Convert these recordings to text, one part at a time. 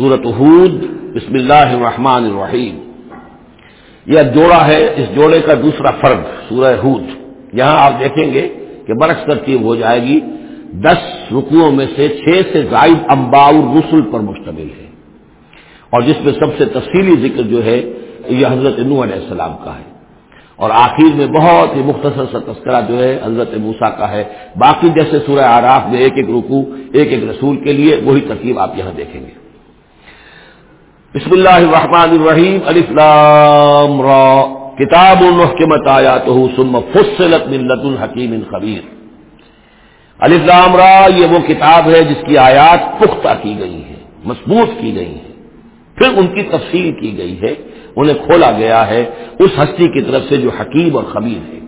سورت حود، بسم اللہ الرحمن الرحیم۔ یہ جوڑا ہے، اس جوڑے کا دوسرا فرد سورہ حود۔ یہاں آپ دیکھیں گے کہ برعکس ترتیب ہو جائے گی۔ دس رکوعوں میں سے چھ سے زائد امباؤ رسول پر مشتمل ہے۔ اور جس میں سب سے تفصیلی ذکر جو ہے، یہ حضرت نو علیہ السلام کا ہے۔ اور آخر میں بہت ہی مختصر سا تذکرہ جو ہے، حضرت موسا کا ہے۔ باقی جیسے سورہ آراف میں ایک ایک رکو ایک ایک رسول کے لیے، وہی ترکیب آپ یہاں دیکھیں گے۔ بسم اللہ الرحمن الرحیم الفلام را. کتاب المحکمت آیا تو سم فصلت ملت الحکیم خبیر. الفلام را، یہ وہ کتاب ہے جس کی آیات پختہ کی گئی ہے مضبوط کی گئی ہے پھر ان کی تفصیل کی گئی ہے، انہیں کھولا گیا ہے اس ہستی کی طرف سے جو حکیم اور خبیر ہے،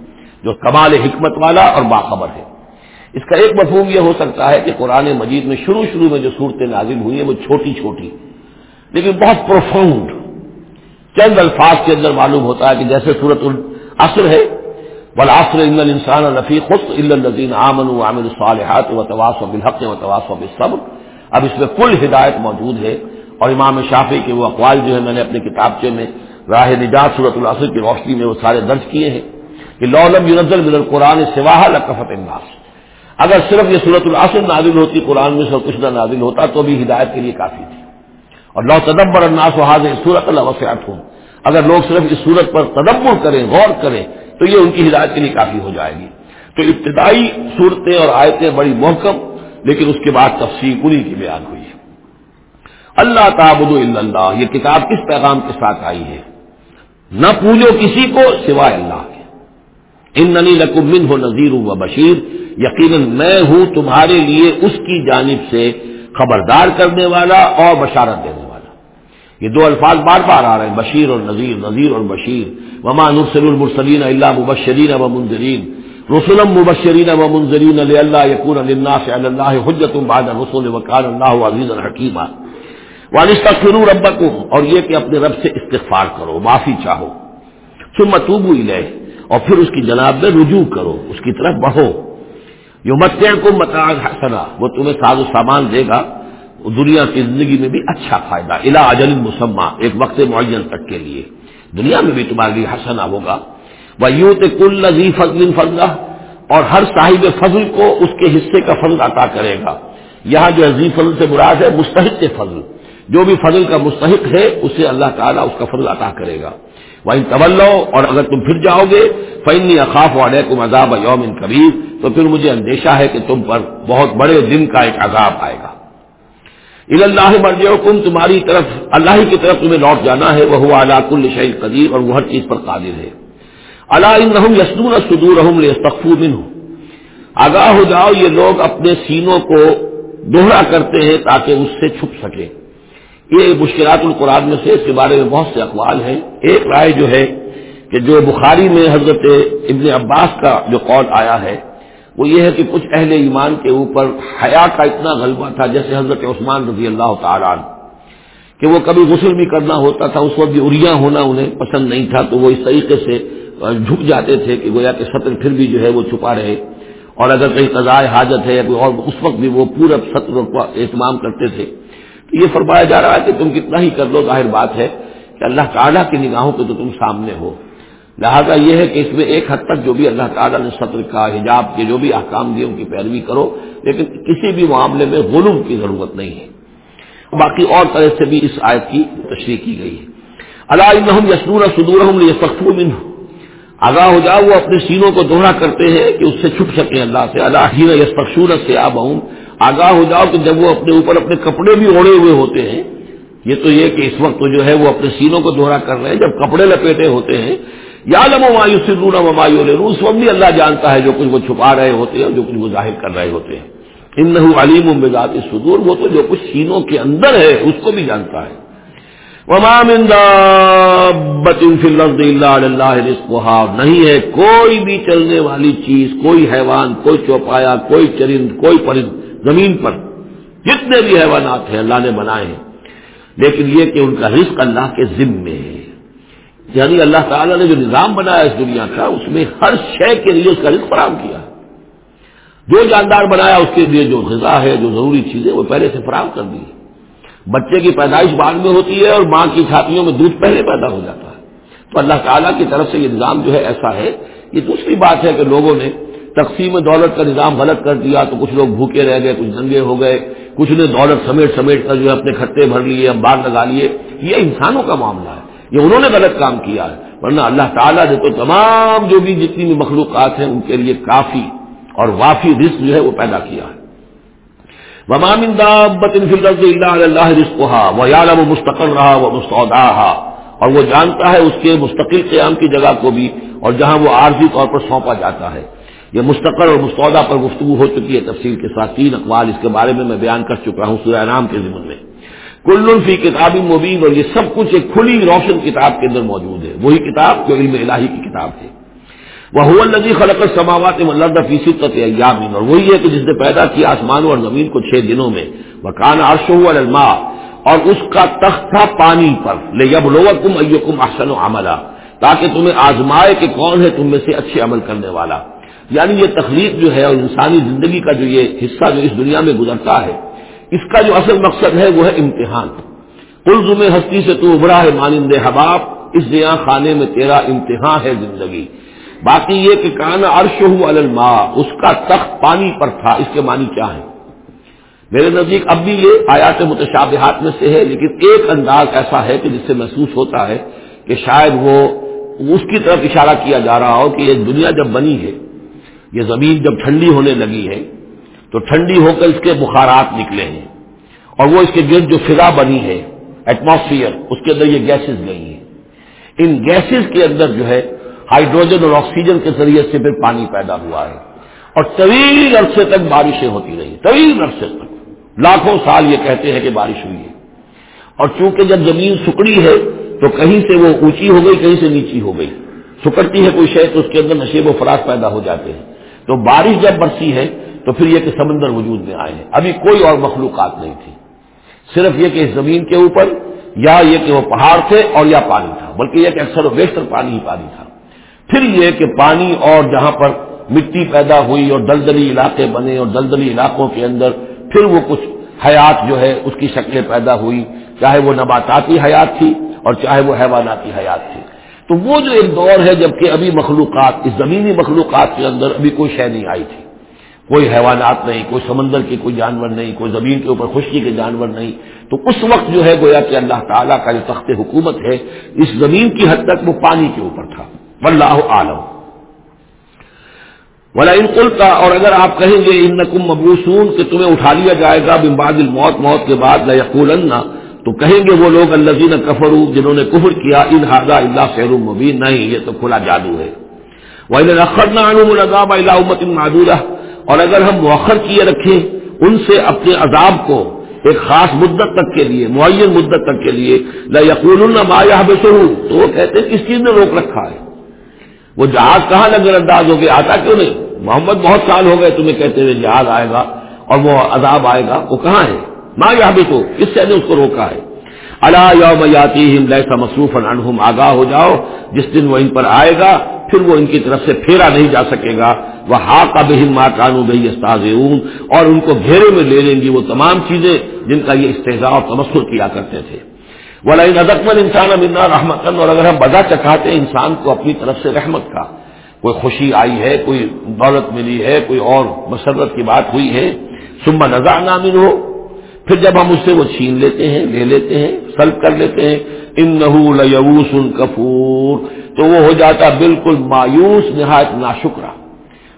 جو کمال حکمت والا اور باخبر ہے۔ اس کا ایک مفہوم یہ ہو سکتا ہے کہ قرآن مجید میں شروع شروع میں جو صورتیں نازل ہوئی ہیں، وہ چھوٹی چھوٹی لیکن بہت پروفاؤنڈ چند الفاظ کے اندر معلوم ہوتا ہے کہ جیسے صورت العصر ہے بلاسر انسان الفی خس الدین عامن عامر الصالحات و تواس و بالحق و تواس و بالصبر۔ اب اس میں کل ہدایت موجود ہے اور امام شافی کے وہ اقوال جو ہے میں نے اپنے کتابچے میں راہ نجات صورت العصر کی روشنی میں وہ سارے درج کیے ہیں کہ لولم یونزل من القرآن سواہ لکفت الناس۔ اگر صرف یہ صورت العصر نازل ہوتی قرآن میں سے کچھ نہ نازل ہوتا تو بھی ہدایت کے لیے کافی تھی اور لو تدبر الناس و حاضر صورت اللہ ہوں اگر لوگ صرف اس صورت پر تدبر کریں، غور کریں، تو یہ ان کی ہدایت کے لیے کافی ہو جائے گی۔ تو ابتدائی صورتیں اور آیتیں بڑی محکم، لیکن اس کے بعد تفصیل انہیں کی بیان ہوئی۔ ہے اللہ تعبد اللہ، یہ کتاب کس پیغام کے ساتھ آئی ہے؟ نہ پوجو کسی کو سوائے اللہ کے۔ ان ننی لکمن ہو نذیر و بشیر، یقیناً میں ہوں تمہارے لیے اس کی جانب سے خبردار کرنے والا اور بشارت دینے والا۔ یہ دو الفاظ بار بار آ رہے ہیں، بشیر اور نذیر نذیر اور بشیر۔ وما نرسل المرسلین اللہ مبشرین و منظرین رسولم مبشرین و منظرین اللہ یقون اللہ اللہ حجت بعد رسول وقال اللہ عزیز الحکیمہ والد ربکم اور یہ کہ اپنے رب سے استغفار کرو، معافی چاہو۔ ثم متوبو لے اور پھر اس کی جناب میں رجوع کرو، اس کی طرف بڑھو۔ جو مت کو متا حسنا، وہ تمہیں ساز و سامان دے گا، دنیا کی زندگی میں بھی اچھا فائدہ الا اجل مسمہ، ایک وقت معین تک کے لیے۔ دنیا میں بھی تمہارے لیے حسنا ہوگا۔ وہ یوں کل نظی فضل فضلہ، اور ہر صاحب فضل کو اس کے حصے کا فضل عطا کرے گا۔ یہاں جو عظیف فضل سے مراد ہے، مستحق فضل۔ جو بھی فضل کا مستحق ہے، اسے اللہ تعالیٰ اس کا فضل عطا کرے گا۔ وہیں طول اور اگر تم پھر جاؤ گے فنی اخاف والے کو عذاب یوم ان کبیر تو پھر مجھے اندیشہ ہے کہ تم پر بہت بڑے دن کا ایک عذاب آئے گا۔ اللہ مرضی کم تمہاری طرف، اللہ کی طرف تمہیں لوٹ جانا ہے وہ علاق الشعیل قدیر اور وہ ہر چیز پر قادر ہے۔ اللہ ان یسنون سدور من آگاہ ہو جاؤ، یہ لوگ اپنے سینوں کو دوہرا کرتے ہیں تاکہ اس سے چھپ سکے۔ یہ مشکلات القرآن میں سے اس کے بارے میں بہت سے اقوال ہیں۔ ایک رائے جو ہے کہ جو بخاری میں حضرت ابن عباس کا جو قول آیا ہے، وہ یہ ہے کہ کچھ اہل ایمان کے اوپر حیا کا اتنا غلبہ تھا، جیسے حضرت عثمان رضی اللہ تعالیٰ کہ وہ کبھی غسل بھی کرنا ہوتا تھا، اس وقت بھی اریاں ہونا انہیں پسند نہیں تھا، تو وہ اس طریقے سے جھک جاتے تھے کہ گویا کہ سطر پھر بھی جو ہے وہ چھپا رہے۔ اور اگر کہیں قضاء حاجت ہے یا کوئی اور، اس وقت بھی وہ پورا سطر اہتمام کرتے تھے۔ یہ فرمایا جا رہا ہے کہ تم کتنا ہی کر لو، ظاہر بات ہے کہ اللہ تعالیٰ کی نگاہوں پہ تو تم سامنے ہو۔ لہذا یہ ہے کہ اس میں ایک حد تک جو بھی اللہ تعالیٰ نے سطر کا، حجاب کے جو بھی احکام دیے، ان کی پیروی کرو، لیکن کسی بھی معاملے میں غلوم کی ضرورت نہیں ہے۔ باقی اور طرح سے بھی اس آیت کی تشریح کی گئی ہے۔ اللہ یسنور سدور یہ آگاہ ہو جاؤ، وہ اپنے سینوں کو دوہرا کرتے ہیں کہ اس سے چھپ سکیں اللہ سے۔ اللہ یس سے آب آگاہ ہو جاؤ کہ جب وہ اپنے اوپر اپنے کپڑے بھی اوڑے ہوئے ہوتے ہیں، یہ تو یہ کہ اس وقت جو ہے وہ اپنے سینوں کو دوہرا کر رہے ہیں، جب کپڑے لپیٹے ہوتے ہیں یا لمو مایو سرون مایو روس وہ بھی اللہ جانتا ہے جو کچھ وہ چھپا رہے ہوتے ہیں اور جو کچھ وہ ظاہر کر رہے ہوتے ہیں۔ ان علیم مزاج سدور وہ تو جو کچھ سینوں کے اندر ہے، اس کو بھی جانتا ہے۔ ومام اللہ نہیں ہے کوئی بھی چلنے والی چیز، کوئی حیوان، کوئی چوپایا، کوئی چرند، کوئی پرند زمین پر۔ جتنے بھی حیوانات ہیں، اللہ نے بنائے ہیں۔ لیکن یہ کہ ان کا رزق اللہ کے ذمے ہے۔ یعنی اللہ تعالیٰ نے جو نظام بنایا اس دنیا کا، اس میں ہر شے کے لیے اس کا رزق فراہم کیا۔ جو جاندار بنایا اس کے لیے جو غذا ہے، جو ضروری چیزیں، وہ پہلے سے فراہم کر دی۔ بچے کی پیدائش بعد میں ہوتی ہے اور ماں کی چھاتیوں میں دودھ پہلے پیدا ہو جاتا ہے۔ تو اللہ تعالیٰ کی طرف سے یہ نظام جو ہے ایسا ہے۔ یہ دوسری بات ہے کہ لوگوں نے تقسیم دولت کا نظام غلط کر دیا تو کچھ لوگ بھوکے رہ گئے، کچھ دنگے ہو گئے، کچھ نے دولت سمیٹ سمیٹ کر جو ہے اپنے کھٹے بھر لیے، امبار لگا لیے۔ یہ انسانوں کا معاملہ ہے۔ یہ انہوں نے غلط کام کیا ہے۔ ورنہ اللہ تعالیٰ نے تو تمام جو بھی جتنی بھی مخلوقات ہیں ان کے لیے کافی اور وافی رزق جو ہے وہ پیدا کیا ہے۔ اللہ رسق وہ یالم و مستقل رہا وہ مستعدا اور وہ جانتا ہے اس کے مستقل قیام کی جگہ کو بھی اور جہاں وہ عارضی طور پر سونپا جاتا ہے۔ یہ مستقل اور مستعودہ پر گفتگو ہو چکی ہے۔ تفصیل کے ساتھ تین اقوال اس کے بارے میں میں بیان کر چکا ہوں سورہ نام کے ضمن میں۔ کل فی کتابی مبین اور یہ سب کچھ ایک کھلی روشن کتاب کے اندر موجود ہے۔ وہی کتاب جو علم الہی کی کتاب ہے۔ وہ النزی خلق سماوات ملد فیصد ایامین اور وہی ہے کہ جس نے پیدا کیا آسمانوں اور زمین کو چھ دنوں میں۔ وہ کان عرش الما اور اس کا تخت تھا پانی پر۔ لے یب لو کم کم احسن و عملہ تاکہ تمہیں آزمائے کہ کون ہے تم میں سے اچھے عمل کرنے والا۔ یعنی یہ تخلیق جو ہے اور انسانی زندگی کا جو یہ حصہ جو اس دنیا میں گزرتا ہے، اس کا جو اصل مقصد ہے وہ ہے امتحان۔ الزم ہستی سے تو ابھرا ہے مانند حباب، اس دیا خانے میں تیرا امتحان ہے زندگی۔ باقی یہ کہ کان عرش ہوں الماء، اس کا تخت پانی پر تھا، اس کے معنی کیا ہے میرے نزدیک اب بھی یہ آیات متشابہات میں سے ہے، لیکن ایک انداز ایسا ہے کہ جس سے محسوس ہوتا ہے کہ شاید وہ، اس کی طرف اشارہ کیا جا رہا ہو کہ یہ دنیا جب بنی ہے یہ زمین جب ٹھنڈی ہونے لگی ہے، تو ٹھنڈی ہو کر اس کے بخارات نکلے ہیں۔ اور وہ اس کے گرد جو فضا بنی ہے ایٹماسفیئر اس کے اندر یہ گیسز گئی ہیں۔ ان گیسز کے اندر جو ہے ہائیڈروجن اور آکسیجن کے ذریعے سے پھر پانی پیدا ہوا ہے۔ اور طویل عرصے تک بارشیں ہوتی رہی۔ طویل عرصے تک۔ لاکھوں سال یہ کہتے ہیں کہ بارش ہوئی ہے۔ اور چونکہ جب زمین سکڑی ہے، تو کہیں سے وہ اونچی ہو گئی، کہیں سے نیچی ہو گئی۔ سکڑتی ہے کوئی شے، تو اس کے اندر نشیب و فراغ پیدا ہو جاتے ہیں۔ تو بارش جب برسی ہے تو پھر یہ کہ سمندر وجود میں آئے ہیں۔ ابھی کوئی اور مخلوقات نہیں تھی۔ صرف یہ کہ اس زمین کے اوپر یا یہ کہ وہ پہاڑ تھے اور یا پانی تھا، بلکہ یہ کہ اکثر و بیشتر پانی ہی پانی تھا۔ پھر یہ کہ پانی اور جہاں پر مٹی پیدا ہوئی اور دلدلی علاقے بنے اور دلدلی علاقوں کے اندر پھر وہ کچھ حیات جو ہے اس کی شکلیں پیدا ہوئی۔ چاہے وہ نباتاتی حیات تھی اور چاہے وہ حیواناتی حیات تھی۔ تو وہ جو ایک دور ہے جبکہ ابھی مخلوقات، اس زمینی مخلوقات کے اندر ابھی کوئی شے نہیں آئی تھی۔ کوئی حیوانات نہیں، کوئی سمندر کے کوئی جانور نہیں، کوئی زمین کے اوپر خشکی کے جانور نہیں۔ تو اس وقت جو ہے گویا کہ اللہ تعالیٰ کا جو تخت حکومت ہے، اس زمین کی حد تک وہ پانی کے اوپر تھا۔ واللہ عالم ولا انقل کا اور اگر آپ کہیں گے ان نقم مبوسون کہ تمہیں اٹھا لیا جائے گا بمباد الموت، موت کے بعد نہ یقول تو کہیں گے وہ لوگ الزین کفر جنہوں نے کفر کیا ان ہاضا اللہ سیر مبین نہیں، یہ تو کھلا جادو ہے۔ وہ رخر نہ اللہ امت اور اگر ہم مؤخر کیے رکھیں ان سے اپنے عذاب کو ایک خاص مدت تک کے لیے، معین مدت تک کے لیے یقول ما یا تو وہ کہتے ہیں کس چیز نے روک رکھا ہے۔ وہ جہاز کہاں نظر انداز ہو گیا آتا کیوں نہیں؟ محمد بہت سال ہو گئے تمہیں کہتے ہوئے جہاز آئے گا اور وہ عذاب آئے گا، وہ کہاں ہے؟ ماں یا تو کس سے نے اس کو روکا ہے۔ اللہ یوم یاتی لیسا مصروف عنہم، آگاہ ہو جاؤ، جس دن وہ ان پر آئے گا، پھر وہ ان کی طرف سے پھیرا نہیں جا سکے گا۔ وہ ہا کا ماں کانو گئی استاذ اور ان کو گھیرے میں لے لیں گی وہ تمام چیزیں جن کا یہ استحضاء اور تمسر کیا کرتے تھے۔ وہ لائن انسان امنا رحمت اور اگر ہم بدا چکھاتے انسان کو اپنی طرف سے رحمت کا۔ کوئی خوشی آئی ہے، کوئی دولت ملی ہے، کوئی اور مسرت کی بات ہوئی ہے۔ سما نظر نامن ہو پھر جب ہم اس سے وہ چھین لیتے ہیں، لے لیتے ہیں، سلب کر لیتے ہیں ان نہ کفور، تو وہ ہو جاتا بالکل مایوس، نہایت نا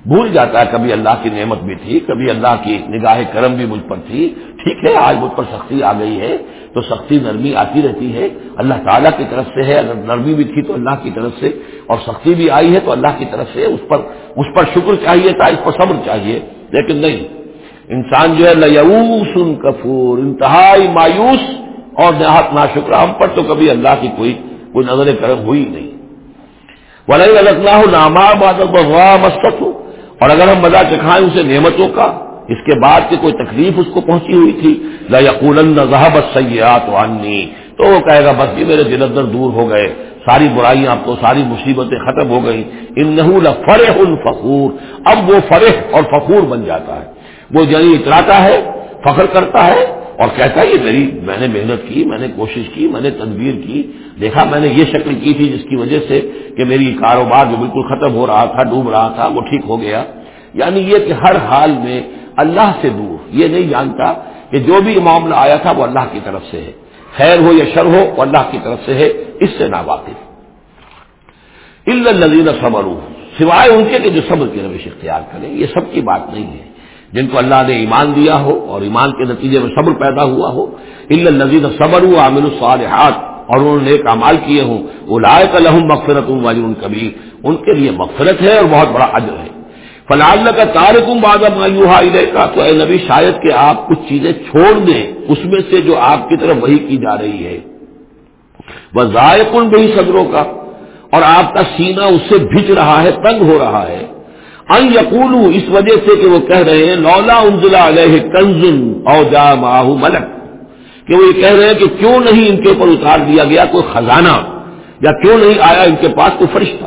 بھول جاتا ہے، کبھی اللہ کی نعمت بھی تھی، کبھی اللہ کی نگاہ کرم بھی مجھ پر تھی۔ ٹھیک ہے، آج مجھ پر سختی آ گئی ہے، تو سختی نرمی آتی رہتی ہے۔ اللہ تعالیٰ کی طرف سے ہے، اگر نرمی بھی تھی تو اللہ کی طرف سے، اور سختی بھی آئی ہے تو اللہ کی طرف سے، اس پر اس پر شکر چاہیے تھا، اس پر صبر چاہیے۔ لیکن نہیں انسان جو ہے لیوس کفور، انتہائی مایوس اور نہایت نا ہم پر تو کبھی اللہ کی کوئی کوئی نظر کرم ہوئی نہیں۔ ولی اللہ ناما بادل مستق ہو اور اگر ہم مزہ چکھائیں اسے نعمتوں کا، اس کے بعد کہ کوئی تکلیف اس کو پہنچی ہوئی تھی یقول ذہبت سیاحت وانی تو وہ کہے گا، بس یہ میرے دل اندر دور ہو گئے، ساری برائیاں اب تو، ساری مصیبتیں ختم ہو گئی ان فرح الفخور اب وہ فرح اور فخور بن جاتا ہے۔ وہ یعنی اتراتا ہے، فخر کرتا ہے اور کہتا ہے، یہ میری، میں نے محنت کی، میں نے کوشش کی، میں نے تدبیر کی، دیکھا میں نے یہ شکل کی تھی جس کی وجہ سے کہ میری کاروبار جو بالکل ختم ہو رہا تھا، ڈوب رہا تھا، وہ ٹھیک ہو گیا. یعنی یہ کہ ہر حال میں اللہ سے دور، یہ نہیں جانتا کہ جو بھی معاملہ آیا تھا وہ اللہ کی طرف سے ہے۔ خیر ہو یا شر ہو، وہ اللہ کی طرف سے ہے، اس سے نہ واقف الزین صبر سوائے ان کے کہ جو صبر کی روش اختیار کریں، یہ سب کی بات نہیں ہے۔ جن کو اللہ نے ایمان دیا ہو اور ایمان کے نتیجے میں صبر پیدا ہوا ہو الزین صبر ہو عامل الصالحات اور انہوں نے ایک امال کیے ہوں وہ لائے کا مغفرت ہوں واجر کبیر ان کے لیے مغفرت ہے اور بہت بڑا عجر ہے۔ فلاح اللہ کا تارکم بادہ مایوہا کا تو اے نبی، شاید کہ آپ کچھ چیزیں چھوڑ دیں، اس میں سے جو آپ کی طرف وہی کی جا رہی ہے۔ وہ ذائقن بھی صدروں کا اور آپ کا سینہ اس سے بھج رہا ہے، تنگ ہو رہا ہے۔ ان یقول اس وجہ سے کہ وہ کہہ رہے ہیں، لولا انزلہ علیہ کنزن او جا ماہو ملک۔ کہ وہ یہ کہہ رہے ہیں کہ کیوں نہیں ان کے اوپر اتار دیا گیا کوئی خزانہ؟ یا کیوں نہیں آیا ان کے پاس کوئی فرشتہ؟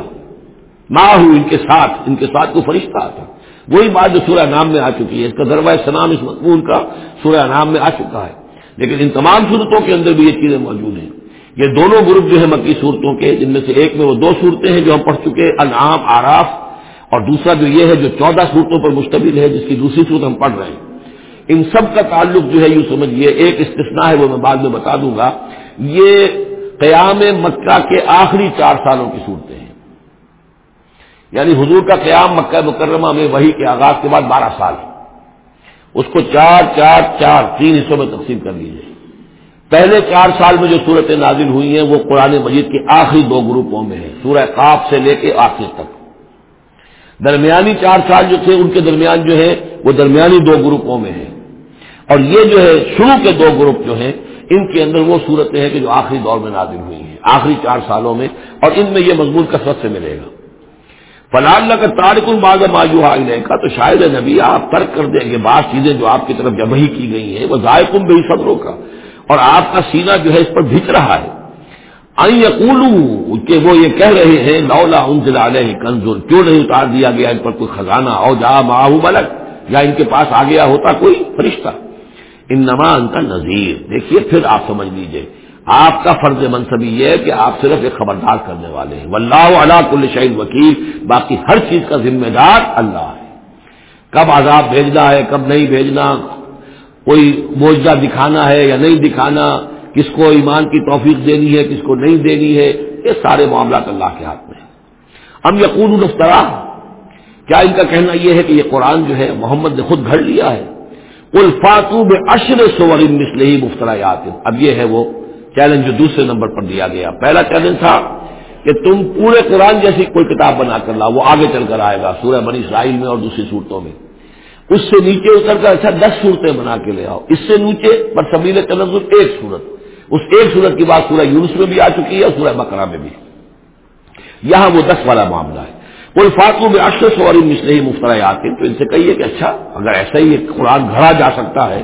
ماں ہوں ان کے ساتھ، ان کے ساتھ کوئی فرشتہ آتا وہی بات جو سورہ نام میں آ چکی ہے، اس کا ذربۂ سلام اس مقبول کا سورہ نام میں آ چکا ہے۔ لیکن ان تمام صورتوں کے اندر بھی یہ چیزیں موجود ہیں۔ یہ دونوں گروپ جو ہے مکی صورتوں کے، جن میں سے ایک میں وہ دو صورتیں ہیں جو ہم پڑھ چکے انعام، آراف۔ اور دوسرا جو یہ ہے جو چودہ صورتوں پر مشتمل ہے، جس کی دوسری صورت ہم پڑھ رہے ہیں۔ ان سب کا تعلق جو ہے، یوں سمجھیے ایک استثنا ہے، وہ میں بعد میں بتا دوں گا۔ یہ قیام مکہ کے آخری چار سالوں کی صورتیں ہیں۔ یعنی حضور کا قیام مکہ مکرمہ میں وہی کے آغاز کے بعد بارہ سال اس کو چار چار چار، تین حصوں میں تقسیم کر لیجیے پہلے چار سال میں جو صورتیں نازل ہوئی ہیں، وہ قرآن مجید کے آخری دو گروپوں میں ہیں۔ سورہ قاف سے لے کے آخر تک۔ درمیانی چار سال جو تھے ان کے درمیان جو ہے وہ درمیانی دو گروپوں میں ہیں۔ اور یہ جو ہے، شروع کے دو گروپ جو ہیں، ان کے اندر وہ صورتیں ہیں کہ جو آخری دور میں نازل ہوئی ہیں۔ آخری چار سالوں میں، اور ان میں یہ مضمون کثرت سے ملے گا۔ فلاں اللہ کا تارک الباغ ماجو آگے کا تو شاید نبی، آپ ترک کر دیں گے بعض چیزیں جو آپ کی طرف جمع ہی کی گئی ہیں۔ وہ ذائقم بے صدروں کا اور آپ کا سینہ جو ہے اس پر بھیچ رہا ہے۔ کہ وہ یہ کہہ رہے ہیں، لولا ان سے علیہ کنزور کیوں نہیں اتار دیا گیا ان پر کوئی خزانہ؟ او جا ماہو ملک، یا ان کے پاس آ گیا ہوتا کوئی فرشتہ؟ ان نمان کا نذیر۔ دیکھیے، پھر آپ سمجھ لیجیے۔ آپ کا فرض منصبی یہ ہے کہ آپ صرف ایک خبردار کرنے والے ہیں۔ واللہ علا کل شہید وکیل۔ باقی ہر چیز کا ذمہ دار اللہ ہے۔ کب عذاب بھیجنا ہے، کب نہیں بھیجنا، کوئی موجودہ دکھانا ہے یا نہیں دکھانا کس کو ایمان کی توفیق دینی ہے، کس کو نہیں دینی ہے، یہ سارے معاملات اللہ کے ہاتھ میں ہم یقون افطرا کیا ان کا کہنا یہ ہے کہ یہ قرآن جو ہے محمد نے خود گھڑ لیا ہے؟ الفاتو میں اشر سور مسلح ہی مفترایات اب یہ ہے وہ چیلنج جو دوسرے نمبر پر دیا گیا۔ پہلا چیلنج تھا کہ تم پورے قرآن جیسی کوئی کتاب بنا کر لاؤ، وہ آگے چل کر آئے گا سورہ بنی اسرائیل میں اور دوسری صورتوں میں۔ اس سے نیچے اتر کر اچھا دس صورتیں بنا کے لے آؤ۔ اس سے نیچے پر سبیل تنظر ایک صورت۔ اس ایک صورت کی بات سورہ یونس میں بھی آ چکی ہے اور سورہ بکرا میں بھی یہاں وہ دس والا معاملہ ہے۔ کوئی فاطو میں اشرف اور مسلح مفترائے آتے تو ان سے کہیے کہ اچھا اگر ایسا ہی قرآن گھڑا جا سکتا ہے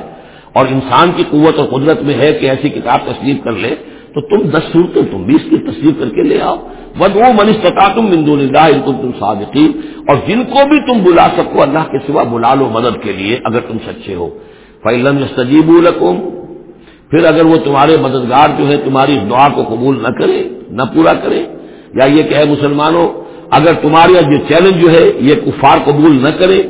اور انسان کی قوت اور قدرت میں ہے کہ ایسی کتاب تصدیق کر لے، تو تم دس صورتیں تم بھی اس کی تصدیق کر کے لے آؤ۔ بد وہ منستتا تم بندو اللہ ان کو تم صادقین اور جن کو بھی تم بلا سکو اللہ کے سوا، بلا لو مدد کے لیے، اگر تم سچے ہو۔ فیلم سجیب القم پھر اگر وہ تمہارے مددگار جو ہے تمہاری دعا کو قبول نہ کرے، نہ پورا کرے، یا یہ کہ مسلمانوں، اگر تمہارا جو چیلنج جو ہے یہ کفار قبول نہ کرے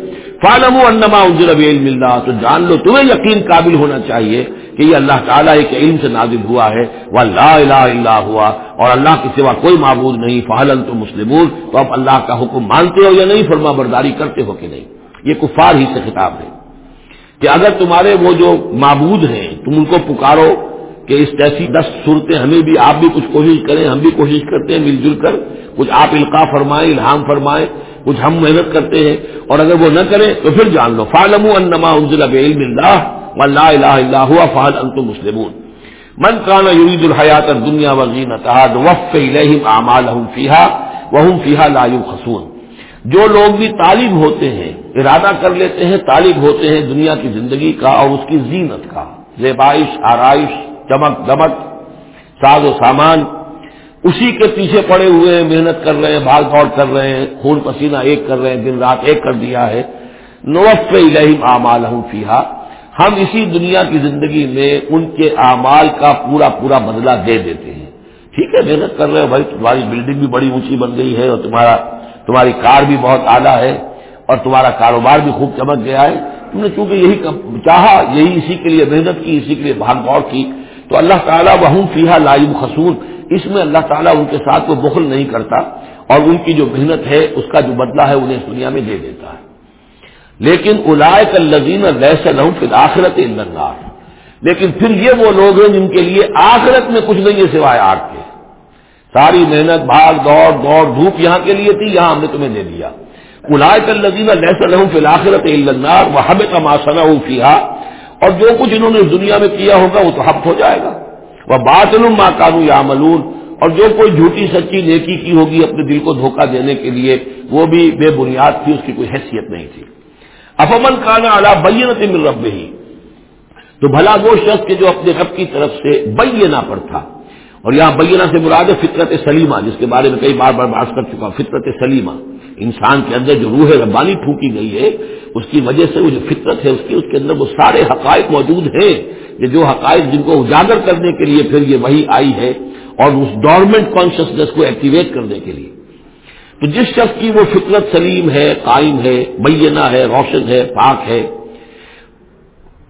فالم انما علم اللہ، تو جان لو، تمہیں یقین قابل ہونا چاہیے کہ یہ اللہ تعالیٰ ایک علم سے نازل ہوا ہے، وہ اللہ الہ اللہ ہوا، اور اللہ کے سوا کوئی معبود نہیں فہلن تو مسلم تو اب اللہ کا حکم مانتے ہو یا نہیں، فرما برداری کرتے ہو کہ نہیں؟ یہ کفار ہی سے خطاب ہے کہ اگر تمہارے وہ جو معبود ہیں تم ان کو پکارو کہ اس جیسی دس صورتیں ہمیں بھی، آپ بھی کچھ کوشش کریں، ہم بھی کوشش کرتے ہیں مل جل کر، کچھ آپ القاع فرمائیں، الہام فرمائیں، کچھ ہم محنت کرتے ہیں۔ اور اگر وہ نہ کریں تو پھر جان لو۔ فالم انما انزل بعلم اللہ واللہ الہ الا ہوا فعل انتم مسلمون۔ من کان یرید الحیات الدنیا وزینتها وفق الیہم اعمالهم فیها وهم فیها لا یبخسون جو لوگ بھی طالب ہوتے ہیں، ارادہ کر لیتے ہیں، طالب ہوتے ہیں دنیا کی زندگی کا اور اس کی زینت کا۔ زیبائش، آرائش، چمک، دمک، ساز و سامان، اسی کے پیچھے پڑے ہوئے ہیں، محنت کر رہے ہیں، بھاگ دوڑ کر رہے ہیں، خون پسینہ ایک کر رہے ہیں، دن رات ایک کر دیا ہے۔ نوف الہم اعمال فیحا ہم اسی دنیا کی زندگی میں ان کے اعمال کا پورا پورا بدلہ دے دیتے ہیں۔ ٹھیک ہے، محنت کر رہے ہو بھائی، تمہاری بلڈنگ بھی بڑی اونچی بن گئی ہے اور تمہارا تمہاری کار بھی بہت اعلیٰ ہے۔ اور تمہارا کاروبار بھی خوب چمک گیا ہے۔ تم نے چونکہ یہی چاہا، یہی اسی کے لیے محنت کی، اسی کے لیے بھاگ دوڑ کی، تو اللہ تعالیٰ وہ فیحا لائب خصول اس میں اللہ تعالیٰ ان کے ساتھ وہ بخل نہیں کرتا اور ان کی جو محنت ہے، اس کا جو بدلہ ہے، انہیں اس دنیا میں دے دیتا ہے۔ لیکن الائے کا لذین ویسے نہ پھر آخرت اندر لیکن پھر یہ وہ لوگ ہیں جن کے لیے آخرت میں کچھ نہیں ہے سوائے آگ کے۔ ساری محنت، بھاگ دوڑ دوڑ، دھوپ یہاں کے لیے تھی، یہاں ہم نے تمہیں دے دیا۔ الائے کا لذین لہسا النار وہ ہم کا ماسنا کیا اور جو کچھ انہوں نے اس دنیا میں کیا ہوگا وہ تو ہفت ہو جائے گا۔ وہ بات ماں کانو یا ملون اور جو کوئی جھوٹی سچی نیکی کی ہوگی اپنے دل کو دھوکہ دینے کے لیے، وہ بھی بے بنیاد تھی، اس کی کوئی حیثیت نہیں تھی۔ افمن کانا اعلیٰ بینت مل رب ہی تو بھلا وہ شخص کے جو اپنے رب کی طرف سے بینا پر تھا۔ اور یہاں بینا سے مراد ہے فطرت سلیمہ، جس کے بارے میں کئی بار بار بات کر چکا فطرت سلیمہ۔ انسان کے اندر جو روح ربانی پھونکی گئی ہے، اس کی وجہ سے وہ جو فطرت ہے، اس کی، اس کے اندر وہ سارے حقائق موجود ہیں کہ جو حقائق جن کو اجاگر کرنے کے لیے پھر یہ وہی آئی ہے اور اس ڈورمنٹ کانشیسنیس کو ایکٹیویٹ کرنے کے لیے۔ تو جس شخص کی وہ فطرت سلیم ہے، قائم ہے بینا ہے، روشن ہے، پاک ہے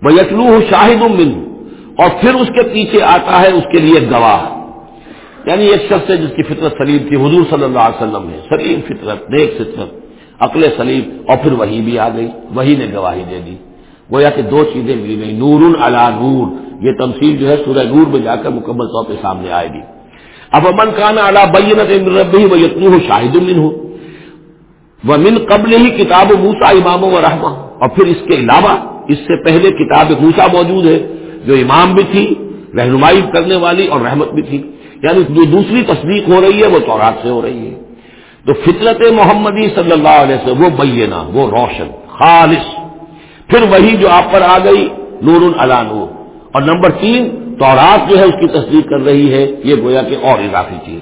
وہ یتلو شاہد من اور پھر اس کے پیچھے آتا ہے، اس کے لیے گواہ۔ یعنی ایک شخص ہے جس کی فطرت سلیم تھی، حضور صلی اللہ علیہ وسلم نے سلیم فطرت، نیک فطرت، عقل سلیم، اور پھر وہی بھی آ گئی، وہی نے گواہی دے دی۔ گویا کہ دو چیزیں ملی گئی نور علا نور۔ یہ تمثیل جو ہے سورہ نور میں جا کر مکمل طور پہ سامنے آئے گی۔ اب امن کانا اللہ بینت ربی و یتنو ہو شاہد المن ہو وہ من قبل ہی کتاب موسا امام و رحمہ۔ اور پھر اس کے علاوہ، اس سے پہلے کتاب موسا موجود ہے، جو امام بھی تھی، رہنمائی کرنے والی اور رحمت بھی تھی۔ یعنی جو دوسری تصدیق ہو رہی ہے وہ تورات سے ہو رہی ہے۔ تو فطرت محمدی صلی اللہ علیہ وسلم، وہ بینا، وہ روشن، خالص۔ پھر وہی جو آپ پر آ گئی، نور نور۔ اور نمبر تین، تورات جو ہے اس کی تصدیق کر رہی ہے، یہ گویا کہ اور اضافی چیز۔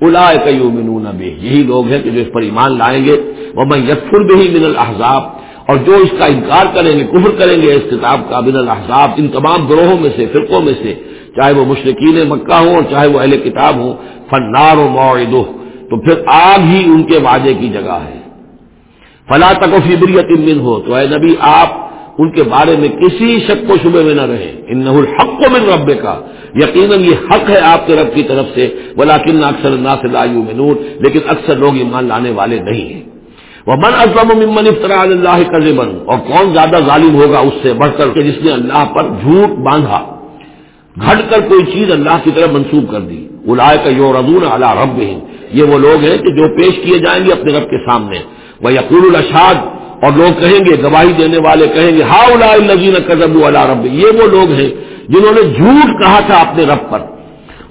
الا کئیون بے یہی لوگ ہیں کہ جو اس پر ایمان لائیں گے۔ وہ میں یکفر بھی من الحضاب اور جو اس کا انکار کریں گے، کفر کریں گے، اس کتاب کا، من الحضاب ان تمام گروہوں میں سے، فرقوں میں سے۔ چاہے وہ مشرقین مکہ ہوں اور چاہے وہ اہل کتاب ہوں فنار و معدو تو پھر آگ ہی ان کے وعدے کی جگہ ہے۔ فلا تک و فبریت من ہو تو اے نبی، آپ ان کے بارے میں کسی شک و شبے میں نہ رہے ان الحق کو من رب کا یقیناً یہ حق ہے آپ کے رب کی طرف سے۔ بلاکن اکثر اللہ سے لایو میں لیکن اکثر لوگ ایمان لانے والے نہیں ہیں۔ وہ من ازم ممن افطرا اللہ کر اور کون زیادہ ظالم ہوگا اس سے بڑھ کر کے جس نے اللہ پر جھوٹ باندھا۔ گھٹ کر کوئی چیز اللہ کی طرف منسوخ کر دی۔ الائے کا یور ادون اللہ رب یہ وہ لوگ ہیں کہ جو پیش کیے جائیں گے اپنے رب کے سامنے۔ وہ یقول الاشاد اور لوگ کہیں گے، گواہی دینے والے کہیں گے ہا الزین قدم اللہ رب یہ وہ لوگ ہیں جنہوں نے جھوٹ کہا تھا اپنے رب پر۔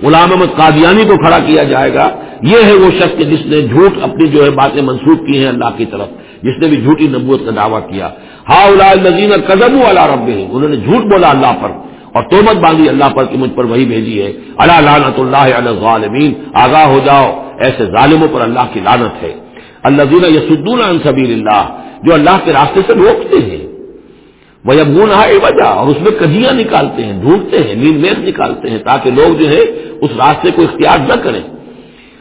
غلام احمد قادیانی کو کھڑا کیا جائے گا۔ یہ ہے وہ شخص جس نے جھوٹ اپنی جو ہے باتیں منسوخ کی ہیں اللہ کی طرف۔ جس نے بھی جھوٹی نبوت کا دعویٰ کیا۔ ہا الزین قدم والا رب انہوں نے جھوٹ بولا اللہ پر۔ اور تومت باندھی اللہ پر کہ مجھ پر وہی بھیجی ہے۔ اللہ لانت اللہ علیہ ظالمین آگاہ ہو جاؤ۔ ایسے ظالموں پر اللہ کی لانت ہے۔ اللہ یسدون عن سبیل اللہ جو اللہ کے راستے سے روکتے ہیں۔ وہ اب گن وجہ۔ اور اس میں کجیاں نکالتے ہیں، ڈھونڈتے ہیں نیل میز نکالتے ہیں تاکہ لوگ جو ہے اس راستے کو اختیار نہ کریں۔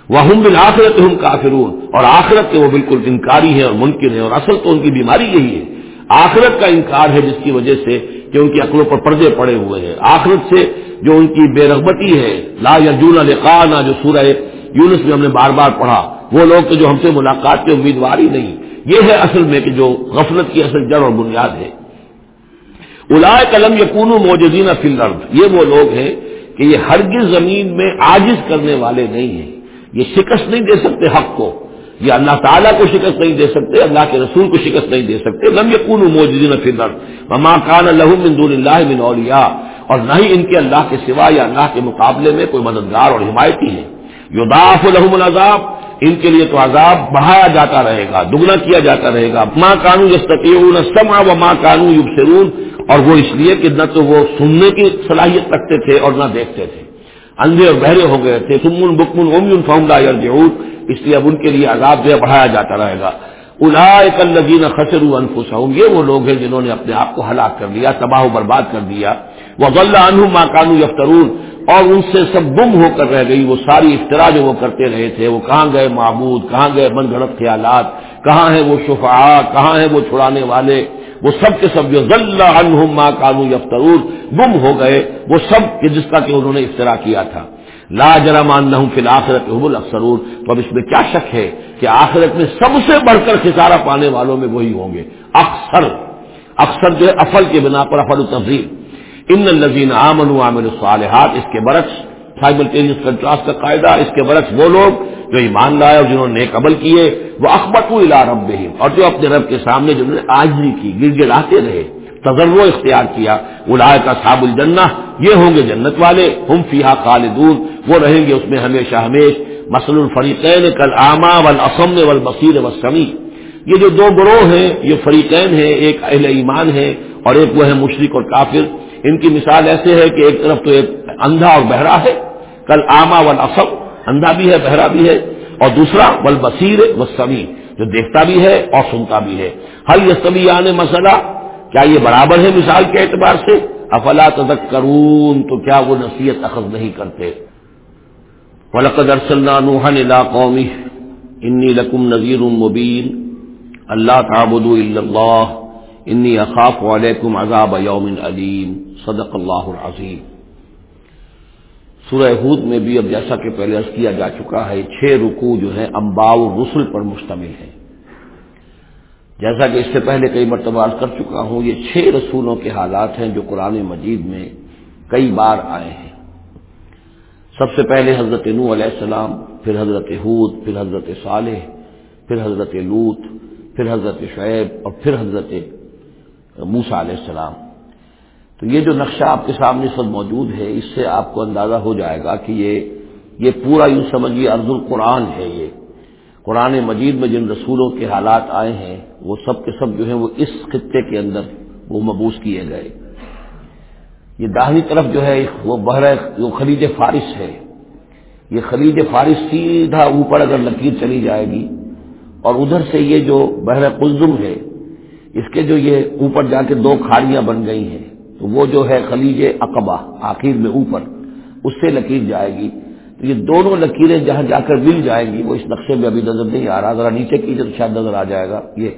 وہ ہم بن آخرت ہم کافرون۔ اور آخرت کے وہ بالکل انکاری ہے اور ممکن ہے اور اصل تو ان کی بیماری یہی ہے۔ آخرت کا انکار ہے جس کی وجہ سے کہ ان کی عقلوں پر پردے پڑے ہوئے ہیں۔ آخرت سے جو ان کی بے رغبتی ہے، لا یجون لقانا جو سورہ یونس میں ہم نے بار بار پڑھا، وہ لوگ تو جو ہم سے ملاقات کے امیدوار ہی نہیں۔ یہ ہے اصل میں کہ جو غفلت کی اصل جڑ اور بنیاد ہے۔ الائے قلم یقون موجودین فل یہ وہ لوگ ہیں کہ یہ ہرگز زمین میں آجز کرنے والے نہیں ہیں۔ یہ شکست نہیں دے سکتے حق کو۔ یہ اللہ تعالیٰ کو شکست نہیں دے سکتے، اللہ کے رسول کو شکست نہیں دے سکتے، لم یقون موجودین فل مما کان من دون اللہ من اولیا اور نہ ہی ان کے اللہ کے سوا یا اللہ کے مقابلے میں کوئی مددگار اور حمایتی ہے۔ یوداف الحم العذاب، ان کے لیے تو عذاب بڑھایا جاتا رہے گا، دگنا کیا جاتا رہے گا۔ ماں کانو یستقیون سما و ماں کانو یبصرون۔ اور وہ اس لیے کہ نہ تو وہ سننے کی صلاحیت رکھتے تھے اور نہ دیکھتے تھے۔ اندھے اور بہرے ہو گئے تھے۔ سمن بکمن اومن فہم لا اس لیے اب ان کے لیے عذاب جو ہے بڑھایا جاتا رہے گا۔ الادین خسر انفس ہوں گے وہ لوگ ہیں جنہوں نے اپنے آپ کو ہلاک کر دیا، تباہ و برباد کر دیا۔ وہ غلّہ انہ ماں کانو یفترون، اور ان سے سب گم ہو کر رہ گئی، وہ ساری افطرا جو وہ کرتے رہے تھے، وہ کہاں گئے معبود، کہاں گئے من گھڑت خیالات کہاں ہیں وہ شفا کہاں ہیں وہ چھڑانے والے؟ وہ سب کے سب جو ضلع انہم ماں کانو یفترون، گم ہو گئے، وہ سب جس کا کہ انہوں نے افطرا کیا تھا۔ لا جرمان نہ فی الآخرت حب الفسرور تو اب اس میں کیا شک ہے کہ آخرت میں سب سے بڑھ کر خسارہ پانے والوں میں وہی ہوں گے؟ اکثر اکثر جو ہے افل کے بنا پر افل تفریح ان الزین عامن عامر الصالحات، اس کے برعکس سائملٹینس کنٹراسٹ کا قاعدہ، اس کے برعکس وہ لوگ جو ایمان لائے اور جنہوں نے نیک عمل کیے، وہ اخبت الا رب اور جو اپنے رب کے سامنے جنہوں نے آجری کی گر گڑاتے رہے۔ تجربہ اختیار کیا۔ الائے کا صاب الجنہ، یہ ہوں گے جنت والے، ہم فیحا خالدون، وہ رہیں گے اس میں ہمیشہ ہمیش۔ مسل الفریقین کل آما والاسم والبصیر والسمی یہ جو دو گروہ ہیں، یہ فریقین ہیں، ایک اہل ایمان ہے اور ایک وہ ہے مشرق اور کافر۔ ان کی مثال ایسے ہے کہ ایک طرف تو ایک اندھا اور بہرا ہے کل آما والاسم اندھا بھی ہے، بہرا بھی ہے، اور دوسرا ول بصیر و سمی جو دیکھتا بھی ہے اور سنتا بھی ہے۔ ہر یہ سبھی آنے مسئلہ؟ کیا یہ برابر ہے مثال کے اعتبار سے؟ افلا تدک کرون تو کیا وہ نصیحت اخذ نہیں کرتے؟ ولقد ارسلنا نوحا الى قومه انی لکم نذیر مبین اللہ تعبدوا الا اللہ انی اخاف علیکم عذاب یوم علیم صدق اللہ العظیم سورہ ہود میں بھی اب جیسا کہ پہلے عرض کیا جا چکا ہے، چھ رکوع جو ہے امباؤ رسل پر مشتمل ہے جیسا کہ اس سے پہلے کئی مرتبہ کر چکا ہوں، یہ چھ رسولوں کے حالات ہیں جو قرآن مجید میں کئی بار آئے ہیں۔ سب سے پہلے حضرت نو علیہ السلام، پھر حضرت حود پھر حضرت صالح، پھر حضرت لوت پھر حضرت شعیب اور پھر حضرت موسا علیہ السلام۔ تو یہ جو نقشہ آپ کے سامنے سب موجود ہے، اس سے آپ کو اندازہ ہو جائے گا کہ یہ یہ پورا یوں سمجھیے ارض القرآن ہے یہ۔ قرآن مجید میں جن رسولوں کے حالات آئے ہیں، وہ سب کے سب جو ہیں وہ اس خطے کے اندر وہ مبوس کیے گئے۔ یہ داہنی طرف جو ہے، وہ بحر جو خلیج فارس ہے۔ یہ خلیج فارس سیدھا اوپر اگر لکیر چلی جائے گی اور ادھر سے یہ جو بحر قلزم ہے، اس کے جو یہ اوپر جا کے دو کھاڑیاں بن گئی ہیں، تو وہ جو ہے خلیج اقبا، آخر میں اوپر، اس سے لکیر جائے گی۔ یہ دونوں لکیریں جہاں جا کر مل جائیں گی، وہ اس نقشے میں ابھی نظر نہیں آ رہا، ذرا نیچے کی جب شاید نظر آ جائے گا۔ یہ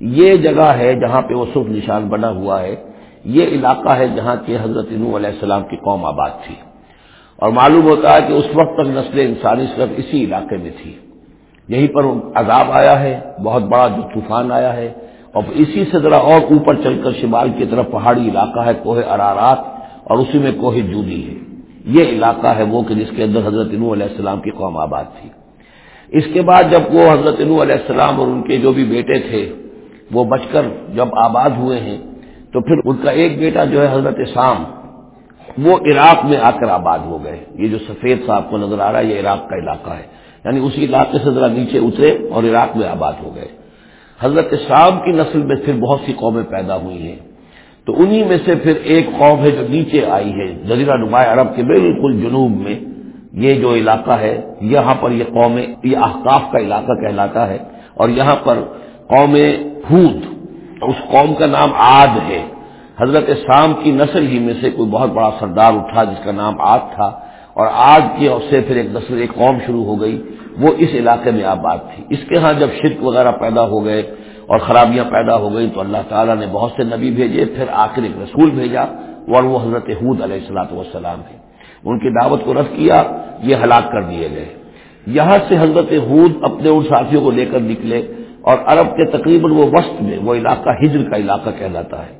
یہ جگہ ہے جہاں پہ وہ سرخ نشان بنا ہوا ہے۔ یہ علاقہ ہے جہاں کہ حضرت نو علیہ السلام کی قوم آباد تھی۔ اور معلوم ہوتا ہے کہ اس وقت تک نسل انسانی صرف اسی علاقے میں تھی۔ یہیں پر عذاب آیا ہے، بہت بڑا جو طوفان آیا ہے۔ اور اسی سے ذرا اور اوپر چل کر شمال کی طرف پہاڑی علاقہ ہے، کوہ ارارات، اور اسی میں کوہ جودی ہے۔ یہ علاقہ ہے وہ کہ جس کے اندر حضرت نو علیہ السلام کی قوم آباد تھی۔ اس کے بعد جب وہ حضرت نو علیہ السلام اور ان کے جو بھی بیٹے تھے، وہ بچ کر جب آباد ہوئے ہیں، تو پھر ان کا ایک بیٹا جو ہے حضرت شام وہ عراق میں آ کر آباد ہو گئے۔ یہ جو سفید صاحب کو نظر آ رہا ہے، یہ عراق کا علاقہ ہے۔ یعنی اسی علاقے سے ذرا نیچے اترے اور عراق میں آباد ہو گئے۔ حضرت شام کی نسل میں پھر بہت سی قومیں پیدا ہوئی ہیں۔ تو انہی میں سے پھر ایک قوم ہے جو نیچے آئی ہے، جزیرہ نمایاں عرب کے بالکل جنوب میں۔ یہ جو علاقہ ہے، یہاں پر یہ قوم، یہ احقاف کا علاقہ کہلاتا ہے۔ اور یہاں پر قوم ہود، اس قوم کا نام آد ہے۔ حضرت شام کی نسل ہی میں سے کوئی بہت بڑا سردار اٹھا جس کا نام آد تھا۔ اور آج کی اور سے پھر ایک نسل، ایک قوم شروع ہو گئی۔ وہ اس علاقے میں آباد تھی۔ اس کے ہاں جب شرک وغیرہ پیدا ہو گئے اور خرابیاں پیدا ہو گئی تو اللہ تعالیٰ نے بہت سے نبی بھیجے، پھر آخر ایک رسول بھیجا اور وہ حضرت حود علیہ السلاۃ والسلام ہے ان کی دعوت کو رد کیا، یہ ہلاک کر دیے گئے۔ یہاں سے حضرت حود اپنے ان ساتھیوں کو لے کر نکلے اور عرب کے تقریباً وہ وسط میں، وہ علاقہ ہجر کا علاقہ کہلاتا ہے۔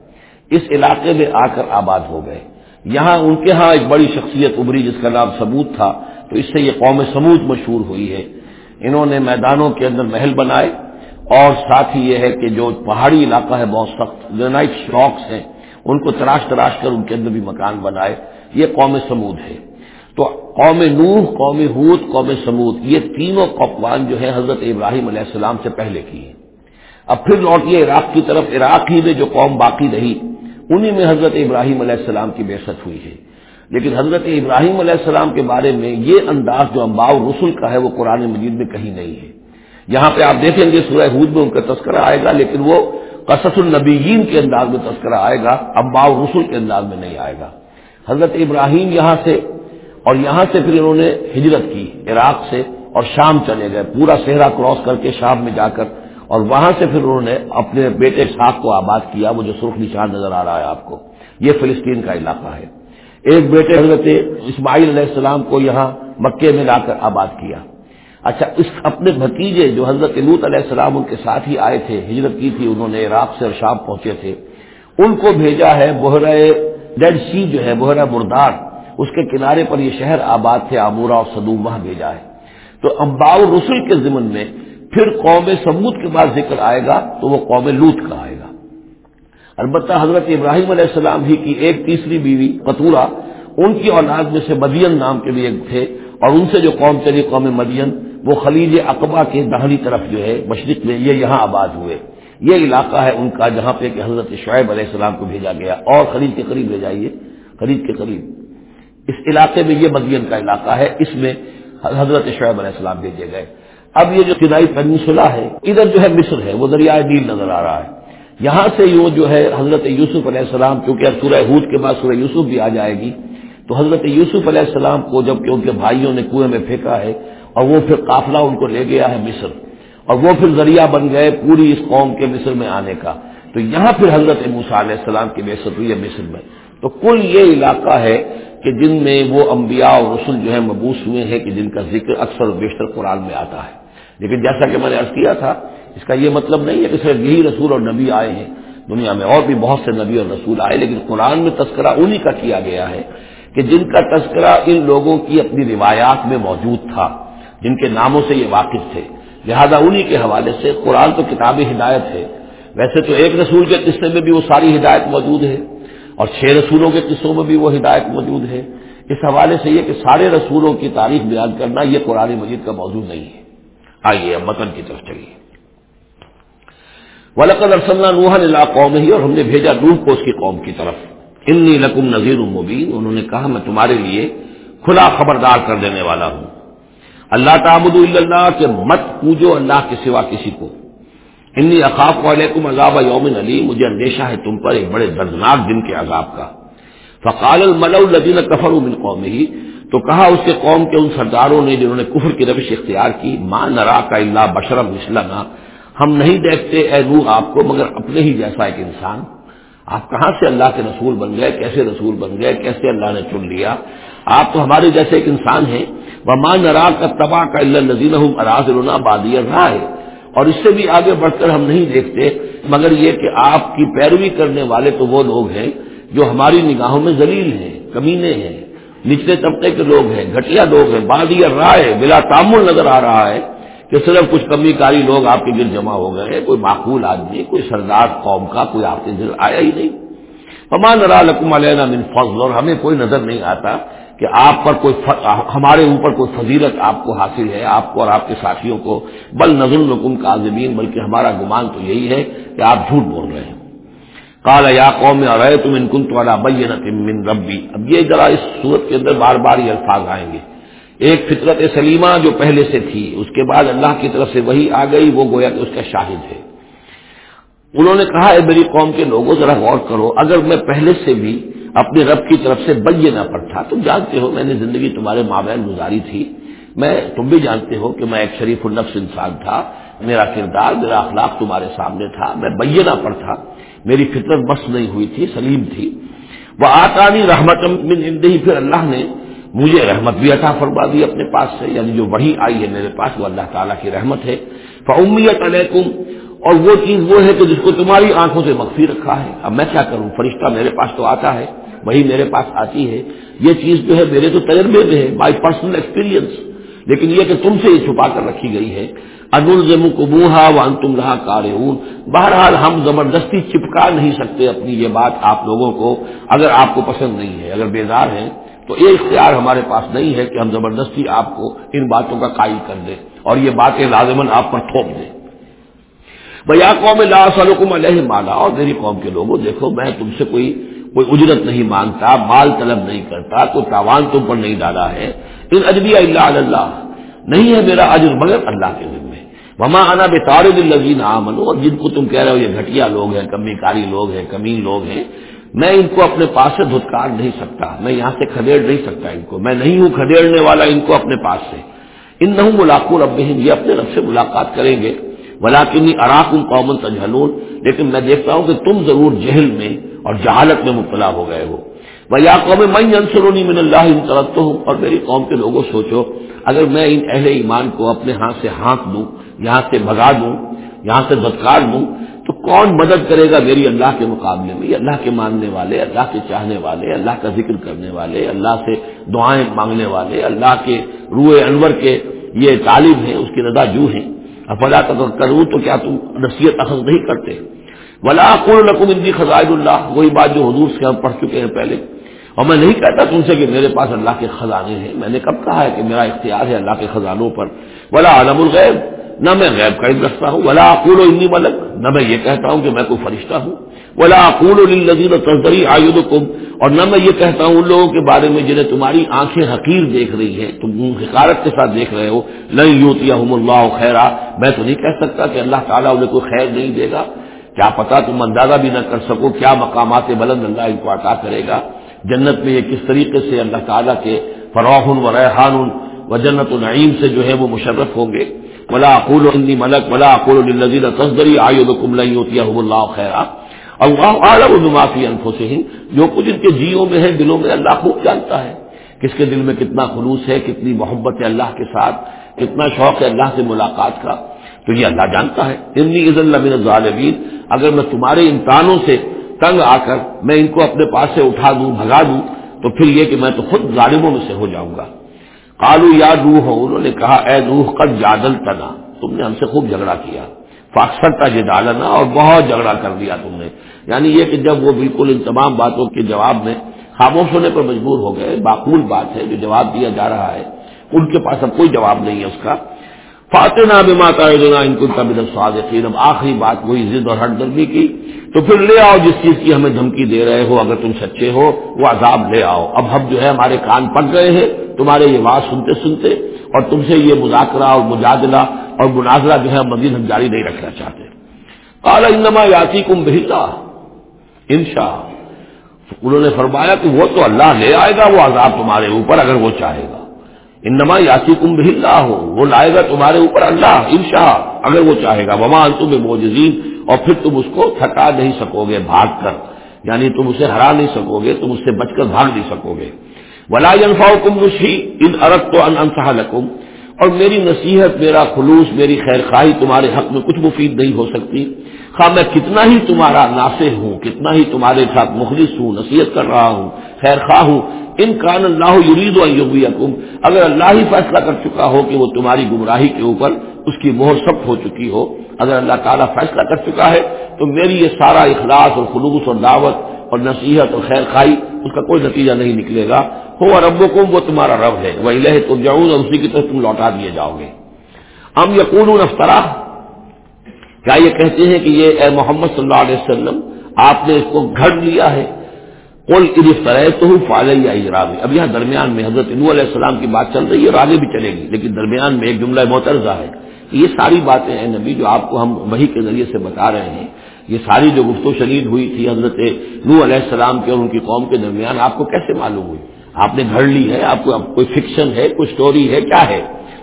اس علاقے میں آ کر آباد ہو گئے۔ یہاں ان کے ہاں ایک بڑی شخصیت ابری جس کا نام سبوت تھا، تو اس سے یہ قوم سمود مشہور ہوئی ہے۔ انہوں نے میدانوں کے اندر محل بنائے۔ اور ساتھ ہی یہ ہے کہ جو پہاڑی علاقہ ہے، بہت سخت گرنائٹ شاکس ہیں، ان کو تراش تراش کر ان کے اندر بھی مکان بنائے۔ یہ قوم سمود ہے۔ تو قوم نوح، قوم حود قوم سمود، یہ تینوں قوان جو ہے حضرت ابراہیم علیہ السلام سے پہلے کی ہیں۔ اب پھر لوٹیے عراق کی طرف، عراق ہی میں جو قوم باقی رہی، انہی میں حضرت ابراہیم علیہ السلام کی بےست ہوئی ہے۔ لیکن حضرت ابراہیم علیہ السلام کے بارے میں یہ انداز جو امباؤ رسول کا ہے، وہ قرآن مجید میں کہیں نہیں ہے۔ یہاں پہ آپ دیکھیں گے سورہ حود میں ان کا تذکرہ آئے گا، لیکن وہ قصص النبیین کے انداز میں تذکرہ آئے گا ابا رسول کے انداز میں نہیں آئے گا۔ حضرت ابراہیم یہاں سے اور یہاں سے پھر انہوں نے ہجرت کی عراق سے اور شام چلے گئے، پورا صحرا کراس کر کے شام میں جا کر، اور وہاں سے پھر انہوں نے اپنے بیٹے صاحب کو آباد کیا، وہ جو سرخ نشان نظر آ رہا ہے آپ کو۔ یہ فلسطین کا علاقہ ہے۔ ایک بیٹے حضرت اسماعیل علیہ السلام کو یہاں مکے میں لا کر آباد کیا۔ اچھا اس اپنے بھتیجے جو حضرت لوت علیہ السلام ان کے ساتھ ہی آئے تھے، ہجرت کی تھی، انہوں نے عراق سے اور شام پہنچے تھے، ان کو بھیجا ہے بحرہ ڈیڈ سی جو ہے بحرہ مردار، اس کے کنارے پر یہ شہر آباد تھے آمورا اور سدوم وہاں بھیجا ہے۔ تو امباؤ رسول کے ضمن میں پھر قوم سمود کے بعد ذکر آئے گا تو وہ قوم لوت کا آئے گا۔ البتہ حضرت ابراہیم علیہ السلام ہی کی ایک تیسری بیوی قطورہ، ان کی اولاد میں سے مدین نام کے بھی ایک تھے، اور ان سے جو قوم چلی، قوم مدین وہ خلیج اقبا کے دہلی طرف جو ہے، مشرق میں یہ یہاں آباد ہوئے۔ یہ علاقہ ہے ان کا جہاں پہ کہ حضرت شعیب علیہ السلام کو بھیجا گیا۔ اور خرید کے قریب لے جائیے۔ خرید کے قریب۔ اس علاقے میں یہ مدین کا علاقہ ہے۔ اس میں حضرت شعیب علیہ السلام بھیجے گئے۔ اب یہ جو سنائی پینسلا ہے، ادھر جو ہے مصر ہے، وہ دریائے نیل نظر آ رہا ہے۔ یہاں سے وہ جو ہے حضرت یوسف علیہ السلام کیونکہ اب سورہ حود کے بعد سورہ یوسف بھی آ جائے گی، تو حضرت یوسف علیہ السلام کو جبکہ ان کے بھائیوں نے کنویں میں پھینکا ہے اور وہ پھر قافلہ ان کو لے گیا ہے مصر اور وہ پھر ذریعہ بن گئے پوری اس قوم کے مصر میں آنے کا تو یہاں پھر حضرت موسیٰ علیہ السلام کی بےست ہوئی ہے مصر میں تو کل یہ علاقہ ہے کہ جن میں وہ انبیاء اور رسول جو ہے مبوس ہوئے ہیں کہ جن کا ذکر اکثر و بیشتر قرآن میں آتا ہے لیکن جیسا کہ میں نے عرض کیا تھا، اس کا یہ مطلب نہیں ہے کہ صرف یہی رسول اور نبی آئے ہیں، دنیا میں اور بھی بہت سے نبی اور رسول آئے، لیکن قرآن میں تذکرہ انہی کا کیا گیا ہے کہ جن کا تذکرہ ان لوگوں کی اپنی روایات میں موجود تھا۔ جن کے ناموں سے یہ واقف تھے۔ لہذا انہی کے حوالے سے قرآن تو کتاب ہدایت ہے۔ ویسے تو ایک رسول کے قصے میں بھی وہ ساری ہدایت موجود ہے اور چھ رسولوں کے قصوں میں بھی وہ ہدایت موجود ہے۔ اس حوالے سے یہ کہ سارے رسولوں کی تاریخ بیان کرنا یہ قرآن مجید کا موضوع نہیں ہے۔ آئیے اب متن کی طرف چلیے۔ ولقد ارسلنا نوحا الى قومه اور ہم نے بھیجا نوح کو اس کی قوم کی طرف۔ انی لکم نذیر مبین انہوں نے کہا، میں تمہارے لیے کھلا خبردار کر دینے والا ہوں۔ اللہ تعبد اللہ کہ مت پوجو اللہ کے سوا کسی کو۔ انی اقاف علیکم عذاب یوم علی مجھے اندیشہ ہے تم پر ایک بڑے دردناک دن کے عذاب کا۔ فقال الملو الذین کفروا من قومه تو کہا اس کے قوم کے ان سرداروں نے جنہوں نے کفر کی روش اختیار کی ماں نرا کا اللہ بشرم مسلم ہم نہیں دیکھتے اے روح آپ کو، مگر اپنے ہی جیسا ایک انسان۔ آپ کہاں سے اللہ کے رسول بن گئے؟ کیسے رسول بن گئے؟ کیسے اللہ نے چن لیا؟ آپ تو ہمارے جیسے ایک انسان ہیں۔ وہ ماں کا تباہ کا اللہ نظین اراض النا بادی رہا ہے اور اس سے بھی آگے بڑھ کر ہم نہیں دیکھتے، مگر یہ کہ آپ کی پیروی کرنے والے تو وہ لوگ ہیں جو ہماری نگاہوں میں ذلیل ہیں، کمینے ہیں۔ نچلے طبقے کے لوگ ہیں، گھٹیا لوگ ہیں۔ بادی رائے بلا تعمل نظر آ رہا ہے کہ صرف کچھ کمی کاری لوگ آپ کے گر جمع ہو گئے کوئی معقول آدمی، کوئی سردار قوم کا، کوئی آپ کے دل آیا ہی نہیں۔ پمان را لکم علیہ من فضل اور ہمیں کوئی نظر نہیں آتا۔ کہ آپ پر کوئی ف... ہمارے اوپر کوئی فضیلت آپ کو حاصل ہے، آپ کو اور آپ کے ساتھیوں کو۔ بل نظر رکم کا بلکہ ہمارا گمان تو یہی ہے کہ آپ جھوٹ بول رہے ہیں۔ کالا یا قوم اور تم ان کن تمہارا بین ربی۔ اب یہ ذرا اس صورت کے اندر بار بار یہ الفاظ آئیں گے۔ ایک فطرت سلیمہ جو پہلے سے تھی، اس کے بعد اللہ کی طرف سے وہی آ گئی، وہ گویا کہ اس کا شاہد ہے۔ انہوں نے کہا، اے میری قوم کے لوگوں، ذرا غور کرو، اگر میں پہلے سے بھی اپنے رب کی طرف سے بے نہ پڑتا تم جانتے ہو میں نے زندگی تمہارے مابین گزاری تھی۔ میں، تم بھی جانتے ہو کہ میں ایک شریف النفس انسان تھا۔ میرا کردار، میرا اخلاق تمہارے سامنے تھا۔ میں بے نہ پڑتا میری فطرت بس نہیں ہوئی تھی، سلیم تھی۔ وہ آتانی رحمت پھر اللہ نے مجھے رحمت بھی عطا فرما دی اپنے پاس سے یعنی جو وہی آئی ہے میرے پاس، وہ اللہ تعالیٰ کی رحمت ہے۔ فعمیت علیکم اور وہ چیز وہ ہے کہ جس کو تمہاری آنکھوں سے مخفی رکھا ہے۔ اب میں کیا کروں؟ فرشتہ میرے پاس تو آتا ہے، وہی میرے پاس آتی ہے۔ یہ چیز جو ہے میرے تو تجربے میں ہے بائی پرسنل ایکسپیرینس لیکن یہ کہ تم سے یہ چھپا کر رکھی گئی ہے۔ ادل کو بوہا وان تم رہا کار بہرحال ہم زبردستی چپکا نہیں سکتے اپنی یہ بات آپ لوگوں کو، اگر آپ کو پسند نہیں ہے، اگر بیدار ہیں، تو یہ اختیار ہمارے پاس نہیں ہے کہ ہم زبردستی آپ کو ان باتوں کا قائل کر دیں اور یہ باتیں لازمن آپ پر تھوپ دیں۔ بھیا قوم لا سلکم علیہ مالا، اور میری قوم کے لوگوں، دیکھو میں تم سے کوئی کوئی اجرت نہیں مانگتا، مال طلب نہیں کرتا، کوئی تاوان تم پر نہیں ڈالا ہے۔ ان اجبی اللہ اللہ۔ نہیں ہے میرا اجر مگر اللہ کے ذمے۔ وما آنا بے تارد الزین آمن اور جن کو تم کہہ رہے ہو، یہ گھٹیا لوگ ہیں، کمی کاری لوگ ہیں، کمین لوگ ہیں، میں ان کو اپنے پاس سے دھتکار نہیں سکتا، میں یہاں سے کھدیڑ نہیں سکتا ان کو۔ میں نہیں ہوں کھدیڑنے والا ان کو اپنے پاس سے۔ ان نہ ملاقوں رب یہ اپنے رب سے ملاقات کریں گے۔ ولاکنی اراکم قومن تجہلون، لیکن میں دیکھتا ہوں کہ تم ضرور جہل میں اور جہالت میں مبتلا ہو گئے ہو۔ وہ یا قوم میں انسرونی من اللہ ان طرف ہوں اور میری قوم کے لوگوں سوچو، اگر میں ان اہل ایمان کو اپنے ہاتھ سے ہانک دوں، یہاں سے بھگا دوں، یہاں سے بدکار دوں، تو کون مدد کرے گا میری اللہ کے مقابلے میں؟ اللہ کے ماننے والے، اللہ کے چاہنے والے، اللہ کا ذکر کرنے والے، اللہ سے دعائیں مانگنے والے، اللہ کے روئے انور کے یہ طالب ہیں، اس کی رضا جو ہیں۔ افلا کروں تو کیا تم نصیحت اخذ نہیں کرتے؟ ولا نقم اندی خزائن اللہ، وہی بات جو حضور سے ہم پڑھ چکے ہیں پہلے۔ اور میں نہیں کہتا تم سے کہ میرے پاس اللہ کے خزانے ہیں۔ میں نے کب کہا ہے کہ میرا اختیار ہے اللہ کے خزانوں پر۔ ولا عالم الغیب نہ میں غیب کا علم رکھتا ہوں، ولا اقول انی ملک، نہ میں یہ کہتا ہوں کہ میں کوئی فرشتہ ہوں، ولا اقول للذین تزدری اعیدکم اور نہ میں یہ کہتا ہوں ان لوگوں کے بارے میں جنہیں تمہاری آنکھیں حقیر دیکھ رہی ہیں، تم حقارت کے ساتھ دیکھ رہے ہو، لن یوتیہم اللہ خیرا۔ میں تو نہیں کہہ سکتا کہ اللہ تعالیٰ انہیں کوئی خیر نہیں دے گا۔ کیا پتا تم اندازہ بھی نہ کر سکو کیا مقامات بلند اللہ ان کو عطا کرے گا۔ جنت میں یہ کس طریقے سے اللہ تعالیٰ کے فروغن و ریحان و جنت النعیم سے جو ہے وہ مشرف ہوں گے؟ ولا اقول انی ملک ولا اقول للذین تصدری اعیدکم لن یؤتیہم اللہ خیرا اللہ عالم بما فی انفسہم، جو کچھ ان کے جیوں میں ہے، دلوں میں اللہ خوب جانتا ہے۔ کس کے دل میں کتنا خلوص ہے، کتنی محبت ہے اللہ کے ساتھ، کتنا شوق ہے اللہ سے ملاقات کا۔ تو یہ اللہ جانتا ہے۔ انی عز اللہ من الظالمین، اگر میں تمہارے امتحانوں سے تنگ آ کر میں ان کو اپنے پاس سے اٹھا دوں، بھگا دوں، تو پھر یہ کہ میں تو خود ظالموں میں سے ہو جاؤں گا۔ کالو یا روح انہوں نے کہا، اے روح قد جادل تنا تم نے ہم سے خوب جھگڑا کیا۔ فاکسر کا اور بہت جھگڑا کر دیا تم نے۔ یعنی یہ کہ جب وہ بالکل ان تمام باتوں کے جواب میں خاموش ہونے پر مجبور ہو گئے، معقول بات ہے جو جواب دیا جا رہا ہے، ان کے پاس اب کوئی جواب نہیں ہے اس کا۔ فاتح نہ بھی ماتا ان کو تب صادقین اب آخری بات وہی ضد اور ہٹ دردی کی۔ تو پھر لے آؤ جس چیز کی ہمیں دھمکی دے رہے ہو، اگر تم سچے ہو، وہ عذاب لے آؤ۔ اب ہم جو ہے ہمارے کان پک گئے ہیں، تمہارے یہ بات سنتے سنتے اور تم سے یہ مذاکرہ اور مجادلہ اور مناظرہ جو ہے مزید ہم جاری نہیں رکھنا چاہتے۔ کالا انما یاتی کم بہتا انشا انہوں نے فرمایا کہ وہ تو اللہ لے آئے گا، وہ عذاب تمہارے اوپر اگر وہ چاہے گا۔ انما یاسی کم بھی ہو وہ لائے گا تمہارے اوپر اللہ انشا اگر وہ چاہے گا۔ وما تم موجزین اور پھر تم اس کو تھکا نہیں سکو گے بھاگ کر۔ یعنی تم اسے ہرا نہیں سکو گے تم اس سے بچ کر بھاگ نہیں سکو گے ولا انفاؤ کم نشی ان ارق تو انسہ لکم اور میری نصیحت، میرا خلوص، میری خیر خواہی تمہارے حق میں کچھ مفید نہیں ہو سکتی۔ خواہ میں کتنا ہی تمہارا ناصر ہوں، کتنا ہی تمہارے ساتھ مخلص ہوں، نصیحت کر رہا ہوں خیر خواہ ہوں ان کان اللہ یرید و یغویکم، اگر اللہ ہی فیصلہ کر چکا ہو کہ وہ تمہاری گمراہی کے اوپر اس کی مہر سخت ہو چکی ہو، اگر اللہ تعالیٰ فیصلہ کر چکا ہے، تو میری یہ سارا اخلاص اور خلوص اور دعوت اور نصیحت اور خیر خائی اس کا کوئی نتیجہ نہیں نکلے گا۔ ہو رب وہ تمہارا رب ہے۔ وہ لہ تم جاؤں اور اسی کی طرف تم لوٹا دیے جاؤ گے۔ ہم یقون افطرا کیا یہ کہتے ہیں کہ یہ اے محمد صلی اللہ علیہ وسلم، آپ نے اس کو گھڑ لیا ہے؟ کل طرح تو فالح اجرام اب یہاں درمیان میں حضرت انو علیہ السلام کی بات چل رہی ہے اور آگے بھی چلے گی، لیکن درمیان میں ایک جملہ معترضہ ہے یہ ساری باتیں ہیں نبی جو آپ کو ہم وہی کے ذریعے سے بتا رہے ہیں، یہ ساری جو گفت و شنید ہوئی تھی حضرت نو علیہ السلام کے اور ان کی قوم کے درمیان، آپ کو کیسے معلوم ہوئی؟ آپ نے گھڑ لی ہے، آپ کو کوئی فکشن ہے، کوئی سٹوری ہے، کیا ہے؟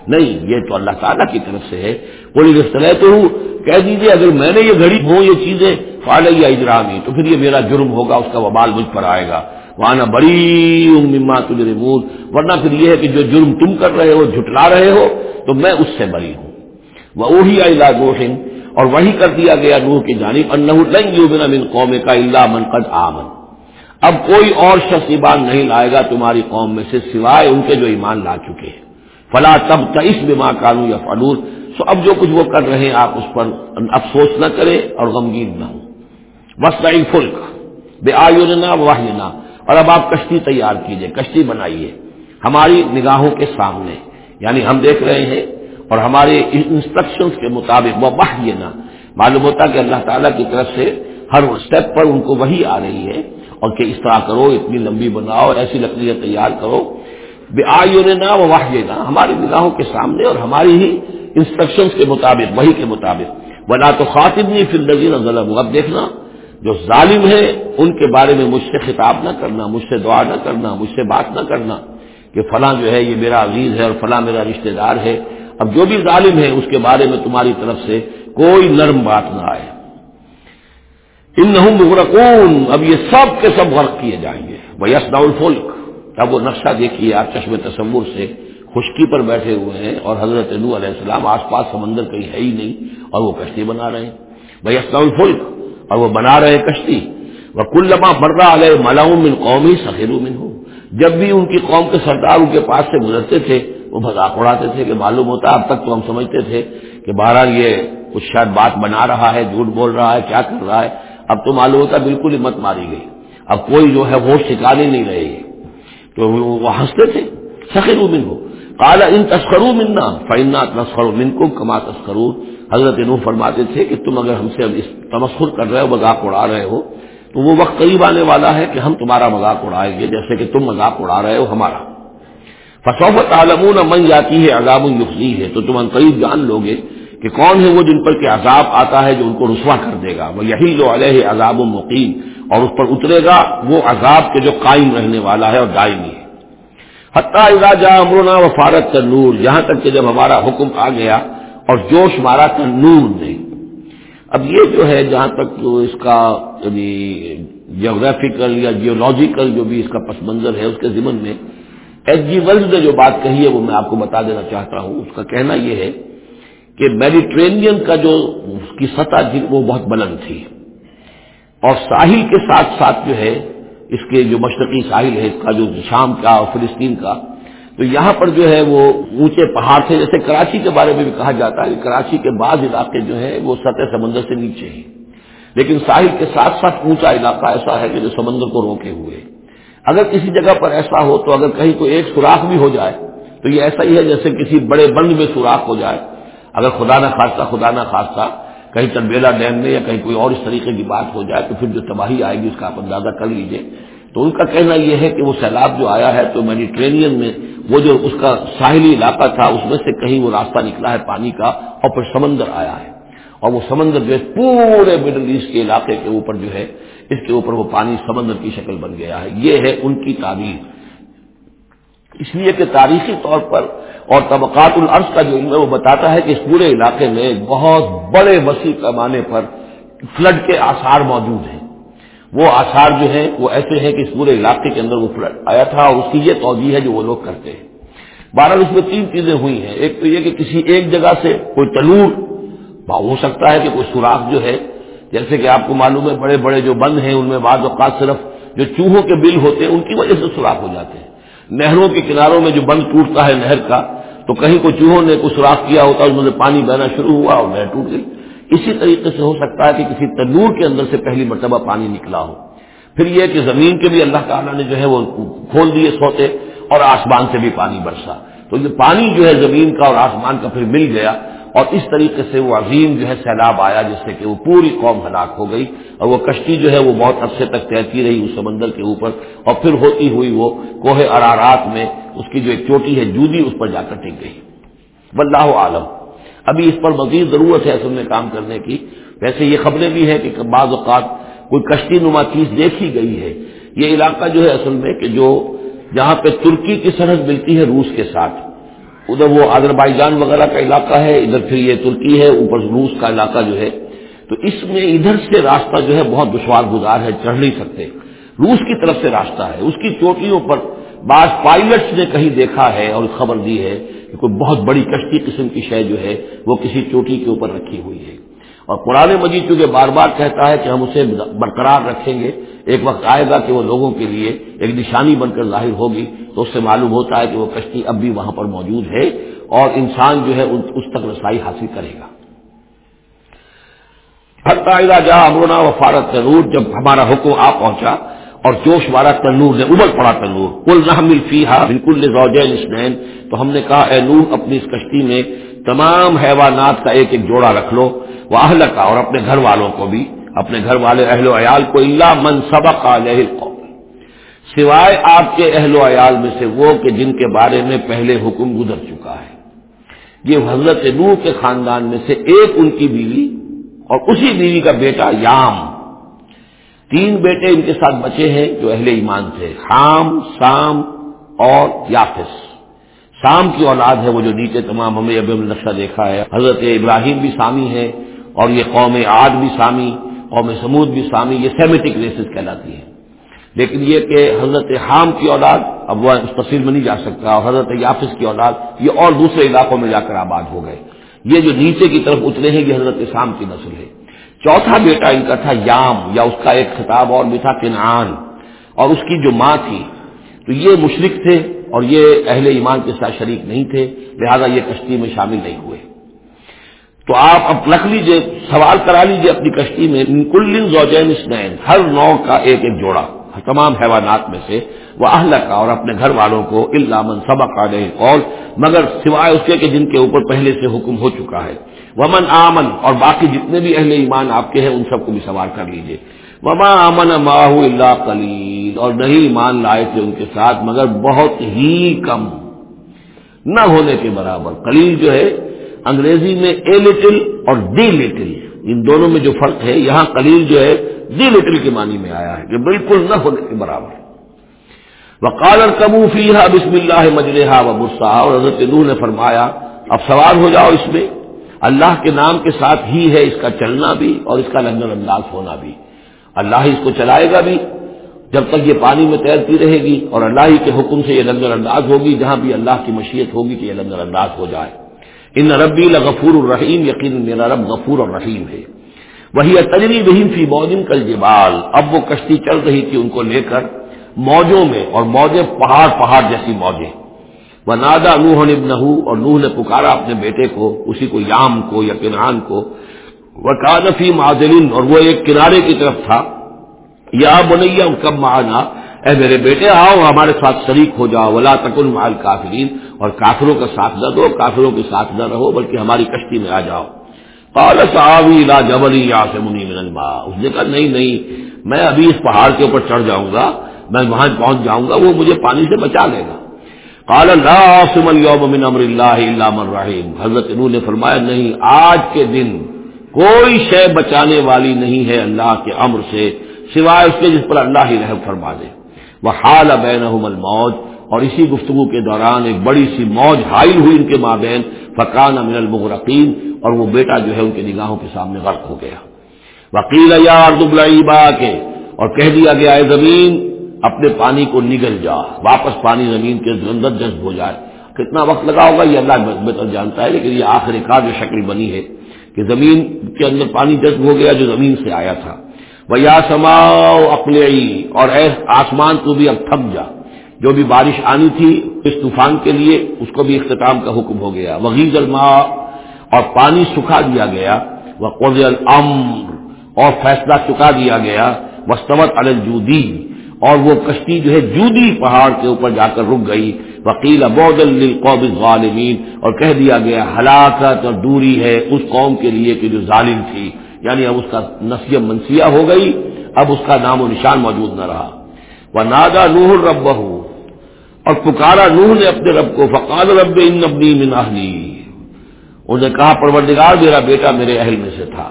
نہیں، یہ تو اللہ تعالیٰ کی طرف سے ہے۔ کوئی طرح تو کہہ دیجیے اگر میں نے یہ گھڑی ہوں، یہ چیزیں یا اجرامی، تو پھر یہ میرا جرم ہوگا، اس کا وبال مجھ پر آئے گا۔ وہاں بڑی مما تجرے مول ورنہ پھر یہ ہے کہ جو جرم تم کر رہے ہو، جھٹلا رہے ہو، تو میں اس سے بری ہوں۔ وہ وہی اللہ گوشن اور وہی کر دیا گیا نور کی جانب انہ من قوم کا اللہ من قد آمن۔ اب کوئی اور شخص ایمان نہیں لائے گا تمہاری قوم میں سے سوائے ان کے جو ایمان لا چکے ہیں۔ فلا تب تئیس بما کانو یا فلور سو اب جو کچھ وہ کر رہے ہیں، آپ اس پر افسوس نہ کریں اور غمگین نہ ہوں۔ بس فلک بے آیونا واہنا اور اب آپ کشتی تیار کیجیے، کشتی بنائیے۔ ہماری نگاہوں کے سامنے یعنی ہم دیکھ رہے ہیں اور ہمارے انسٹرکشن کے مطابق وہ واہنا معلوم ہوتا کہ اللہ تعالیٰ کی طرف سے ہر اسٹیپ پر ان کو وہی آ رہی ہے اور کہ اس طرح کرو، اتنی لمبی بناؤ، ایسی لکڑیاں تیار کرو۔ بے آیونا وہ ہماری نگاہوں کے سامنے اور ہماری ہی انسٹرکشن کے مطابق وہی کے مطابق۔ بنا تو خاطب نہیں پھر نظیر ظلم اب دیکھنا، جو ظالم ہے، ان کے بارے میں مجھ سے خطاب نہ کرنا، مجھ سے دعا نہ کرنا، مجھ سے بات نہ کرنا کہ فلاں جو ہے، یہ میرا عزیز ہے اور فلاں میرا رشتہ دار ہے۔ اب جو بھی ظالم ہے، اس کے بارے میں تمہاری طرف سے کوئی نرم بات نہ آئے۔ ان مغرقون۔ اب یہ سب کے سب غرق کیے جائیں گے۔ وہ یس الفلک اب وہ نقشہ دیکھیے آپ چشم تصور سے۔ خشکی پر بیٹھے ہوئے ہیں اور حضرت نو علیہ السلام آس پاس سمندر کہیں ہے ہی نہیں اور وہ کشتی بنا رہے ہیں۔ وہ یس الفلک اور وہ بنا رہے کشتی۔ وہ کل لما برا علیہ ملاؤں من قومی سخیر من ہو جب بھی ان کی قوم کے سردار ان کے پاس سے گزرتے تھے، وہ مذاق اڑاتے تھے کہ معلوم ہوتا اب تک تو ہم سمجھتے تھے کہ بہرحال یہ کچھ شاید بات بنا رہا ہے، جھوٹ بول رہا ہے، کیا کر رہا ہے۔ اب تو معلوم ہوتا بالکل ہی مت ماری گئی۔ اب کوئی جو ہے ہوش ٹھکانے نہیں رہے گی تو وہ ہنستے تھے۔ سخیر من ہو کالا ان تسکرو منا فائنا تسکرو من کو کما تسکرو حضرت نو فرماتے تھے کہ تم اگر ہم سے اس تمسخر کر رہے ہو، مذاق اڑا رہے ہو، تو وہ وقت قریب آنے والا ہے کہ ہم تمہارا مذاق اڑائیں گے، جیسے کہ تم مذاق اڑا رہے ہو ہمارا۔ فصوفت عالمون من جاتی ہے، عذاب الفلی ہے۔ تو تم ان قریب جان لو گے کہ کون ہے وہ جن پر کہ عذاب آتا ہے جو ان کو رسوا کر دے گا۔ وہ یہی جو علیہ عذاب المقیم اور اس پر اترے گا وہ عذاب کے جو قائم رہنے والا ہے اور دائمی ہے حتیٰ جا امرنا و فارت تنور جہاں تک کہ جب ہمارا حکم آ گیا اور جوش مارا تنور نے۔ اب یہ جو ہے، جہاں تک جو اس کا یعنی جیوگرافیکل یا جیولوجیکل جو بھی اس کا پس منظر ہے، اس کے ذمن میں ایچ جی ولز نے جو بات کہی ہے، وہ میں آپ کو بتا دینا چاہتا ہوں۔ اس کا کہنا یہ ہے کہ میڈیٹرینین کا جو اس کی سطح تھی، وہ بہت بلند تھی۔ اور ساحل کے ساتھ ساتھ جو ہے اس کے جو مشرقی ساحل ہے، اس کا جو شام کا اور فلسطین کا۔ تو یہاں پر جو ہے وہ اونچے پہاڑ تھے، جیسے کراچی کے بارے میں بھی کہا جاتا ہے۔ کہ کراچی کے بعض علاقے جو ہیں، وہ سطح سمندر سے نیچے ہیں۔ لیکن ساحل کے ساتھ ساتھ اونچا علاقہ ایسا ہے کہ جو سمندر کو روکے ہوئے۔ اگر کسی جگہ پر ایسا ہو، تو اگر کہیں کوئی ایک سوراخ بھی ہو جائے، تو یہ ایسا ہی ہے جیسے کسی بڑے بند میں سوراخ ہو جائے۔ اگر خدا نہ خاصہ خدا نہ خاصہ کہیں تنبیلا ڈیم میں یا کہیں کوئی اور اس طریقے کی بات ہو جائے تو پھر جو تباہی آئے گی اس کا آپ اندازہ کر لیجیے۔ تو ان کا کہنا یہ ہے کہ وہ سیلاب جو آیا ہے تو میڈیٹرینین میں وہ جو اس کا ساحلی علاقہ تھا اس میں سے کہیں وہ راستہ نکلا ہے پانی کا اور پھر سمندر آیا ہے۔ اور وہ سمندر جو ہے پورے مڈل ایسٹ کے علاقے کے اوپر جو ہے اس کے اوپر وہ پانی سمندر کی شکل بن گیا ہے۔ یہ ہے ان کی تعبیر۔ اس لیے کہ تاریخی طور پر اور طبقات العرض کا جو علم ہے وہ بتاتا ہے کہ اس پورے علاقے میں بہت بڑے وسیع پیمانے پر فلڈ کے آثار موجود ہیں۔ وہ آثار جو ہیں وہ ایسے ہیں کہ اس پورے علاقے کے اندر وہ فلڈ آیا تھا اور اس کی یہ توجہ ہے جو وہ لوگ کرتے ہیں۔ بارہ اس میں تین چیزیں ہوئی ہیں۔ ایک تو یہ کہ کسی ایک جگہ سے کوئی تلور ہو سکتا ہے کہ کوئی سوراخ جو ہے، جیسے کہ آپ کو معلوم ہے بڑے بڑے جو بند ہیں، ان میں بعض اوقات صرف جو چوہوں کے بل ہوتے ہیں، ان کی وجہ سے سوراخ ہو جاتے ہیں۔ نہروں کے کناروں میں جو بند ٹوٹتا ہے نہر کا تو کہیں کوئی چوہوں نے کوئی سوراخ کیا ہوتا اس میں پانی بہنا شروع ہوا اور نہ ٹوٹ گئی۔ اسی طریقے سے ہو سکتا ہے کہ کسی تندور کے اندر سے پہلی مرتبہ پانی نکلا ہو۔ پھر یہ کہ زمین کے بھی اللہ تعالیٰ نے جو ہے وہ کھول دیے سوتے اور آسمان سے بھی پانی برسا۔ تو یہ پانی جو ہے زمین کا اور آسمان کا پھر مل گیا۔ اور اس طریقے سے وہ عظیم جو ہے سیلاب آیا، جس سے کہ وہ پوری قوم ہلاک ہو گئی اور وہ کشتی جو ہے وہ بہت عرصے تک تیرتی رہی اس سمندر کے اوپر اور پھر ہوتی ہوئی وہ کوہ ارارات میں اس کی جو ایک چوٹی ہے جودی اس پر جا کر ٹک گئی۔ واللہ عالم ابھی اس پر مزید ضرورت ہے اصل میں کام کرنے کی۔ ویسے یہ خبریں بھی ہیں کہ بعض اوقات کوئی کشتی نما چیز دیکھی گئی ہے۔ یہ علاقہ جو ہے اصل میں کہ جو جہاں پہ ترکی کی سرحد ملتی ہے روس کے ساتھ۔ ادھر وہ آذربائیجان وغیرہ کا علاقہ ہے، ادھر پھر یہ ترکی ہے، اوپر روس کا علاقہ جو ہے۔ تو اس میں ادھر سے راستہ جو ہے بہت دشوار گزار ہے، چڑھ نہیں سکتے۔ روس کی طرف سے راستہ ہے۔ اس کی چوٹیوں پر بعض پائلٹس نے کہیں دیکھا ہے اور خبر دی ہے کہ کوئی بہت بڑی کشتی قسم کی شے جو ہے، وہ کسی چوٹی کے اوپر رکھی ہوئی ہے۔ اور قرآن مجید چونکہ بار بار کہتا ہے کہ ہم اسے برقرار رکھیں گے ایک وقت آئے گا کہ وہ لوگوں کے لیے ایک نشانی بن کر ظاہر ہوگی تو اس سے معلوم ہوتا ہے کہ وہ کشتی اب بھی وہاں پر موجود ہے اور انسان جو ہے اس تک رسائی حاصل کرے گا۔ ہر جا امرونا و فارت تنور، جب ہمارا حکم آ پہنچا اور جوش مارا تنور نے ابل پڑا تنور کل نہ مل فی ہا بالکل اسنین تو ہم نے کہا، اے نور، اپنی اس کشتی میں تمام حیوانات کا ایک ایک جوڑا رکھ لو وہ اہل کا اور اپنے گھر والوں کو بھی۔ اپنے گھر والے اہل و عیال کو اللہ من سبق قوم سوائے آپ کے اہل و عیال میں سے وہ کہ جن کے بارے میں پہلے حکم گزر چکا ہے. یہ حضرت نوح کے خاندان میں سے ایک ان کی بیوی اور اسی بیوی کا بیٹا یام. تین بیٹے ان کے ساتھ بچے ہیں جو اہل ایمان تھے، حام، سام اور یافس. سام کی اولاد ہے وہ جو نیچے تمام ہمیں ابھی نقشہ دیکھا ہے، حضرت ابراہیم بھی سامی ہے اور یہ قوم عاد بھی سامی قوم سمود بھی سامی یہ سیمیٹک ریسز کہلاتی ہے لیکن یہ کہ حضرت حام کی اولاد اب وہ اس تفصیل میں نہیں جا سکتا، اور حضرت یافس کی اولاد یہ اور دوسرے علاقوں میں جا کر آباد ہو گئے۔ یہ جو نیچے کی طرف اترے ہیں، یہ حضرت شام کی نسل ہے۔ چوتھا بیٹا ان کا تھا یام، یا اس کا ایک خطاب اور بھی تھا کنعان۔ اور اس کی جو ماں تھی، تو یہ مشرق تھے اور یہ اہل ایمان کے ساتھ شریک نہیں تھے، لہذا یہ کشتی میں شامل نہیں ہوئے۔ تو آپ اب رکھ لیجیے، سوال کرا لیجیے اپنی کشتی میں کل زوجین اسنین ہر نو کا ایک ایک جوڑا، تمام حیوانات میں سے وہ اہل کا اور اپنے گھر والوں کو علامن سبق آ اور مگر سوائے اس کے کہ جن کے اوپر پہلے سے حکم ہو چکا ہے۔ ومن آمن، اور باقی جتنے بھی اہل ایمان آپ کے ہیں، ان سب کو بھی سوار کر لیجیے وما امن ماہ اللہ کلیل اور نہیں ایمان لائے تھے ان کے ساتھ، مگر بہت ہی کم۔ نہ ہونے کے برابر کلیل جو ہے انگریزی میں اے لٹل اور ڈی لٹل ان دونوں میں جو فرق ہے، یہاں کلیل جو ہے ڈی لٹل کے معنی میں آیا ہے کہ بالکل نہ ہونے کے برابر وقال کبو فی بسم اللہ مجرحا و مسا اور حضرت نوح نے فرمایا، اب سوار ہو جاؤ اس میں، اللہ کے نام کے ساتھ ہی ہے اس کا چلنا بھی اور اس کا لنگر انداز ہونا بھی۔ اللہ ہی اس کو چلائے گا بھی، جب تک یہ پانی میں تیرتی رہے گی، اور اللہ ہی کے حکم سے یہ لنگر انداز ہوگی، جہاں بھی اللہ کی مشیت ہوگی کہ یہ لنگر انداز ہو جائے۔ ان ربی غفور الرحیم یقین میرا رب غفور الرحیم ہے۔ وہی تجری بہیم فی بودن کل جبال۔ اب وہ کشتی چل رہی تھی ان کو لے کر، موجوں میں، اور موجیں پہاڑ پہاڑ جیسی موجیں۔ وہ نادا نوح ابن اور نوح نے پکارا اپنے بیٹے کو، اسی کو یام کو یا کنان کو۔ وہ کانفی معذرین اور وہ ایک کنارے کی طرف تھا۔ یا بنیا کب مانا اے میرے بیٹے، آؤ ہمارے ساتھ شریک ہو جاؤ، ولا تکن مال کافرین اور کافروں کا ساتھ نہ دو، کافروں کے ساتھ نہ رہو، بلکہ ہماری کشتی میں آ جاؤ۔ قال صحابی لا جبلی یا سے من الماء۔ اس نے کہا، نہیں نہیں، میں ابھی اس پہاڑ کے اوپر چڑھ جاؤں گا، میں وہاں پہنچ جاؤں گا، وہ مجھے پانی سے بچا لے گا۔ قال لا عاصم اليوم من امر الله الا من رحم حضرت نوح نے فرمایا، نہیں، آج کے دن کوئی شے بچانے والی نہیں ہے اللہ کے امر سے، سوائے اس کے جس پر اللہ ہی رحم فرما دے۔ وہ حال بینہم الموج اور اسی گفتگو کے دوران ایک بڑی سی موج حائل ہوئی ان کے مابین، فقان من المغرقین اور وہ بیٹا جو ہے ان کی نگاہوں کے سامنے غرق ہو گیا۔ وکیل با کے اور کہہ دیا گیا ہے زمین، اپنے پانی کو نگل جا، واپس پانی زمین کے اندر جذب ہو جائے۔ کتنا وقت لگا ہوگا؟ یہ اللہ بہتر جانتا ہے، لیکن یہ آخری کار جو شکل بنی ہے کہ زمین کے اندر پانی جذب ہو گیا جو زمین سے آیا تھا۔ وہ یا سماؤ اقلی اور اے آسمان تو بھی اب تھک جا۔ جو بھی بارش آنی تھی اس طوفان کے لیے اس کو بھی اختتام کا حکم ہو گیا۔ وغیر الماء اور پانی سکھا دیا گیا۔ وہ قز العمر اور فیصلہ چکا دیا گیا۔ وسطوت الجودی اور وہ کشتی جو ہے جودی پہاڑ کے اوپر جا کر رک گئی۔ وکیل ابود القوب غالمین اور کہہ دیا گیا، ہلاکت اور دوری ہے اس قوم کے لیے کہ جو ظالم تھی۔ یعنی اب اس کا نصیب منسیہ ہو گئی، اب اس کا نام و نشان موجود نہ رہا۔ وہ نادا نوح رب اور پکارا نوح نے اپنے رب کو، فقال رب ان ابنی مناہلی انہوں نے کہا، پروردگار میرا بیٹا میرے اہل میں سے تھا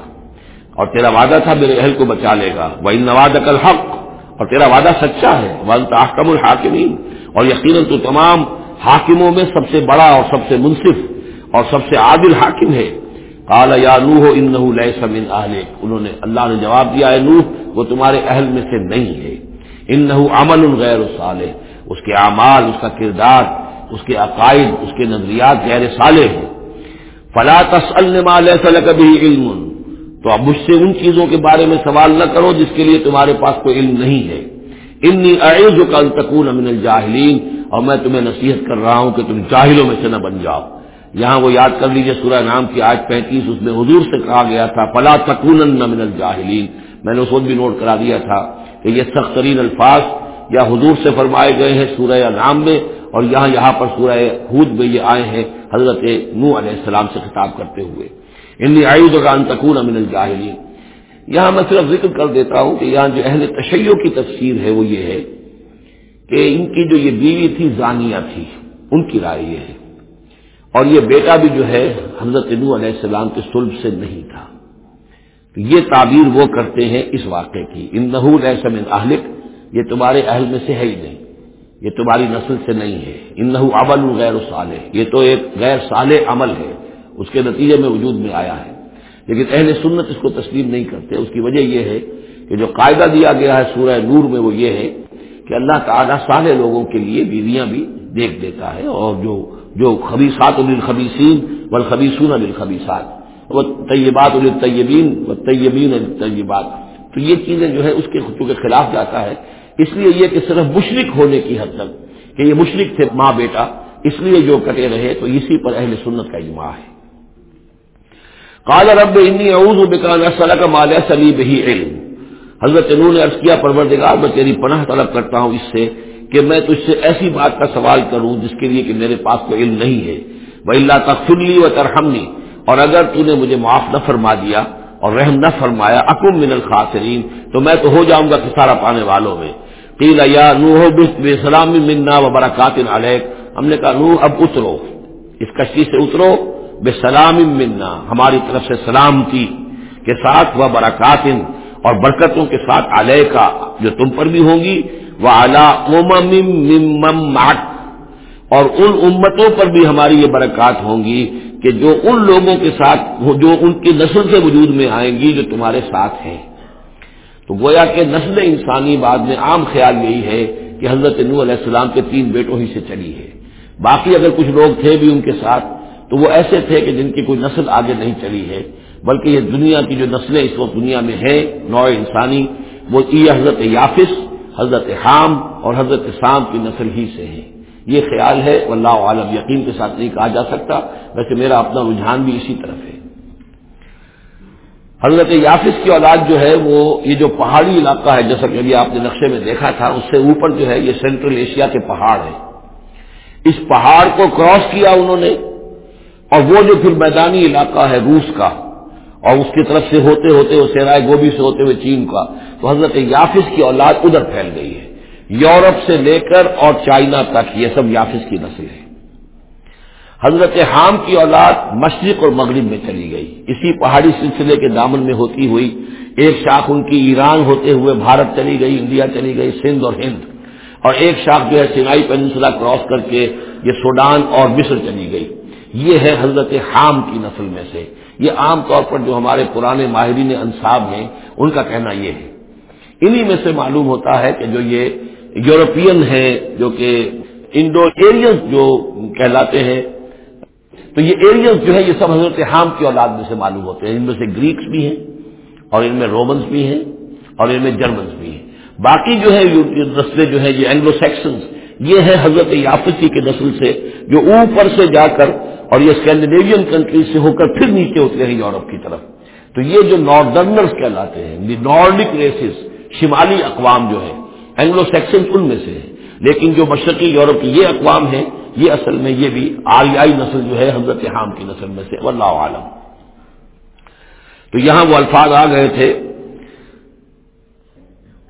اور تیرا وعدہ تھا میرے اہل کو بچا لے گا۔ وہ ان نواد حق اور تیرا وعدہ سچا ہے۔ والم الحاکمین اور یقیناً تو تمام حاکموں میں سب سے بڑا اور سب سے منصف اور سب سے عادل حاکم ہے۔ کالا یا نوح ان سمن اہل انہوں نے اللہ نے جواب دیا ہے نوح، وہ تمہارے اہل میں سے نہیں ہے۔ ان امن الغیر صالح۔ اس کے اعمال، اس کا کردار، اس کے عقائد، اس کے نظریات غیر صالح ہیں۔ فلا تسل کبھی علم۔ تو اب مجھ سے ان چیزوں کے بارے میں سوال نہ کرو جس کے لیے تمہارے پاس کوئی علم نہیں ہے۔ انی اعز کا التکون امن الجاہلین اور میں تمہیں نصیحت کر رہا ہوں کہ تم جاہلوں میں سے نہ بن جاؤ۔ یہاں وہ یاد کر لیجیے سورہ نام کی آج پینتیس، اس میں حضور سے کہا گیا تھا، فلا تکون من الجاہلین میں نے اس وقت بھی نوٹ کرا دیا تھا کہ یہ سخت ترین الفاظ یا حضور سے فرمائے گئے ہیں سورہ نام میں اور یہاں یہاں پر سورہ ہود میں یہ آئے ہیں حضرت نو علیہ السلام سے خطاب کرتے ہوئے۔ ان کا انتقون امن الجاہلین۔ یہاں میں صرف ذکر کر دیتا ہوں کہ یہاں جو اہل تشیع کی تفسیر ہے وہ یہ ہے کہ ان کی جو یہ بیوی تھی زانیہ تھی، ان کی رائے یہ ہے۔ اور یہ بیٹا بھی جو ہے حضرت نو علیہ السلام کے سلب سے نہیں تھا۔ تو یہ تعبیر وہ کرتے ہیں اس واقعے کی۔ ان نحول ایسا اہلک۔ یہ تمہارے اہل میں سے ہے ہی نہیں، یہ تمہاری نسل سے نہیں ہے۔ ان نحو ابل غیر صالح، یہ تو ایک غیر صالح عمل ہے، اس کے نتیجے میں وجود میں آیا ہے۔ لیکن اہل سنت اس کو تسلیم نہیں کرتے، اس کی وجہ یہ ہے کہ جو قاعدہ دیا گیا ہے سورہ نور میں وہ یہ ہے کہ اللہ تعالیٰ سارے لوگوں کے لیے بیویاں بھی دیکھ دیتا ہے اور جو جو خبیصات الخبیسین والخبیسون للخبیصات وہ طیبات الطیبین و طیبین الطیبات تو یہ چیزیں جو ہے اس کے کے خلاف جاتا ہے اس لیے یہ کہ صرف مشرق ہونے کی حد تک کہ یہ مشرق تھے ماں بیٹا، اس لیے جو کٹے رہے تو اسی پر اہل سنت کا اجماع ہے۔ کالا رب انی اعوذ بکان کا مالیہ سلیب ہی علم۔ حضرت نور نے عرض کیا، پروردگار، میں تیری پناہ طلب کرتا ہوں اس سے کہ میں تجھ سے ایسی بات کا سوال کروں جس کے لیے کہ میرے پاس کوئی علم نہیں ہے۔ وہ اللہ تخلی و ترہمنی اور اگر تو نے مجھے معاف نہ فرما دیا اور رحم نہ فرمایا اکم من الخاصرین تو میں تو ہو جاؤں گا کسارا پانے والوں میں۔ قیل یا نوح بے سلام منا و برکات علیک۔ ہم نے کہا، نوح، اب اترو۔ اس کشتی سے اترو۔ بے سلام منا۔ ہماری طرف سے سلامتی کے ساتھ وہ برکات اور برکتوں کے ساتھ علیہ کا جو تم پر بھی ہوں گی۔ وہ اعلیٰ اور ان امتوں پر بھی ہماری یہ برکات ہوں گی کہ جو ان لوگوں کے ساتھ، جو ان کی نسل سے وجود میں آئیں گی، جو تمہارے ساتھ ہیں۔ تو گویا کہ نسل انسانی بعد میں عام خیال یہی ہے کہ حضرت نو علیہ السلام کے تین بیٹوں ہی سے چلی ہے۔ باقی اگر کچھ لوگ تھے بھی ان کے ساتھ، تو وہ ایسے تھے کہ جن کی کوئی نسل آگے نہیں چلی ہے، بلکہ یہ دنیا کی جو نسلیں اس وقت دنیا میں ہیں نو انسانی، وہ یہ حضرت یافس، حضرت حام اور حضرت شام کی نسل ہی سے ہیں۔ یہ خیال ہے اللہ عالم، یقین کے ساتھ نہیں کہا جا سکتا۔ ویسے میرا اپنا رجحان بھی اسی طرف ہے۔ حضرت یافس کی اولاد جو ہے وہ یہ جو پہاڑی علاقہ ہے، جیسا کہ ابھی آپ نے نقشے میں دیکھا تھا، اس سے اوپر جو ہے یہ سینٹرل ایشیا کے پہاڑ ہے اس پہاڑ کو کراس کیا انہوں نے، اور وہ جو پھر میدانی علاقہ ہے روس کا، اور اس کی طرف سے ہوتے ہوتے وہ سیرائے گوبھی سے ہوتے ہوئے چین کا، تو حضرت یافس کی اولاد ادھر پھیل گئی ہے۔ یورپ سے لے کر اور چائنا تک، یہ سب یافس کی نسل ہے حضرت حام کی اولاد مشرق اور مغرب میں چلی گئی۔ اسی پہاڑی سلسلے کے دامن میں ہوتی ہوئی ایک شاخ ان کی ایران ہوتے ہوئے بھارت چلی گئی، انڈیا چلی گئی، سندھ اور ہند۔ اور ایک شاخ جو ہے سینائی پینسلا کراس کر کے یہ سوڈان اور مصر چلی گئی۔ یہ ہے حضرت حام کی نسل میں سے۔ یہ عام طور پر جو ہمارے پرانے ماہرین انصاب ہیں، ان کا کہنا یہ ہے۔ انہی میں سے معلوم ہوتا ہے کہ جو یہ یورپین ہیں، جو کہ انڈو ایریز جو کہلاتے ہیں تو یہ ایریز جو ہے یہ سب حضرت حام کی اولاد میں سے معلوم ہوتے ہیں۔ ان میں سے گریکس بھی ہیں اور ان میں رومنس بھی ہیں اور ان میں جرمنس بھی ہیں۔ باقی جو ہے نسلیں جو ہے یہ اینگلو سیکسنس یہ ہے حضرت یافسی کے نسل سے جو اوپر سے جا کر اور یہ اسکینڈینیوین کنٹری سے ہو کر پھر نیچے اترے ہیں یورپ کی طرف۔ تو یہ جو ناردرنرز کہلاتے ہیں نارڈک ریسز شمالی اقوام جو ہے اینگلو سیکشن ان میں سے ہے لیکن جو مشرقی یورپ کی یہ اقوام ہے یہ اصل میں یہ بھی آریائی نسل جو ہے، حضرت حام کی نسل میں سے، واللہ عالم۔ تو یہاں وہ الفاظ آ گئے تھے۔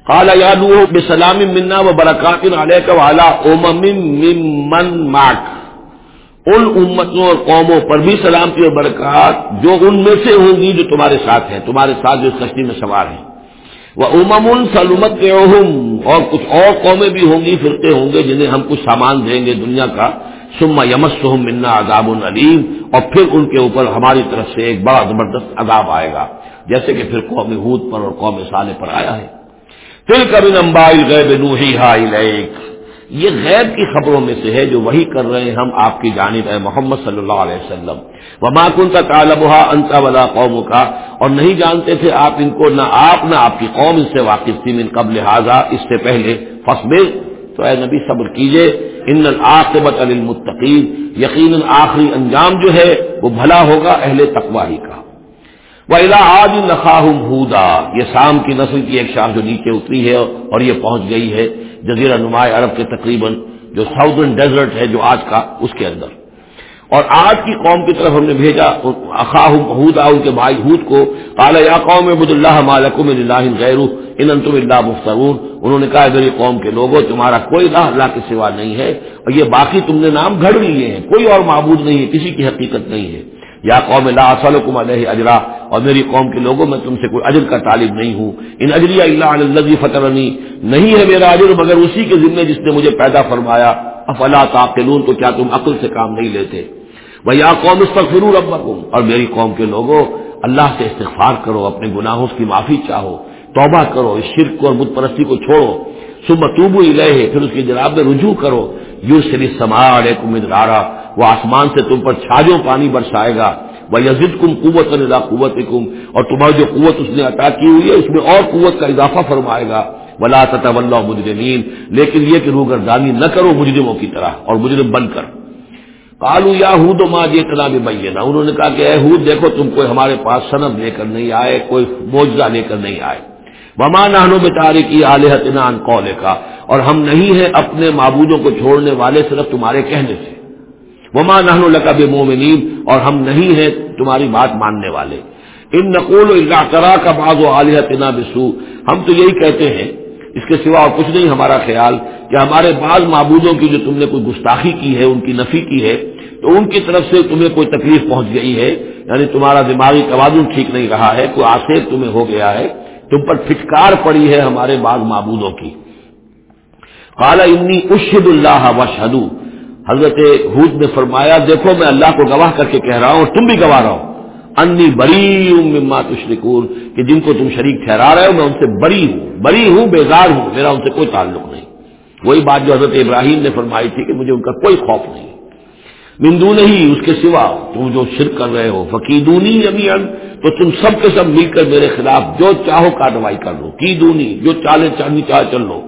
کالا یاد بے سلام منا و برکات علیہ کا والا اوم من ماک ان امتوں اور قوموں پر بھی سلامتی اور برکات جو ان میں سے ہوں گی جو تمہارے ساتھ ہیں، تمہارے ساتھ جو کشتی میں سوار ہیں۔ وہ امم سلومت اور کچھ اور قومیں بھی ہوں گی، فرقے ہوں گے، جنہیں ہم کچھ سامان دیں گے دنیا کا۔ سما یمس منا عذاب العلیم اور پھر ان کے اوپر ہماری طرف سے ایک بڑا زبردست عذاب آئے گا، جیسے کہ پھر قوم ہود پر اور قوم سالے پر آیا ہے۔ پھر کبھی نمبائی غیب نوحی ہا الیک۔ یہ غیب کی خبروں میں سے ہے جو وہی کر رہے ہیں ہم آپ کی جانب ہے محمد صلی اللہ علیہ وسلم۔ وہ ماکن کا کالبہ انتا ولا قوم کا اور نہیں جانتے تھے آپ ان کو، نہ آپ نہ آپ کی قوم اس سے واقف تھی من قبل حاضہ اس سے پہلے۔ فصبر تو اے نبی، صبر کیجیے۔ ان العاقبت المتقین یقیناً آخری انجام جو ہے، وہ بھلا ہوگا اہل تقواہی کا۔ وہ الا آج ہودا یہ شام کی نسل کی ایک شام جو نیچے اتری ہے اور یہ پہنچ گئی ہے۔ جزیرہ نمایاں عرب کے تقریباً جو ساؤدرن ڈیزرٹ ہے جو آج کا اس کے اندر۔ اور آج کی قوم کی طرف ہم نے بھیجا اخاہ ان کے بھائی ہود کو۔ کالا یا قوم عبد اللہ مالکم اللہ غیر ان انتم اللہ مفترون۔ انہوں نے کہا میری قوم کے لوگوں تمہارا کوئی راہ اللہ کے سوا نہیں ہے، اور یہ باقی تم نے نام گھڑ لیے ہیں، کوئی اور معبود نہیں ہے، کسی کی حقیقت نہیں ہے۔ یا قوم لا صلحم علیہ اجرا اور میری قوم کے لوگوں میں تم سے کوئی اجر کا طالب نہیں ہوں۔ ان اجری اللہ علیہ فترنی نہیں ہے میرا اجر مگر اسی کے ذمے جس نے مجھے پیدا فرمایا۔ افلا تعقلون تو کیا تم عقل سے کام نہیں لیتے؟ وہ یا قوم اس پر اور میری قوم کے لوگوں، اللہ سے استغفار کرو، اپنے گناہوں کی معافی چاہو۔ توبہ کرو، اس شرک کو اور بت پرستی کو چھوڑو۔ صبح توبو ہی پھر اس کی جناب میں رجوع کرو۔ یو سری سماڑ مدرارا۔ وہ آسمان سے تم پر چھاجوں پانی برسائے گا۔ وہ یزد کم قوت اللہ قوت کم اور تمہاری جو قوت اس نے عطا کی ہوئی ہے، اس میں اور قوت کا اضافہ فرمائے گا۔ ولا تطب اللہ مجرمین لیکن یہ کہ روگردانی نہ کرو مجرموں کی طرح اور مجرم بن کر۔ کالو یا ہود ماں جی اتنا بھی بہینا انہوں نے کہا کہ اے ہود، دیکھو تم کوئی ہمارے پاس صنم لے کر نہیں آئے، کوئی موجہ لے کر نہیں آئے۔ وما نہنو بتاری کی عالحت انعان قول کا اور ہم نہیں ہیں اپنے معبودوں کو چھوڑنے والے، صرف تمہارے کہنے سے۔ وما نہنو لکا مومنین اور ہم نہیں ہیں تمہاری بات ماننے والے۔ ان نقول اللہ کرا کا بعض و عالیہ تنا بسو ہم تو یہی کہتے ہیں، اس کے سوا اور کچھ نہیں ہمارا خیال، کہ ہمارے بعض معبودوں کی جو تم نے کوئی گستاخی کی ہے، ان کی نفی کی ہے، تو ان کی طرف سے تمہیں کوئی تکلیف پہنچ گئی ہے یعنی تمہارا دماغی توازن ٹھیک نہیں رہا ہے، کوئی آسیب تمہیں ہو گیا ہے، تم پر پھٹکار پڑی ہے ہمارے بعض معبودوں کی۔ کالا انی اشد اللہ و حضرت حود نے فرمایا، دیکھو میں اللہ کو گواہ کر کے کہہ رہا ہوں اور تم بھی گواہ رہو انی بری مما تشرکون، کہ جن کو تم شریک ٹھہرا رہے ہو، میں ان سے بری ہوں بری ہوں، بیزار ہوں، میرا ان سے کوئی تعلق نہیں۔ وہی بات جو حضرت ابراہیم نے فرمائی تھی کہ مجھے ان کا کوئی خوف نہیں۔ مندو نہیں اس کے سوا، تم جو شرک کر رہے ہو، فقیدونی ابھی تو تم سب کے سب مل کر میرے خلاف جو چاہو کارروائی کر لو۔ کی دونی جو چالے چاندی چاہ چل لو۔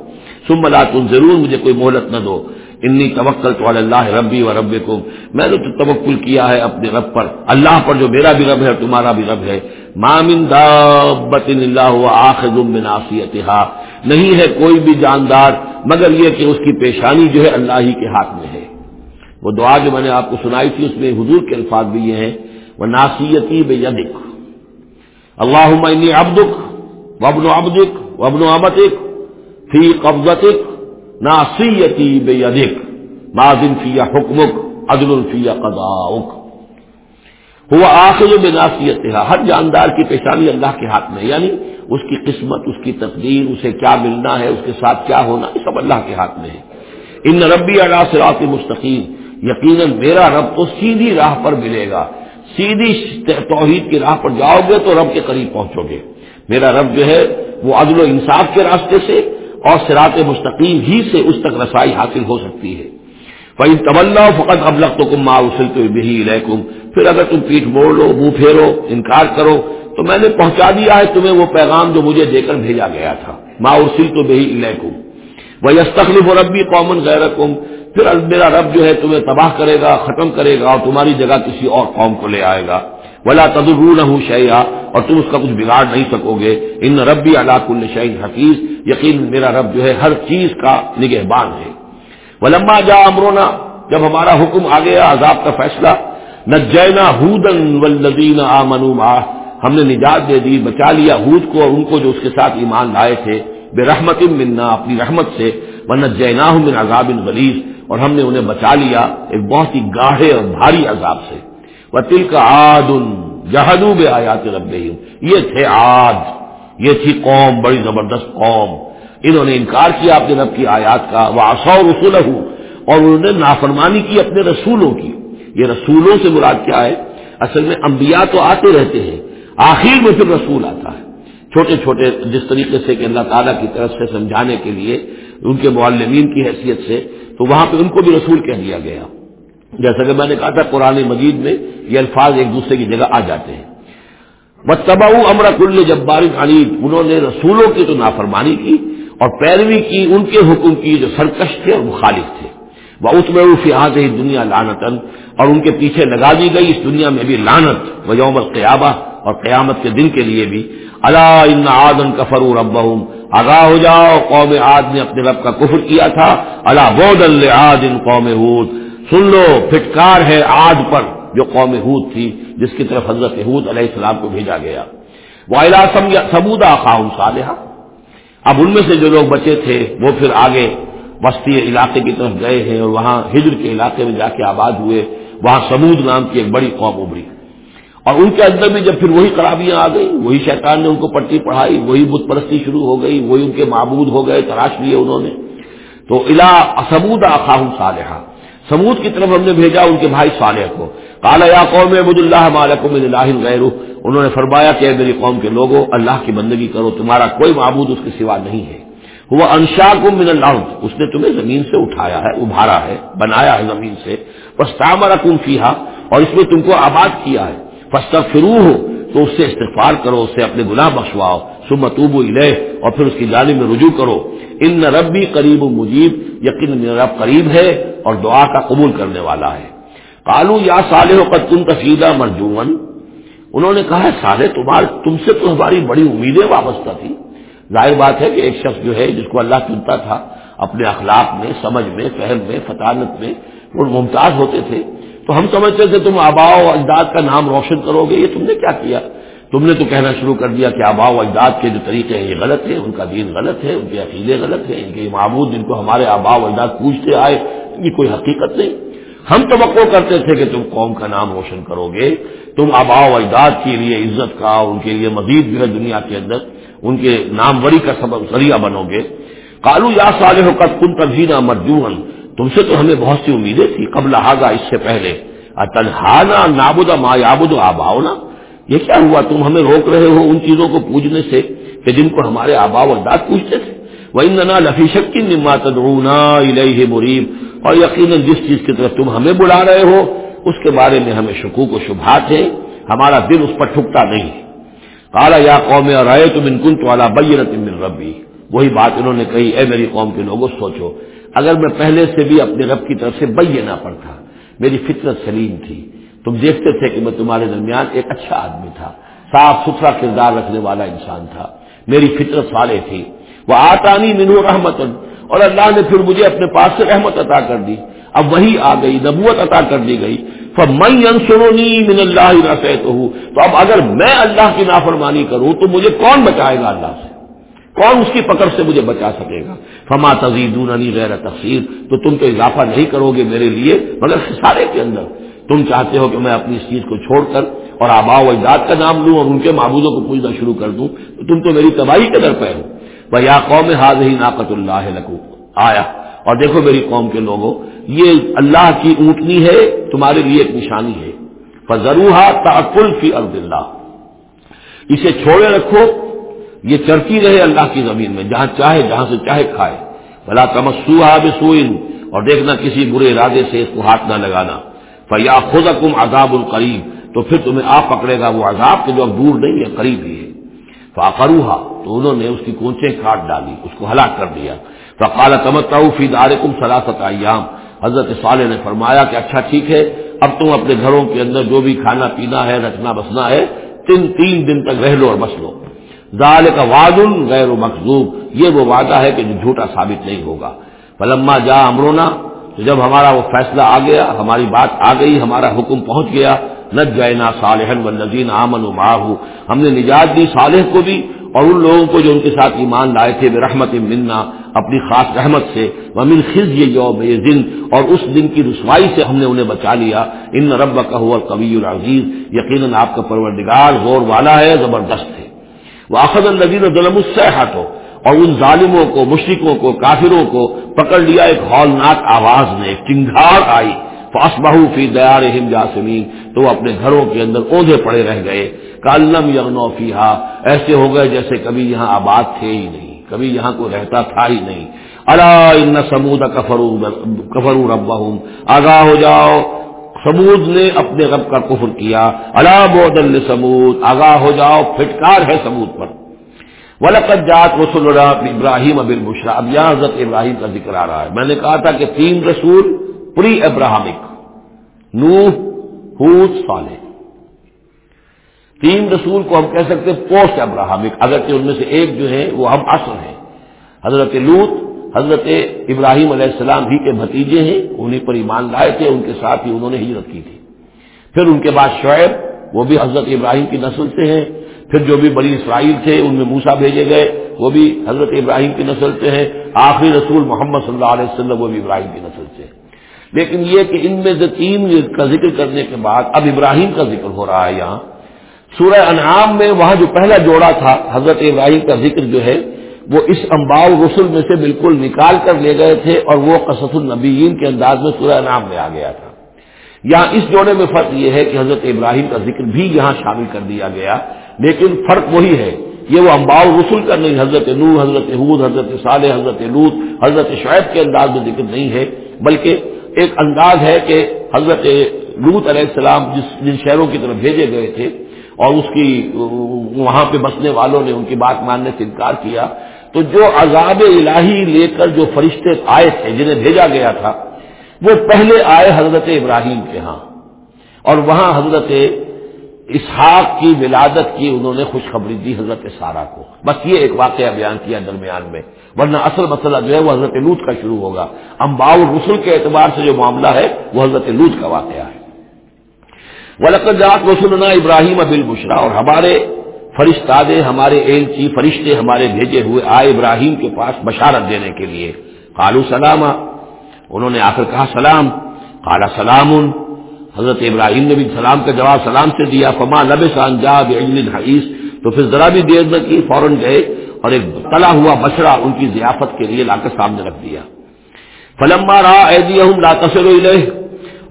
سم ملا تم ضرور مجھے کوئی مہلت نہ دو۔ انی توکل تو اللہ ربی و رب کو میں نے تو توکل کیا ہے اپنے رب پر۔ اللہ پر جو میرا بھی رب ہے تمہارا بھی رب ہے۔ مامن اللہ آخر نہیں ہے کوئی بھی جاندار، مگر یہ کہ اس کی پیشانی جو ہے اللہ ہی کے ہاتھ میں ہے۔ وہ دعا جو میں نے آپ کو سنائی تھی، اس میں حضور کے الفاظ بھی یہ ہیں۔ وہ ناسیتی بے یدک اللہ ابدک وبن ابدک وبن ابتک فی قبضتک ناسیتی بے ادک فی حکمک، عدل الفی قضاؤک۔ ہوا آخر بے ناسیت ہر جاندار کی پیشانی اللہ کے ہاتھ میں یعنی اس کی قسمت، اس کی تقدیر، اسے کیا ملنا ہے، اس کے ساتھ کیا ہونا، یہ سب اللہ کے ہاتھ میں ہے۔ ان ربی اللہ سے مستقیم، یقیناً میرا رب تو سیدھی راہ پر ملے گا۔ سیدھی توحید کی راہ پر جاؤ گے تو رب کے قریب پہنچو گے۔ میرا رب جو ہے، وہ عدل و انصاف کے راستے سے اور سرات مستقیم ہی سے اس تک رسائی حاصل ہو سکتی ہے۔ بھائی طلّہ فقط اب لگ تو کم ماں تو بھی پھر اگر تم پیٹ موڑ لو، منہ پھیرو، انکار کرو، تو میں نے پہنچا دیا ہے تمہیں وہ پیغام جو مجھے دے کر بھیجا گیا تھا۔ ماں تو بہی علیکم وہ یس تکلیف و ربی قومن غیر پھر میرا رب جو ہے تمہیں تباہ کرے گا، ختم کرے گا اور تمہاری جگہ کسی اور قوم کو لے آئے گا۔ ولا تدرو نہ ہوں اور تم اس کا کچھ بگاڑ نہیں سکو گے۔ ان ربی اللہ کل شعین حفیظ یقین میرا رب جو ہے ہر چیز کا نگہبان ہے۔ ولما جا امرونا جب ہمارا حکم آ گیا، عذاب کا فیصلہ نہ جینا ہودن ولدین آ ہم نے نجات دے دی، بچا لیا ہود کو اور ان کو جو اس کے ساتھ ایمان لائے تھے۔ بے رحمت منا اپنی رحمت سے۔ ورنہ جینا من عذاب غلیظ۔ اور ہم نے انہیں بچا لیا، ایک بہت ہی گاڑھے اور بھاری عذاب سے۔ وہ تل کا آد ان جہدو بے آیات رب یہ تھے آد یہ تھی قوم، بڑی زبردست قوم۔ انہوں نے انکار کیا اپنے رب کی آیات کا۔ وہ آسا رسول اور انہوں نے نافرمانی کی اپنے رسولوں کی۔ یہ رسولوں سے مراد کیا ہے؟ اصل میں انبیاء تو آتے رہتے ہیں۔ آخر میں پھر رسول آتا ہے۔ چھوٹے چھوٹے جس طریقے سے کہ اللہ تعالیٰ کی طرف سے سمجھانے کے لیے ان کے معلمین کی حیثیت سے تو وہاں پہ ان کو بھی رسول کہہ دیا گیا۔ جیسا کہ میں نے کہا تھا قرآن مجید میں یہ الفاظ ایک دوسرے کی جگہ آ جاتے ہیں۔ تباہ امر کل جب بارش انہوں نے رسولوں کی تو نافرمانی کی اور پیروی کی، ان کے حکم کی جو سرکش تھے اور مخالف تھے۔ وہ اس میں فیاض ہی دنیا لانتن اور ان کے پیچھے لگا دی گئی اس دنیا میں بھی لانت و یوم القیابہ اور قیامت کے دن کے لیے بھی۔ اللہ ان آدن کفر رب آگاہ ہو جاؤ، قوم آد نے اپنے رب کا کفر کیا تھا۔ اللہ بود اللہ ان قوم ہود۔ سن لو، پھٹکار ہے آد پر، جو قوم ہود تھی، جس کی طرف حضرت حود علیہ السلام کو بھیجا گیا۔ وہ سمودا خاؤن صالحہ اب ان میں سے جو لوگ بچے تھے، وہ پھر آگے بستی علاقے کی طرف گئے ہیں اور وہاں ہجر کے علاقے میں جا کے آباد ہوئے۔ وہاں سمود نام کی ایک بڑی قوم ابری اور ان کے اندر بھی جب پھر وہی خرابیاں آ گئی وہی شیطان نے ان کو پٹی پڑھائی، وہی بت پرستی شروع ہو گئی، وہی ان کے معبود ہو گئے تراش لیے انہوں نے۔ تو الا سمود آخاہم صالحہ سمود کی طرف ہم نے بھیجا ان کے بھائی صالح کو۔ کالا یا قوم عبد اللہ مالکم اللہ غیر انہوں نے فرمایا کہ میری قوم کے لوگوں اللہ کی بندگی کرو، تمہارا کوئی معبود اس کے سوا نہیں ہے۔ وہ انشا کو من اللہ اس نے تمہیں زمین سے اٹھایا ہے، ابھارا ہے، بنایا ہے زمین سے۔ بس تامر کم فیحا اور اس میں تم کو آباد کیا ہے۔ بس تب فرو ہو تو اس سے استفار کرو، اس سے اپنے گناہ بخشواؤ۔ سمتوب الہ اور پھر اس کی جانب میں رجوع کرو۔ ان ربی قریب و مجیب، یقین میرا رب قریب ہے اور دعا کا قبول کرنے والا ہے۔ کالو یا صالح، قد تم تفیدہ مرجون انہوں نے کہا سالے تمہار، تم سے تو ہماری بڑی امیدیں وابستہ تھی ظاہر بات ہے کہ ایک شخص جو ہے، جس کو اللہ چنتا تھا، اپنے اخلاق میں، سمجھ میں، فہم میں، فطانت میں، وہ ممتاز ہوتے تھے۔ تو ہم سمجھتے تھے، تم آبا و اجداد کا نام روشن کرو گے، یہ تم نے کیا کیا؟ تم نے تو کہنا شروع کر دیا کہ آبا و اجداد کے جو طریقے ہیں، یہ غلط ہے ان کا دین غلط ہے، ان کے عقیدے غلط ہیں، ان کے معبود جن کو ہمارے آبا و اجداد پوچھتے آئے ان کی کوئی حقیقت نہیں۔ ہم توقع کرتے تھے کہ تم قوم کا نام روشن کرو گے، تم آبا و اجداد کے لیے عزت کا، ان کے لیے مزید جو ہے دنیا کے اندر ان کے نام وری کا سبب ذریعہ بنو گے۔ کالو یا صالح کا کن تبھینا مرجون تم سے تو ہمیں بہت سی امیدیں تھی قبل حاضہ اس سے پہلے۔ تنہانا نابودا ما یابود آباؤنا؟ یہ کیا ہوا؟ تم ہمیں روک رہے ہو ان چیزوں کو پوجنے سے کہ جن کو ہمارے آبا و اجداد پوچھتے تھے۔ وہ ننا لفی شکی نما تدرونا الہ مریم اور یقیناً جس چیز کی طرف تم ہمیں بلا رہے ہو، اس کے بارے میں ہمیں شکوک و شبہات ہے ہمارا دل اس پر ٹھکتا نہیں۔ ہے کالا یا قوم اور رائے تم انکن تو اعلیٰ بینت من ربی وہی بات انہوں نے کہی، اے میری قوم کے لوگوں سوچو، اگر میں پہلے سے بھی اپنے رب کی طرف سے بینا پر تھا میری فطرت سلیم تھی۔ تم دیکھتے تھے کہ میں تمہارے درمیان ایک اچھا آدمی تھا، صاف ستھرا کردار رکھنے والا انسان تھا۔ میری فطرت والے تھی۔ وہ آتانی منو رحمت اور اللہ نے پھر مجھے اپنے پاس سے رحمت عطا کر دی۔ اب وہی آ گئی، نبوت عطا کر دی گئی۔ من اللہ تو اب اگر میں اللہ کی نافرمانی کروں، تو مجھے کون بچائے گا اللہ سے؟ کون اس کی پکڑ سے مجھے بچا سکے گا؟ فما تزیدوننی غیر تفسیر تو تم تو اضافہ نہیں کرو گے میرے لیے، مگر سارے کے اندر۔ تم چاہتے ہو کہ میں اپنی اس چیز کو چھوڑ کر اور آبا و اجداد کا نام لوں اور ان کے معبودوں کو پوچھنا شروع کر دوں، تو تم تو میری تباہی کے در پہ ہو۔ وہ یا قوم حاض ہی ناقت اللہ لکو آیا۔ اور دیکھو میری قوم کے لوگوں، یہ اللہ کی اونٹنی ہے، تمہارے لیے ایک نشانی ہے۔ فضروحا تعقل فی ارد اللہ اسے چھوڑے رکھو، یہ چرتی رہے اللہ کی زمین میں، جہاں چاہے، جہاں سے چاہے کھائے۔ بلا تمسوہا بسوئن اور دیکھنا کسی برے ارادے سے اس کو ہاتھ نہ لگانا۔ فیا خود کم عذاب القریب تو پھر تمہیں آپ پکڑے گا وہ عذاب کے جو اب دور نہیں ہے، قریب ہی ہے۔ فاقروہا تو انہوں نے اس کی کونچیں کاٹ ڈالی، اس کو ہلاک کر دیا۔ فقال تمتا فی دارکم سلاست ایام حضرت صالح نے فرمایا کہ اچھا ٹھیک ہے، اب تم اپنے گھروں کے اندر جو بھی کھانا پینا ہے، رکھنا بسنا ہے، تین تین دن تک رہ لو اور بس لو۔ ظال کا واد غیر مخصوب یہ وہ وعدہ ہے کہ جو جھوٹا ثابت نہیں ہوگا۔ فلما جا امرونا تو جب ہمارا وہ فیصلہ آ گیا، ہماری بات آ گئی، ہمارا حکم پہنچ گیا نہ جائنا صالحن و نذین آمن و ماہو ہم نے نجات دی صالح کو بھی اور ان لوگوں کو جو ان کے ساتھ ایمان لائے تھے بے رحمت منا، اپنی خاص رحمت سے، ومن خز یہ یوم یہ دن اور اس دن کی رسوائی سے ہم نے انہیں بچا لیا۔ ان رب کا ہوا قبی العزیز، یقیناً آپ کا پروردگار زور والا ہے، زبردست ہے۔ وہ آخد النزیر ظلم السحت ہو اور ان ظالموں کو مشرقوں کو، کافروں کو پکڑ لیا ایک ہولناک آواز نے ایک چنگھاڑ آئی۔ فاس بہو فی دیار جاسمین تو وہ اپنے گھروں کے اندر اوندے پڑے رہ گئے۔ کالم یغنو فیحا ایسے ہو گئے جیسے کبھی یہاں آباد تھے ہی نہیں، کبھی یہاں کوئی رہتا تھا ہی نہیں۔ اللہ ان سمود کفرو رب آگاہ ہو جاؤ۔ سمود نے اپنے رب کا کفر کیا۔ اللہ بودل سمود آگاہ ہو جاؤ۔ فٹکار ہے سمود پر۔ ولقت جات رسول ابراہیم ابل بشرا اب یہاں حضرت ابراہیم کا ذکر آ رہا ہے۔ میں نے کہا تھا کہ تین رسول پری ابراہمک، نوح حوت صالح۔ تین رسول کو ہم کہہ سکتے پوسٹ ابراہمک، اگرچہ ان میں سے ایک جو ہے وہ ہم اصل ہیں۔ حضرت لوت حضرت ابراہیم علیہ السلام بھی کے بھتیجے ہیں، انہیں پر ایمان لائے تھے، ان کے ساتھ ہی انہوں نے ہجرت کی تھی۔ پھر ان کے بعد شعیب، وہ بھی حضرت ابراہیم کی نسل سے ہیں۔ پھر جو بھی بڑی اسرائیل تھے، ان میں موسا بھیجے گئے، وہ بھی حضرت ابراہیم کی نسل سے ہیں، آخری رسول محمد صلی اللہ علیہ وسلم، وہ بھی ابراہیم کی نسل سے لیکن یہ کہ ان میں سے تین کا ذکر کرنے کے بعد، اب ابراہیم کا ذکر ہو رہا ہے یہاں۔ سورہ انعام میں وہاں جو پہلا جوڑا تھا، حضرت ابراہیم کا ذکر جو ہے، وہ اس امباؤ رسول میں سے بالکل نکال کر لے گئے تھے اور وہ قصص النبیین کے انداز میں سورہ انعام میں آ گیا تھا۔ یہاں اس جوڑے میں فرق یہ ہے کہ حضرت ابراہیم کا ذکر بھی یہاں شامل کر دیا گیا۔ لیکن فرق وہی ہے، یہ وہ امباؤ رسول کا نہیں، حضرت نور حضرت حود حضرت صالح، حضرت لوت حضرت شعیب کے انداز میں ذکر نہیں ہے، بلکہ ایک انداز ہے کہ حضرت لوت علیہ السلام جس جن شہروں کی طرف بھیجے گئے تھے اور اس کی وہاں پہ بسنے والوں نے ان کی بات ماننے سے انکار کیا، تو جو عذاب الہی لے کر جو فرشتے آئے تھے، جنہیں بھیجا گیا تھا، وہ پہلے آئے حضرت ابراہیم کے ہاں اور وہاں حضرت اسحاق کی ولادت کی انہوں نے خوشخبری دی حضرت سارا کو۔ بس یہ ایک واقعہ بیان کیا درمیان میں، ورنہ اصل مسئلہ جو ہے وہ حضرت لوت کا شروع ہوگا۔ امباؤ رسول کے اعتبار سے جو معاملہ ہے، وہ حضرت لوت کا واقعہ ہے۔ ولقت جات رسولنا ابراہیم ابل بشرا اور ہمارے فرشتاد ہمارے ایلچی فرشتے ہمارے بھیجے ہوئے آئے ابراہیم کے پاس بشارت دینے کے لیے۔ کالو سلام انہوں نے آ کر کہا سلام کالا سلام حضرت ابراہیم نے بھی سلام کا جواب سلام سے دیا، فما لب سانجاب حیث تو پھر ذرا بھی دیر نہ کی، فوراً گئے اور ایک تلا ہوا بچڑا ان کی ضیافت کے لیے لا کر سامنے رکھ دیا۔ فلما رہا ایدی ہوں لا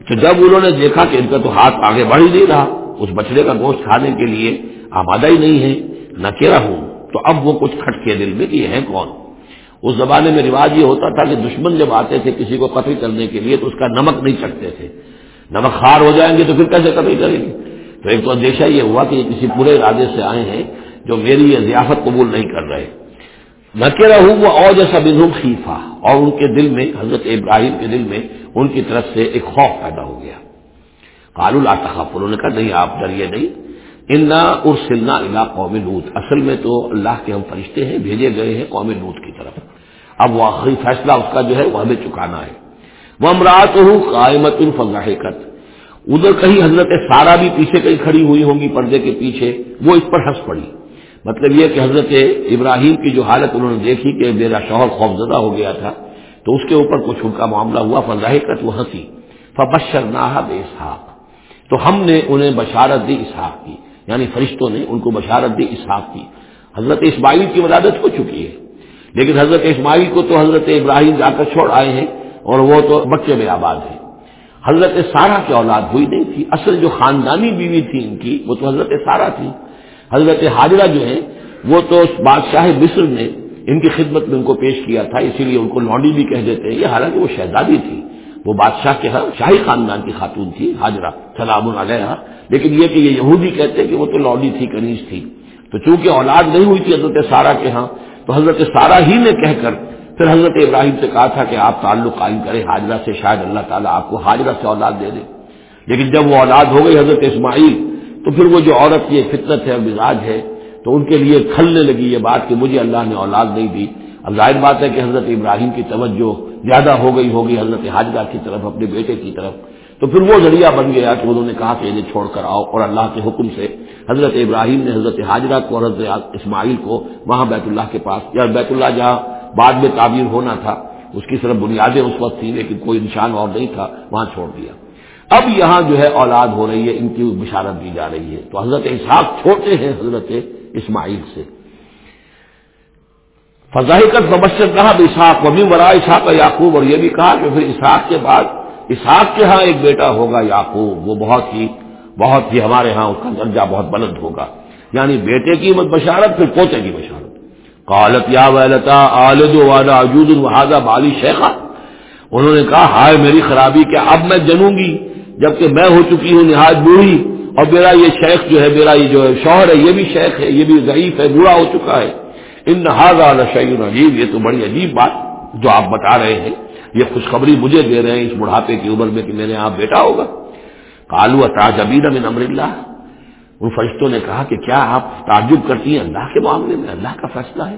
تو جب انہوں نے دیکھا کہ ان کا تو ہاتھ آگے بڑھ ہی نہیں رہا، اس بچڑے کا گوشت کھانے کے لیے آمادہ ہی نہیں ہے، نہ کہہ ہوں تو اب وہ کچھ کھٹکے دل میں کہ یہ ہے کون؟ اس زمانے میں رواج یہ ہوتا تھا کہ دشمن جب آتے تھے کسی کو قتل کرنے کے لیے تو اس کا نمک نہیں چکتے تھے۔ نمک خار ہو جائیں گے تو پھر کیسے قتل کریں گے؟ تو ایک تو اندیشہ یہ ہوا کہ یہ کسی پورے ارادے سے آئے ہیں جو میری یہ ضیافت قبول نہیں کر رہے۔ نہ کہ رہوں وہ اور جیسا بزم خیفہ اور ان کے دل میں، حضرت ابراہیم کے دل میں ان کی طرف سے ایک خوف پیدا ہو گیا۔ کالو لاطخاف انہوں نے کہا نہیں، آپ ڈریے نہیں۔ انا ارسلنا الا قوم لوت اصل میں تو اللہ کے ہم فرشتے ہیں، بھیجے گئے ہیں قوم لوت کی طرف۔ اب وہ آخری فیصلہ اس کا جو ہے وہ ہمیں چکانا ہے۔ وہ امراط ہوں قائمت الفلاحت ادھر کہیں حضرت سارا بھی پیچھے کہیں کھڑی ہوئی ہوں گی پردے کے پیچھے، وہ اس پر ہنس پڑی۔ مطلب یہ کہ حضرت ابراہیم کی جو حالت انہوں نے دیکھی کہ میرا شوہر خوفزدہ ہو گیا تھا، تو اس کے اوپر کچھ ان کا معاملہ ہوا فضاحت وہ ہنسی۔ فبشر نہ بے اسحاق تو ہم نے انہیں بشارت دی اسحاق کی یعنی فرشتوں نے ان کو بشارت دی اسحاق کی۔ حضرت اسماعیل کی ولادت ہو چکی ہے۔ لیکن حضرت اسماعیل کو تو حضرت ابراہیم جا کر چھوڑ آئے ہیں۔ اور وہ تو بچے میں آباد ہے۔ حضرت سارا کی اولاد ہوئی نہیں تھی۔ اصل جو خاندانی بیوی تھی ان کی، وہ تو حضرت سارا تھی۔ حضرت حاجرہ جو ہے وہ تو بادشاہ مصر نے ان کی خدمت میں ان کو پیش کیا تھا، اسی لیے ان کو لانڈی بھی کہہ دیتے ہیں۔ یہ حالانکہ وہ شہزادی تھی۔ وہ بادشاہ کے ہاں شاہی خاندان کی خاتون تھی، حاجرہ، سلام علیہ۔ لیکن یہ کہ یہ یہودی کہتے کہ وہ تو لوڈی تھی، کنیز تھی۔ تو چونکہ اولاد نہیں ہوئی تھی حضرت سارا کے ہاں تو حضرت سارا ہی نے کہہ کر پھر حضرت ابراہیم سے کہا تھا کہ آپ تعلق قائم کریں، حاجرہ سے شاید اللہ تعالیٰ آپ کو حاجرہ سے اولاد دے دے۔ لیکن جب وہ اولاد ہو گئی حضرت اسماعیل، تو پھر وہ جو عورت کی فطرت ہے اور مزاج ہے، تو ان کے لیے کھلنے لگی یہ بات کہ مجھے اللہ نے اولاد نہیں دی۔ اب ظاہر بات ہے کہ حضرت ابراہیم کی توجہ زیادہ ہو گئی ہوگی حضرت حاجرہ کی طرف، اپنے بیٹے کی طرف۔ تو پھر وہ ذریعہ بن گیا کہ انہوں نے کہا کہ انہیں چھوڑ کر آؤ اور اللہ کے حکم سے حضرت ابراہیم نے حضرت حاجرہ کو اور حضرت اسماعیل کو وہاں بیت اللہ کے پاس، یا بیت اللہ جہاں بعد میں تعبیر ہونا تھا۔ اس کی صرف بنیادیں اس وقت تھیں، لیکن کوئی نشان اور نہیں تھا، وہاں چھوڑ دیا۔ اب یہاں جو ہے اولاد ہو رہی ہے، ان کی بشارت دی جا رہی ہے۔ تو حضرت اسحاق چھوٹے ہیں، حضرت اسماعیل سے۔ فضاحت مبشر کہا اسحاق ومی ورا اسحاق یعقوب، اور یہ بھی کہا کہ پھر اسحاق کے بعد اسحاق کے ہاں ایک بیٹا ہوگا یعقوب۔ وہ بہت ہی بہت ہی ہمارے ہاں اس کا درجہ بہت بلند ہوگا۔ یعنی بیٹے کی مت بشارت، پھر پوتے کی بشارت۔ قالت یا ویلتا آلد والا اجود الحاظہ بالی شیخا انہوں نے کہا، ہائے میری خرابی کیا اب میں جنوں گی، جبکہ میں ہو چکی ہوں نہایت بوڑھی، اور میرا یہ شیخ جو ہے، میرا یہ جو ہے، شوہر ہے، یہ بھی شیخ ہے، یہ بھی ضعیف ہے، بوڑھا ہو چکا ہے۔ ان نہاگا شعین عجیب، یہ تو بڑی عجیب بات جو آپ بتا رہے ہیں۔ یہ خوشخبری مجھے دے رہے ہیں اس بڑھاپے کی عمر میں کہ میرے یہاں بیٹا ہوگا۔ کالو اتاج ابین امر اللہ ان فرشتوں نے کہا کہ کیا آپ تعجب کرتی ہیں؟ اللہ کے معاملے میں اللہ کا فیصلہ ہے۔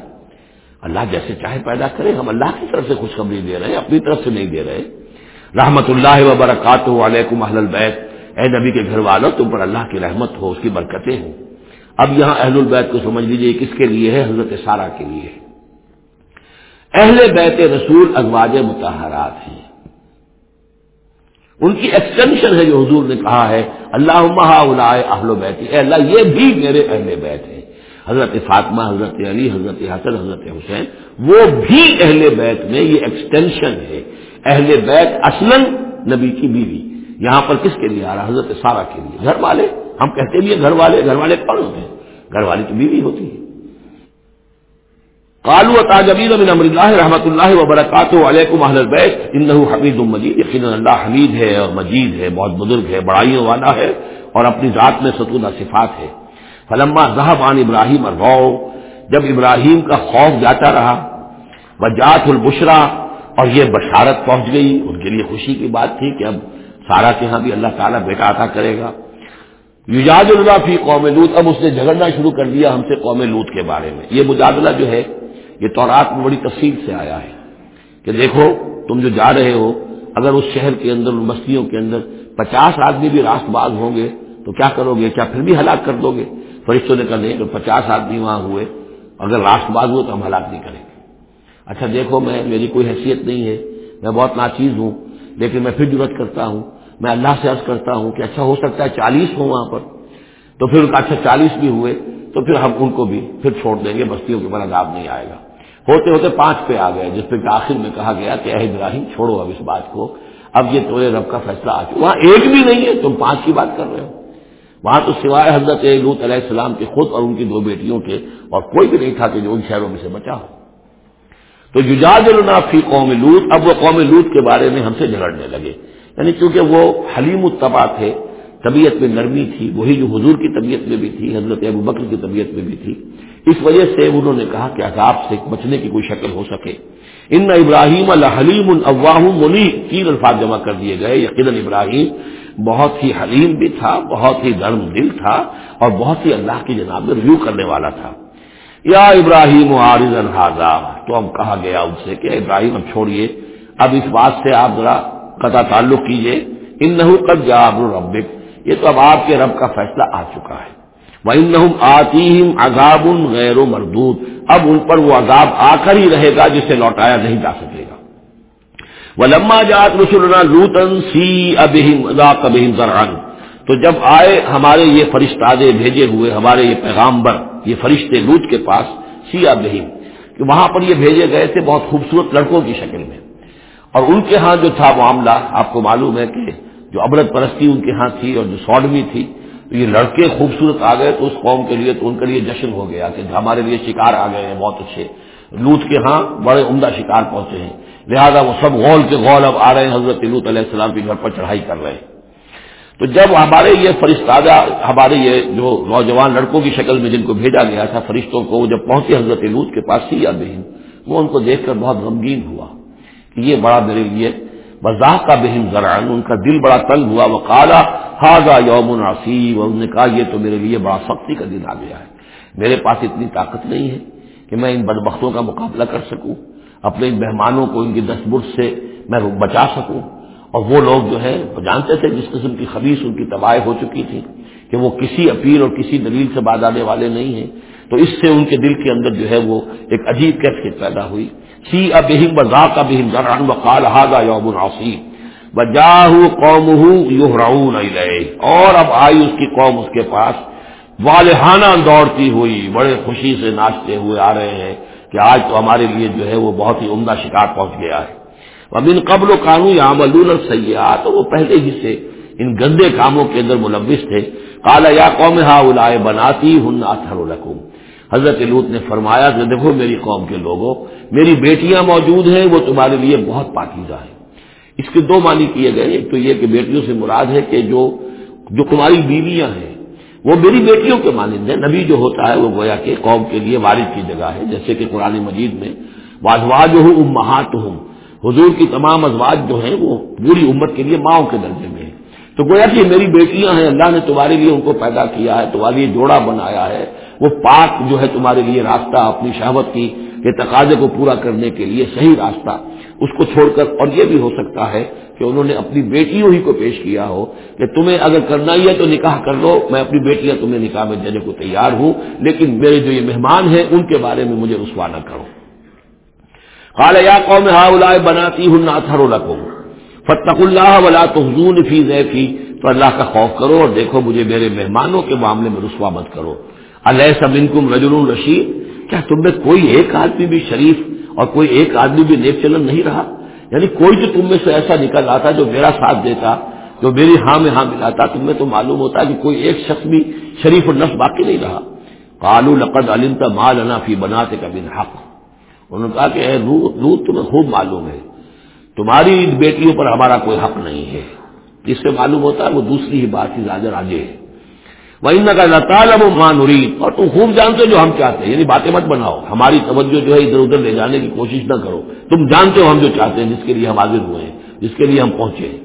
اللہ جیسے چاہے پیدا کرے، ہم اللہ کی طرف سے خوشخبری دے رہے ہیں، اپنی طرف سے نہیں دے رہے۔ رحمت اللہ وبرکات علیکم اہل البیت۔ اے نبی کے گھر والوں تم پر اللہ کی رحمت ہو، اس کی برکتیں ہوں۔ اب یہاں اہل البیت کو سمجھ لیجیے کس کے لیے ہے، حضرت سارا کے لیے۔ اہل بیت رسول ازواج متحرات ہیں۔ ان کی ایکسٹینشن ہے جو حضور نے کہا ہے اللہ اہل بیت۔ اے اللہ، یہ بھی میرے اہل بیت ہیں۔ حضرت فاطمہ، حضرت علی، حضرت حسن، حضرت حسین، وہ بھی اہل بیت میں یہ ایکسٹینشن ہے۔ اہل بیت اصلاً نبی کی بیوی۔ یہاں پر کس کے لیے آ رہا حضرت سارا کے لیے۔ گھر والے، ہم کہتے بھی ہیں گھر والے گھر والے کون ہوتے ہیں؟ گھر والی تو بیوی ہوتی ہے۔ کالو تاجبین امین امر اللہ رحمۃ اللہ وبرکات علیکم اہل البیت ان حمید المجید یقین اللہ حمید ہے اور مجید ہے، بہت بزرگ ہے، بڑائیوں والا ہے اور اپنی ذات میں ستونہ صفات ہے فلما ذہب عن ابراہیم اور جب ابراہیم کا خوف جاتا رہا وجات البشرا اور یہ بشارت پہنچ گئی۔ ان کے لیے خوشی کی بات تھی کہ اب سارا کے ہاں بھی اللہ تعالیٰ بیٹا عطا کرے گا۔ یوجاد اللہ فی قوم لوت اب اس نے جھگڑنا شروع کر دیا ہم سے قوم لوت کے بارے میں۔ یہ مجادلہ جو ہے یہ تورات میں بڑی تفصیل سے آیا ہے کہ دیکھو، تم جو جا رہے ہو، اگر اس شہر کے اندر، ان بستیوں کے اندر پچاس آدمی بھی راست باز ہوں گے، تو کیا کرو گے؟ کیا پھر بھی ہلاک کر دو گے؟ فرشتوں نے کہا، نہیں کہ پچاس آدمی وہاں ہوئے، اگر راست باز ہوئے تو ہم ہلاک نہیں کریں گے۔ اچھا دیکھو، میں، میری کوئی حیثیت نہیں ہے، میں بہت ناچیز ہوں، لیکن میں پھر ضرورت کرتا ہوں، میں اللہ سے عرض کرتا ہوں کہ اچھا ہو سکتا ہے چالیس ہوں وہاں پر۔ تو پھر ان کا اچھا چالیس بھی ہوئے، تو پھر ہم ان کو بھی پھر چھوڑ دیں گے، بستیوں کے اوپر عذاب نہیں آئے گا۔ ہوتے ہوتے پانچ پہ آ گئے، جس پہ آخر میں کہا گیا کہ اہ ابراہیم چھوڑو اب اس بات کو۔ اب یہ تو رب کا فیصلہ آ چکا۔ وہاں ایک بھی نہیں ہے، تم پانچ کی بات کر رہے ہو۔ وہاں تو سوائے حضرت لوت علیہ السلام کے خود اور ان کی دو بیٹیوں کے، اور کوئی بھی نہیں تھا کہ جو ان شہروں میں سے بچا ہو۔ تو یوجاد فی قوم لوت اب وہ قوم لوت کے بارے میں ہم سے جھگڑنے لگے۔ یعنی کیونکہ وہ حلیم التبا تھے، طبیعت میں نرمی تھی، وہی جو حضور کی طبیعت میں بھی تھی، حضرت ابو بکر کی طبیعت میں بھی تھی۔ اس وجہ سے انہوں نے کہا کہ عذاب سے بچنے کی کوئی شکل ہو سکے۔ ان ابراہیم الحلیم الواہ منی تین الفاظ جمع کر دیے گئے۔ یقین ابراہیم بہت ہی حلیم بھی تھا، بہت ہی نرم دل تھا اور بہت ہی اللہ کی جناب میں ریو کرنے والا تھا۔ یا ابراہیم عارض الحاظہ تو اب کہا گیا ان سے کہ ابراہیم اب چھوڑیے، اب اس بات سے آپ ذرا قطع تعلق کیجیے ان نحو کب جا ربک، یہ تو اب آپ کے رب کا فیصلہ آ چکا ہے۔ وہ ان آتی عذاب غیر و مردود۔ اب ان پر وہ عذاب آ کر ہی رہے گا جسے لوٹایا نہیں جا سکے گا۔ وہ لما جات رسولنا لوتن سی ابہم ذران تو جب آئے ہمارے یہ فرشتادے بھیجے ہوئے، ہمارے یہ پیغامبر، یہ فرشتے لوت کے پاس سی ابہم کہ وہاں پر یہ بھیجے گئے تھے بہت خوبصورت لڑکوں کی شکل میں۔ اور ان کے ہاں جو تھا معاملہ، آپ کو معلوم ہے کہ جو ابرت پرستی ان کے ہاں تھی اور جو سوڈمی تھی تو یہ لڑکے خوبصورت آ گئے تو اس قوم کے لیے تو ان کے لیے جشن ہو گیا کہ ہمارے لیے شکار آ گئے ہیں بہت اچھے۔ لوت کے ہاں بڑے عمدہ شکار پہنچے ہیں۔ لہذا وہ سب غول کے غول اب آ رہے ہیں۔ حضرت لوت علیہ السلام کے گھر پر چڑھائی کر رہے ہیں۔ تو جب ہمارے یہ فرشتادہ ہمارے یہ جو نوجوان لڑکوں کی شکل میں جن کو بھیجا گیا تھا فرشتوں کو جب پہنچے حضرت لوت کے پاس سی بہن وہ ان کو دیکھ کر بہت غمگین ہوا کہ یہ بڑا میرے لیے بذاق کا بہن ذرائع ان کا دل بڑا تنگ ہوا وہ کالا ہاضا یوم ناصیب اور انہوں نے کہا یہ تو میرے لیے بڑا سختی کا دن آ گیا ہے۔ میرے پاس اتنی طاقت نہیں ہے کہ میں ان بدبختوں کا مقابلہ کر سکوں، اپنے ان مہمانوں کو ان کی دستبرد سے میں بچا سکوں۔ اور وہ لوگ جو ہے وہ جانتے تھے جس قسم کی خبیص ان کی تباہی ہو چکی تھی کہ وہ کسی اپیل اور کسی دلیل سے بعد آنے والے نہیں ہیں۔ تو اس سے ان کے دل کے اندر جو ہے وہ ایک عجیب کیفیت پیدا ہوئی۔ سی ابہم بذا کا بہم ذران وقال ہاضا یوم ناصیب بجاہ قوم یوہراؤن اور اب آئی اس کی قوم اس کے پاس۔ والہانہ دوڑتی ہوئی، بڑے خوشی سے ناچتے ہوئے آ رہے ہیں کہ آج تو ہمارے لیے جو ہے وہ بہت ہی عمدہ شکار پہنچ گیا ہے۔ اب ان قبل و قانون یا ملون سیاحت وہ پہلے ہی سے ان گندے کاموں کے اندر ملوث تھے۔ کالا یا قوم ہا الا بناتی ہن اتھر حضرت لوت نے فرمایا کہ دیکھو میری قوم کے لوگوں، میری بیٹیاں موجود ہیں، وہ تمہارے لیے بہت پاکیزہ ہیں۔ اس کے دو معنی کیے گئے، ایک تو یہ کہ بیٹیوں سے مراد ہے کہ جو جو تمہاری بیویاں ہیں، وہ میری بیٹیوں کے مانند ہیں۔ نبی جو ہوتا ہے، وہ گویا کہ قوم کے لیے وارد کی جگہ ہے۔ جیسے کہ قرآن مجید میں واضواج ہوں امہات ہوں حضور کی تمام ازواج جو ہیں، وہ پوری امت کے لیے ماؤں کے درجے میں ہیں۔ تو گویا کہ میری بیٹیاں ہیں، اللہ نے تمہارے لیے ان کو پیدا کیا ہے، تمہارے لیے جوڑا بنایا ہے۔ وہ پاک جو ہے تمہارے لیے راستہ، اپنی شہوت کی کے تقاضے کو پورا کرنے کے لیے صحیح راستہ۔ اس کو چھوڑ کر، اور یہ بھی ہو سکتا ہے کہ انہوں نے اپنی بیٹیوں ہی کو پیش کیا ہو کہ تمہیں اگر کرنا ہی ہے تو نکاح کر لو، میں اپنی بیٹیاں تمہیں نکاح میں دینے کو تیار ہوں، لیکن میرے جو یہ مہمان ہیں، ان کے بارے میں مجھے رسوا نہ کرو۔ کالا یا قوم ہا بناتی ہوں نہ تھرو رکھو فتق اللہ ولا تحزون فی فی تو اللہ کا خوف کرو اور دیکھو مجھے میرے مہمانوں کے معاملے میں رسوا مت کرو۔ اللہ سب کم رجل الرشید کیا تم میں کوئی ایک آدمی بھی شریف اور کوئی ایک آدمی بھی نیک چلن نہیں رہا؟ یعنی کوئی جو تم میں سے ایسا نکل آتا جو میرا ساتھ دیتا، جو میری ہاں میں ہاں ملاتا، تم میں تو معلوم ہوتا کہ کوئی ایک شخص بھی شریف اور نفس باقی نہیں رہا۔ کالو لقد علم مال انافی بناتے کا بن حق۔ انہوں نے کہا کہ روت تمہیں خوب معلوم ہے۔ تمہاری بیٹیوں پر ہمارا کوئی حق نہیں ہے۔ جس سے معلوم ہوتا ہے وہ دوسری ہی بات کی زیادہ آگے ہے۔ وہ ان کا لطالب مان اور تم خوب جانتے ہو جو ہم چاہتے ہیں یعنی باتیں مت بناؤ۔ ہماری توجہ جو ہے ادھر ادھر لے جانے کی کوشش نہ کرو۔ تم جانتے ہو ہم جو چاہتے ہیں، جس کے لیے ہم حاضر ہوئے ہیں، جس کے لیے ہم پہنچے ہیں۔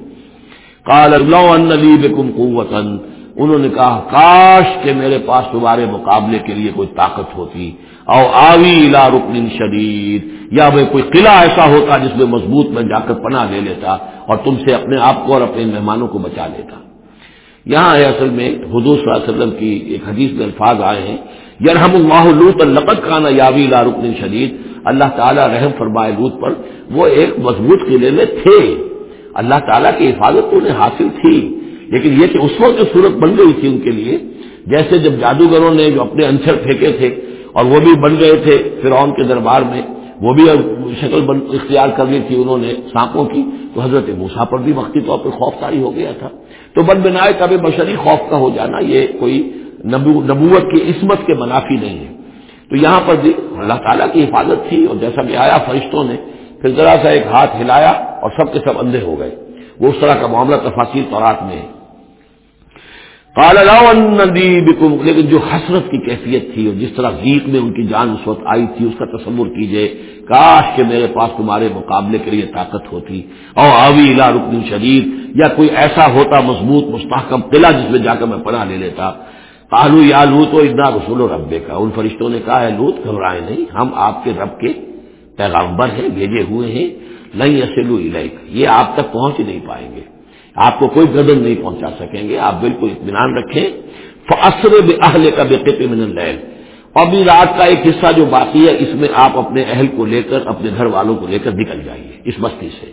کال اللہ کم قوتن انہوں نے کہا، کاش کہ میرے پاس تمہارے مقابلے کے لیے کوئی طاقت ہوتی۔ او آوی الا رکن شدید۔ یا وہ کوئی قلعہ ایسا ہوتا جس میں مضبوط میں جا کر پناہ لے لیتا اور تم سے اپنے آپ کو اور اپنے مہمانوں کو بچا لیتا۔ یہاں ہے اصل میں حدود صلی اللہ علیہ وسلم کی ایک حدیث میں الفاظ آئے ہیں یرحم اللہ لوت لقت کانا یاوی لا رکن شدید، اللہ تعالیٰ رحم فرمائے لوت پر، وہ ایک مضبوط قلعے میں تھے۔ اللہ تعالیٰ کی حفاظت تو انہیں حاصل تھی، لیکن یہ کہ اس وقت جو صورت بن گئی تھی ان کے لیے، جیسے جب جادوگروں نے جو اپنے انچر پھینکے تھے اور وہ بھی بن گئے تھے فرعون کے دربار میں، وہ بھی شکل اختیار کر لی تھی انہوں نے سانپوں کی، تو حضرت موسا پر بھی وقتی طور پر خوف تاری ہو گیا تھا۔ تو بن بنائے کب بشری خوف کا ہو جانا یہ کوئی نبوت کی عصمت کے منافی نہیں ہے۔ تو یہاں پر اللہ تعالیٰ کی حفاظت تھی اور جیسا کہ آیا فرشتوں نے پھر ذرا سا ایک ہاتھ ہلایا اور سب کے سب اندھے ہو گئے۔ وہ اس طرح کا معاملہ تفاصیل طورات میں ہے۔ بکم لیکن جو حسرت کی کیفیت تھی اور جس طرح گیت میں ان کی جان اس وقت آئی تھی، اس کا تصور کیجیے، کاش کہ میرے پاس تمہارے مقابلے کے لیے طاقت ہوتی اور آوی الا رکن شدید، یا کوئی ایسا ہوتا مضبوط مستحکم قلعہ جس میں جا کر میں پڑھا لے لیتا۔ کالو یا لو تو اتنا رسول و ربے کا ان فرشتوں نے کہا ہے لوت، گھبرائے نہیں، ہم آپ کے رب کے پیغامبر ہیں، بھیجے ہوئے ہیں نہیں اصلو یہ آپ تک پہنچ ہی نہیں پائیں گے۔ آپ کو کوئی گدن نہیں پہنچا سکیں گے، آپ بالکل اطمینان رکھیں۔ فصر اہل کا بے من اللیل اور بھی رات کا ایک حصہ جو باقی ہے، اس میں آپ اپنے اہل کو لے کر، اپنے گھر والوں کو لے کر نکل جائیے، اس بستی سے۔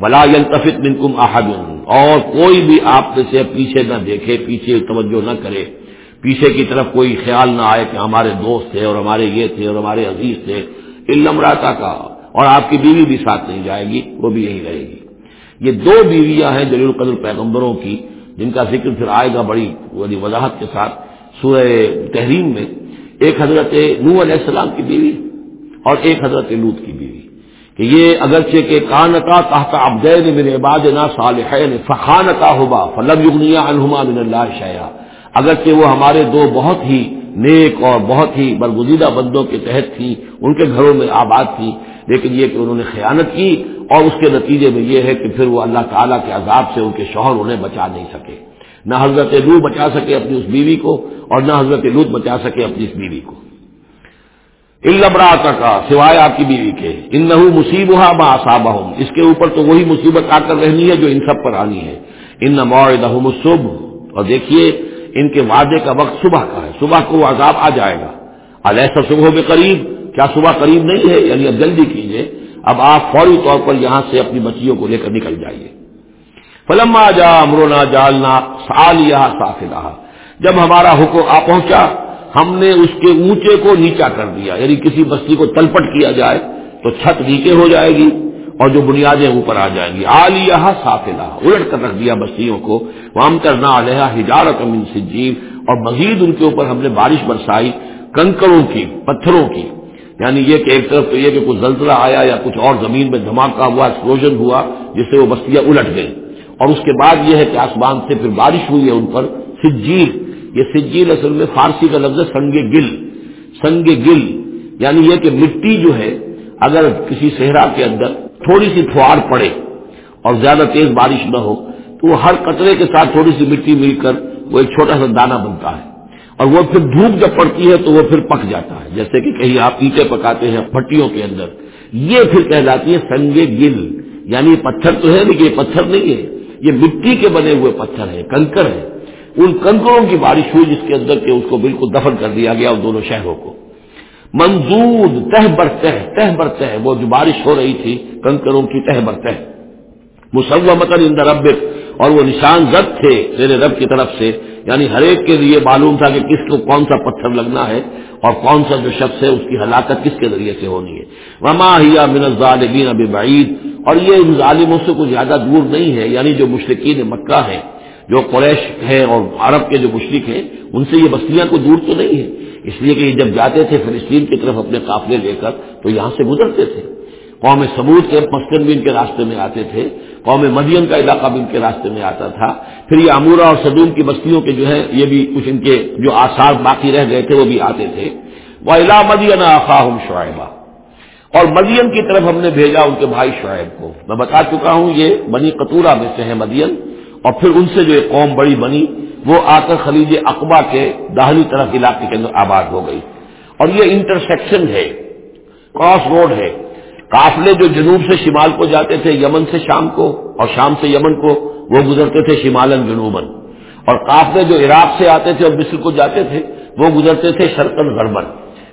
بلا یلتفت منکم احد اور کوئی بھی آپ سے پیچھے نہ دیکھے، پیچھے توجہ نہ کرے۔ پیچھے کی طرف کوئی خیال نہ آئے کہ ہمارے دوست تھے اور ہمارے یہ تھے اور ہمارے عزیز تھے۔ علم راتا کا اور آپ کی بیوی بھی ساتھ نہیں جائے گی، وہ بھی یہی رہے گی۔ یہ دو بیویاں ہیں جلیل القدر پیغمبروں کی، جن کا ذکر پھر آئے گا بڑی یعنی وضاحت کے ساتھ سورہ تحریم میں۔ ایک حضرت نو علیہ السلام کی بیوی اور ایک حضرت لوت کی بیوی۔ کہ یہ اگرچہ کہ کانتا تحت ابدین من عبادنا صالحین، فخانتا ہوبا فلم یغنیا عنہما من اللہ شیا اگرچہ وہ ہمارے دو بہت ہی نیک اور بہت ہی برگزیدہ بندوں کے تحت تھی ان کے گھروں میں آباد تھی لیکن یہ کہ انہوں نے خیانت کی اور اس کے نتیجے میں یہ ہے کہ پھر وہ اللہ تعالیٰ کے عذاب سے ان کے شوہر انہیں بچا نہیں سکے۔ نہ حضرت لو بچا سکے اپنی اس بیوی کو اور نہ حضرت لوت بچا سکے اپنی اس بیوی کو۔ علبرا کا سوائے آپ کی بیوی کے۔ ان نہ مصیب با آساب اس کے اوپر تو وہی مصیبت آ کر رہنی ہے جو ان سب پر آنی ہے۔ ان نہ صبح اور دیکھیے، ان کے وعدے کا وقت صبح کا ہے۔ صبح کو وہ عذاب آ جائے گا۔ علیہ صبح میں قریب کیا صبح قریب نہیں ہے؟ یعنی اب جلدی کیجیے اب آپ فوری طور پر یہاں سے اپنی بچیوں کو لے کر نکل جائیے۔ فلم جا امرونا جالنا سال یا جب ہمارا حکم آ پہنچا، ہم نے اس کے اونچے کو نیچا کر دیا۔ یعنی کسی بستی کو تلپٹ کیا جائے تو چھت نیچے ہو جائے گی اور جو بنیادیں اوپر آ جائیں گی۔ آلیہ صاف الٹ کر رکھ دیا بستیوں کو۔ وام کرنا علیہ ہجارت من سجیل اور مزید ان کے اوپر ہم نے بارش برسائی کنکروں کی، پتھروں کی۔ یعنی یہ کہ ایک طرف تو یہ کہ کچھ زلزلہ آیا یا کچھ اور زمین میں دھماکہ ہوا ایکسپلوژن ہوا، جس سے وہ بستیاں الٹ گئیں۔ اور اس کے بعد یہ ہے کہ آسمان سے پھر بارش ہوئی ہے ان پر۔ سجیل یہ سجیل اصل میں فارسی کا لفظ ہے سنگ گل۔ سنگ گل یعنی یہ کہ مٹی جو ہے، اگر کسی صحرا کے اندر تھوڑی سی فوار پڑے اور زیادہ تیز بارش نہ ہو، تو وہ ہر قطرے کے ساتھ تھوڑی سی مٹی مل کر وہ ایک چھوٹا سا دانہ بنتا ہے۔ اور وہ پھر دھوپ جب پڑتی ہے تو وہ پھر پک جاتا ہے۔ جیسے کہ کہیں آپ اینٹیں پکاتے ہیں پٹیوں کے اندر۔ یہ پھر کہلاتی ہے سنگ گل۔ یعنی یہ پتھر تو ہے لیکن یہ پتھر نہیں ہے۔ یہ مٹی کے بنے ہوئے پتھر ہیں، کنکر ہیں۔ ان کنکروں کی بارش ہوئی جس کے اندر کہ اس کو بالکل دفن کر دیا گیا ان دونوں شہروں کو۔ منزود، تہ بر تہ تہ بر تہ۔ وہ جو بارش ہو رہی تھی، کنکروں کی تہ بر تہ۔ مسمتن اندر رب اور وہ نشان زد تھے تیرے رب کی طرف سے۔ یعنی ہر ایک کے لیے معلوم تھا کہ کس کو کون سا پتھر لگنا ہے اور کون سا جو شخص ہے اس کی ہلاکت کس کے ذریعے سے ہونی ہے۔ وما ہیا من الظالمین اب بعید اور یہ ان ظالموں سے کچھ زیادہ دور نہیں ہے یعنی جو مشرقین مکہ ہیں، جو قریش ہیں اور عرب کے جو مشرق ہیں، ان سے یہ بستیاں کو دور تو نہیں ہے۔ اس لیے کہ یہ جب جاتے تھے فلسطین کی طرف اپنے قافلے لے کر، تو یہاں سے گزرتے تھے۔ قوم سمود کے مسکن بھی ان کے راستے میں آتے تھے۔ قوم مدین کا علاقہ بھی ان کے راستے میں آتا تھا۔ پھر یہ امورا اور سدوم کی بستیوں کے جو ہے یہ بھی کچھ ان کے جو آثار باقی رہ گئے تھے، وہ بھی آتے تھے۔ وہ الا مدین آخاہم شعیبہ اور مدین کی طرف ہم نے بھیجا ان کے بھائی شعیب کو۔ میں بتا چکا ہوں، یہ بنی قطورہ میں سے ہے مدین۔ اور پھر ان سے جو ایک قوم بڑی بنی، وہ آ کر خلیج اقبا کے داہلی طرف علاقے کے اندر آباد ہو گئی۔ اور یہ انٹرسیکشن ہے کراس روڈ ہے۔ قافلے جو جنوب سے شمال کو جاتے تھے، یمن سے شام کو اور شام سے یمن کو، وہ گزرتے تھے شمالن جنوبن اور قافلے جو عراق سے آتے تھے اور مصر کو جاتے تھے، وہ گزرتے تھے شرکن غربن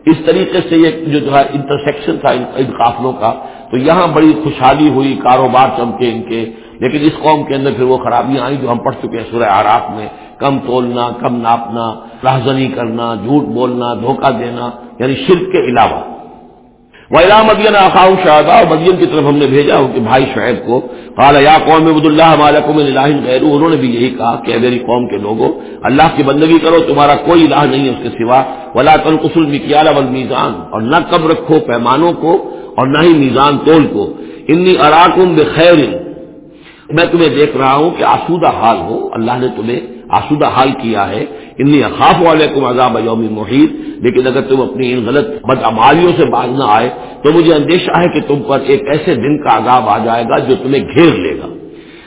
اس طریقے سے یہ جو ہے انٹرسیکشن تھا ان قافلوں کا، تو یہاں بڑی خوشحالی ہوئی، کاروبار چمکے ان کے۔ لیکن اس قوم کے اندر پھر وہ خرابیاں آئیں جو ہم پڑھ چکے ہیں سورہ آراف میں۔ کم تولنا، کم ناپنا راہزنی کرنا، جھوٹ بولنا، دھوکہ دینا یعنی شرک کے علاوہ۔ ویلا مدین آخاؤ شہدا اور مدین کی طرف ہم نے بھیجا ان کے بھائی شعیب کو۔ قال یا قوم عبد اللہ مالکم الہ غیر انہوں نے بھی یہی کہا کہ میری قوم کے لوگوں، اللہ کی بندگی کرو، تمہارا کوئی الہ نہیں ہے اس کے سوا۔ ولا تنقص المکیال والمیزان اور نہ کم رکھو پیمانوں کو اور نہ ہی میزان تول کو۔ انی اراکم بخیر میں تمہیں دیکھ رہا ہوں کہ آسودہ حال ہو۔ اللہ نے تمہیں آسودہ حال کیا ہے۔ انی اخاف والے کو عذاب یوم محیط۔ لیکن اگر تم اپنی ان غلط بدعمالیوں سے باز نہ آئے، تو مجھے اندیشہ ہے کہ تم پر ایک ایسے دن کا عذاب آ جائے گا جو تمہیں گھیر لے گا۔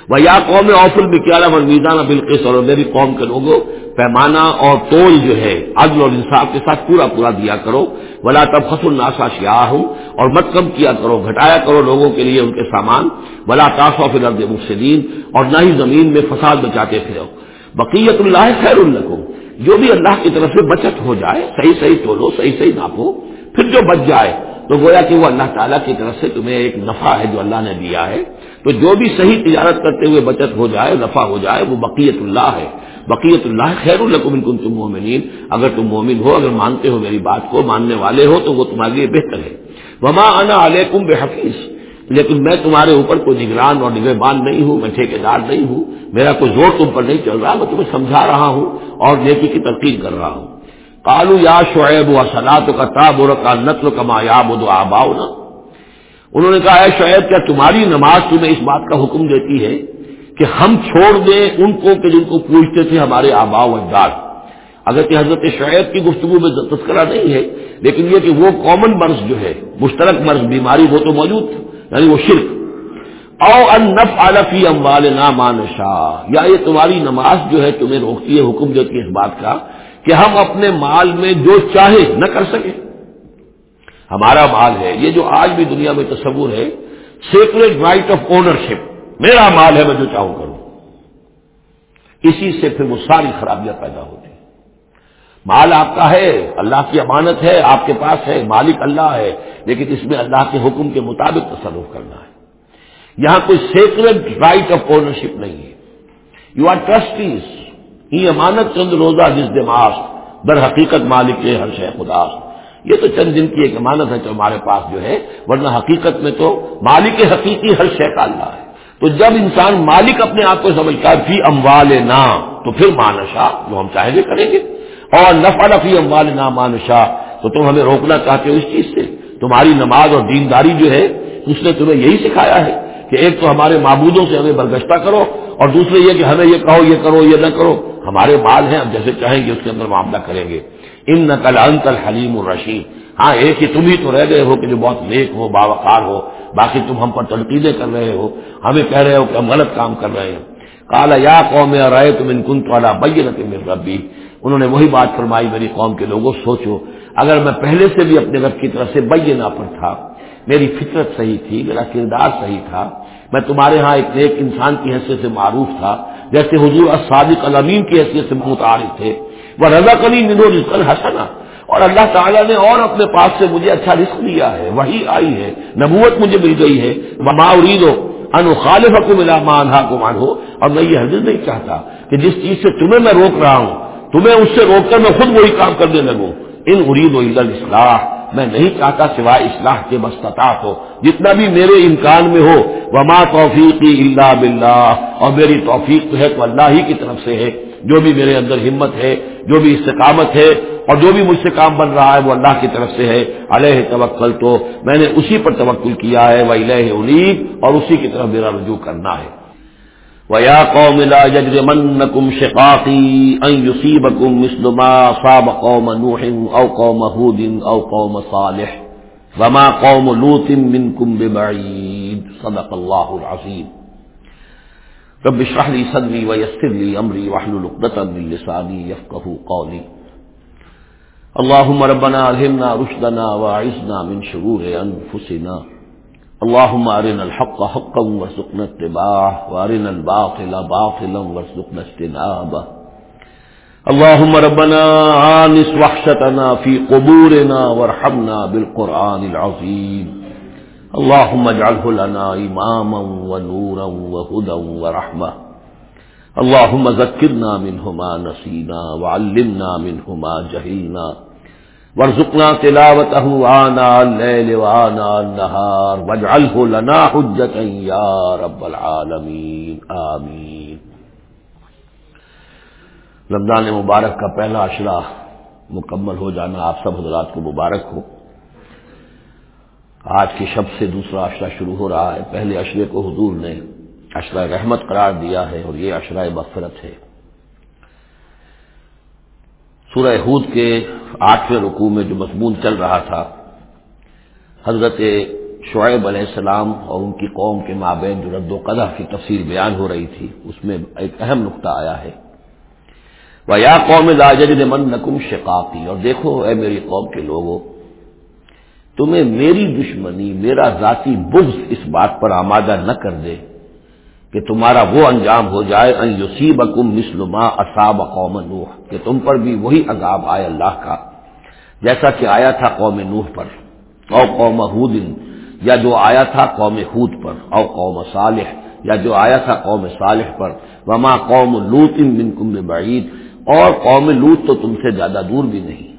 وہ یا قوم اوفل بکیالہ اور میزانہ بالکش اور میری قوم کے لوگوں پیمانہ اور تول جو ہے، عدل اور انصاف کے ساتھ پورا پورا دیا کرو۔ ولا تب خس الناسا شیاہ ہوں اور مت کم کیا کرو، گھٹایا کرو لوگوں کے لیے ان کے سامان۔ ولا تاسو فی الارض مفسدین، اور نہ ہی زمین میں فساد بچاتے پھرو۔ بقیت اللہ خیر الکم جو بھی اللہ کی طرف سے بچت ہو جائے، صحیح صحیح تولو، صحیح صحیح ناپو، پھر جو بچ جائے، تو گویا کہ وہ اللہ تعالیٰ کی طرف سے تمہیں ایک نفع ہے جو اللہ نے دیا ہے۔ تو جو بھی صحیح تجارت کرتے ہوئے بچت ہو جائے، نفع ہو جائے، وہ بقیت اللہ ہے۔ بقیت اللہ خیر القم کن تم مومنین۔ اگر تم مومن ہو، اگر مانتے ہو میری بات کو، ماننے والے ہو، تو وہ تمہارے لیے بہتر ہے۔ وما انا علیکم بے حفیظ لیکن میں تمہارے اوپر کوئی نگران اور نگہبان نہیں ہوں، میں ٹھیکیدار نہیں ہوں، میرا کوئی زور تم پر نہیں چل رہا، میں تمہیں سمجھا رہا ہوں اور نیکی کی ترقی کر رہا ہوں۔ کالو یا شعیب و سلاد کا تاب کا نتل کما یا بدو آباؤ نا انہوں نے کہا ہے شعیب، کیا تمہاری نماز تمہیں اس بات کا حکم دیتی ہے کہ ہم چھوڑ دیں ان کو کہ جن کو پوچھتے تھے ہمارے آبا و اجداد؟ اگر کہ حضرت شعیب کی گفتگو میں تذکرہ نہیں ہے، لیکن یہ کہ وہ کامن مرض جو ہے، مشترک مرض، بیماری، وہ تو موجود تھا۔ یعنی وہ شرک. او ان نف اموال نامان شاہ یا یعنی یہ تمہاری نماز جو ہے تمہیں روکتی ہے، حکم دیتی ہے اس بات کا کہ ہم اپنے مال میں جو چاہے نہ کر سکیں۔ ہمارا مال ہے، یہ جو آج بھی دنیا میں تصور ہے سیکریٹ رائٹ آف اونرشپ میرا مال ہے، میں جو چاہوں کروں۔ اسی سے پھر وہ ساری خرابیاں پیدا ہوتی مال آپ کا ہے، اللہ کی امانت ہے، آپ کے پاس ہے، مالک اللہ ہے، لیکن اس میں اللہ کے حکم کے مطابق تصرف کرنا ہے۔ یہاں کوئی سیکرٹ رائٹ آف اونرشپ نہیں ہے۔ یو آر ٹرسٹیز یہ امانت چند روزہ جس دماغ در حقیقت مالک ہے ہر شہ خدا۔ یہ تو چند دن کی ایک امانت ہے جو ہمارے پاس جو ہے، ورنہ حقیقت میں تو مالک حقیقی ہر شے کا اللہ ہے۔ تو جب انسان مالک اپنے آپ کو سمجھتا ہے، فی اموال نا تو پھر مانشا جو ہم چاہیں گے کریں گے۔ اور نفا نفی اموال نامان شاہ، تو تم ہمیں روکنا چاہتے ہو اس چیز سے۔ تمہاری نماز اور دینداری جو ہے، اس نے تمہیں یہی سکھایا ہے کہ ایک تو ہمارے معبودوں سے ہمیں برگشتہ کرو، اور دوسرے یہ کہ ہمیں یہ کہو، یہ کرو، یہ نہ کرو۔ ہمارے مال ہیں، ہم جیسے چاہیں گے اس کے اندر معاملہ کریں گے۔ ان نقل انکل حلیم الرشید۔ ہاں ایک ہی تم ہی تو رہ گئے ہو کہ جو بہت نیک ہو، باوقار ہو، باقی تم ہم پر تنقیدیں کر رہے ہو۔ ہمیں کہہ رہے ہو کہ ہم غلط کام کر رہے ہیں۔ کالا یا قوم رائے تم ان کن تو بین ربی؟ انہوں نے وہی بات فرمائی میری قوم کے لوگوں، سوچو، اگر میں پہلے سے بھی اپنے رب کی طرف سے بینا پر تھا، میری فطرت صحیح تھی، میرا کردار صحیح تھا، میں تمہارے ہاں ایک نیک انسان کی حیثیت سے معروف تھا، جیسے حضور الصادق الامین کی حیثیت سے متعارف تھے۔ وہ رضا کلی ندو رزق حسنا۔ اور اللہ تعالیٰ نے اور اپنے پاس سے مجھے اچھا رزق دیا ہے، وہی آئی ہے، نبوت مجھے مل گئی ہے۔ ما ارید ہو ان خالف کو ملا مانہا کو مان ہو اور میں یہ حرض نہیں چاہتا کہ جس چیز سے تمہیں میں روک رہا ہوں تمہیں اس سے روک کر میں خود وہی کام کرنے لگوں۔ ان ارید و اصلاح میں نہیں چاہتا سوائے اصلاح کے مستطاط ہو۔ جتنا بھی میرے امکان میں ہو، وما توفیقی اللہ بلّہ اور میری توفیق تو ہے تو اللہ ہی کی طرف سے ہے۔ جو بھی میرے اندر ہمت ہے، جو بھی استقامت ہے، اور جو بھی مجھ سے کام بن رہا ہے، وہ اللہ کی طرف سے ہے۔ علیہ توکل تو میں نے اسی پر توکل کیا ہے۔ وہ الہ انیب، اور اسی کی طرف میرا رجوع کرنا ہے۔ وَيَا قَوْمِ لَا يَجْرِمَنَّكُمْ شِقَاقِي أَن يُصِيبَكُم مِّثْلُ مَا أَصَابَ قَوْمَ نُوحٍ أَوْ قَوْمَ هُودٍ أَوْ قَوْمَ صَالِحٍ وَمَا قَوْمُ لُوطٍ مِّنكُم بِبَعِيدٍ صدق الله العظيم رب اشرح لي صدري ويسر لي أمري واحلل عقدة من لساني يفقهوا قولي اللهم ربنا ألهمنا رشدنا وأعذنا من شرور أنفسنا اللهم ارنا الحق حقا وارزقنا اتباعه وارنا الباطل باطلا وارزقنا اجتنابه. اللهم ربنا آنس وحشتنا في قبورنا وارحمنا بالقرآن العظيم. اللهم اجعله لنا إماما ونورا وهدى ورحمة. اللهم ذكرنا منه ما نسينا، وعلمنا منه ما جهلنا. ورزقنا تلاوته آنا الليل وآنا النهار واجعله لنا حجة يا رب العالمين، آمين. رمضان مبارک کا پہلا اشرا مکمل ہو جانا، آپ سب حضرات کو مبارک ہو۔ آج کی شب سے دوسرا اشرا شروع ہو رہا ہے۔ پہلے اشرے کو حضور نے اشرا رحمت قرار دیا ہے اور یہ اشرا مغفرت ہے۔ سورہ ہود کے آٹھویں رقو میں جو مضمون چل رہا تھا، حضرت شعیب علیہ السلام اور ان کی قوم کے مابین جو رد و قدح کی تفصیل بیان ہو رہی تھی، اس میں ایک اہم نقطہ آیا ہے۔ وہ یا قوم لاجد من نقم شقاقی، اور دیکھو اے میری قوم کے لوگوں تمہیں میری دشمنی، میرا ذاتی بغض اس بات پر آمادہ نہ کر دے۔ کہ تمہارا وہ انجام ہو جائے، ان یوسیب مسلما اصاب قوم نوح، کہ تم پر بھی وہی عذاب آئے اللہ کا، جیسا کہ آیا تھا قوم نوح پر، او قوم حود یا جو آیا تھا قوم حود پر، او قوم صالح، یا جو آیا تھا قوم صالح پر، وما قوم لوت من کم بعید اور قوم لوت تو تم سے زیادہ دور بھی نہیں۔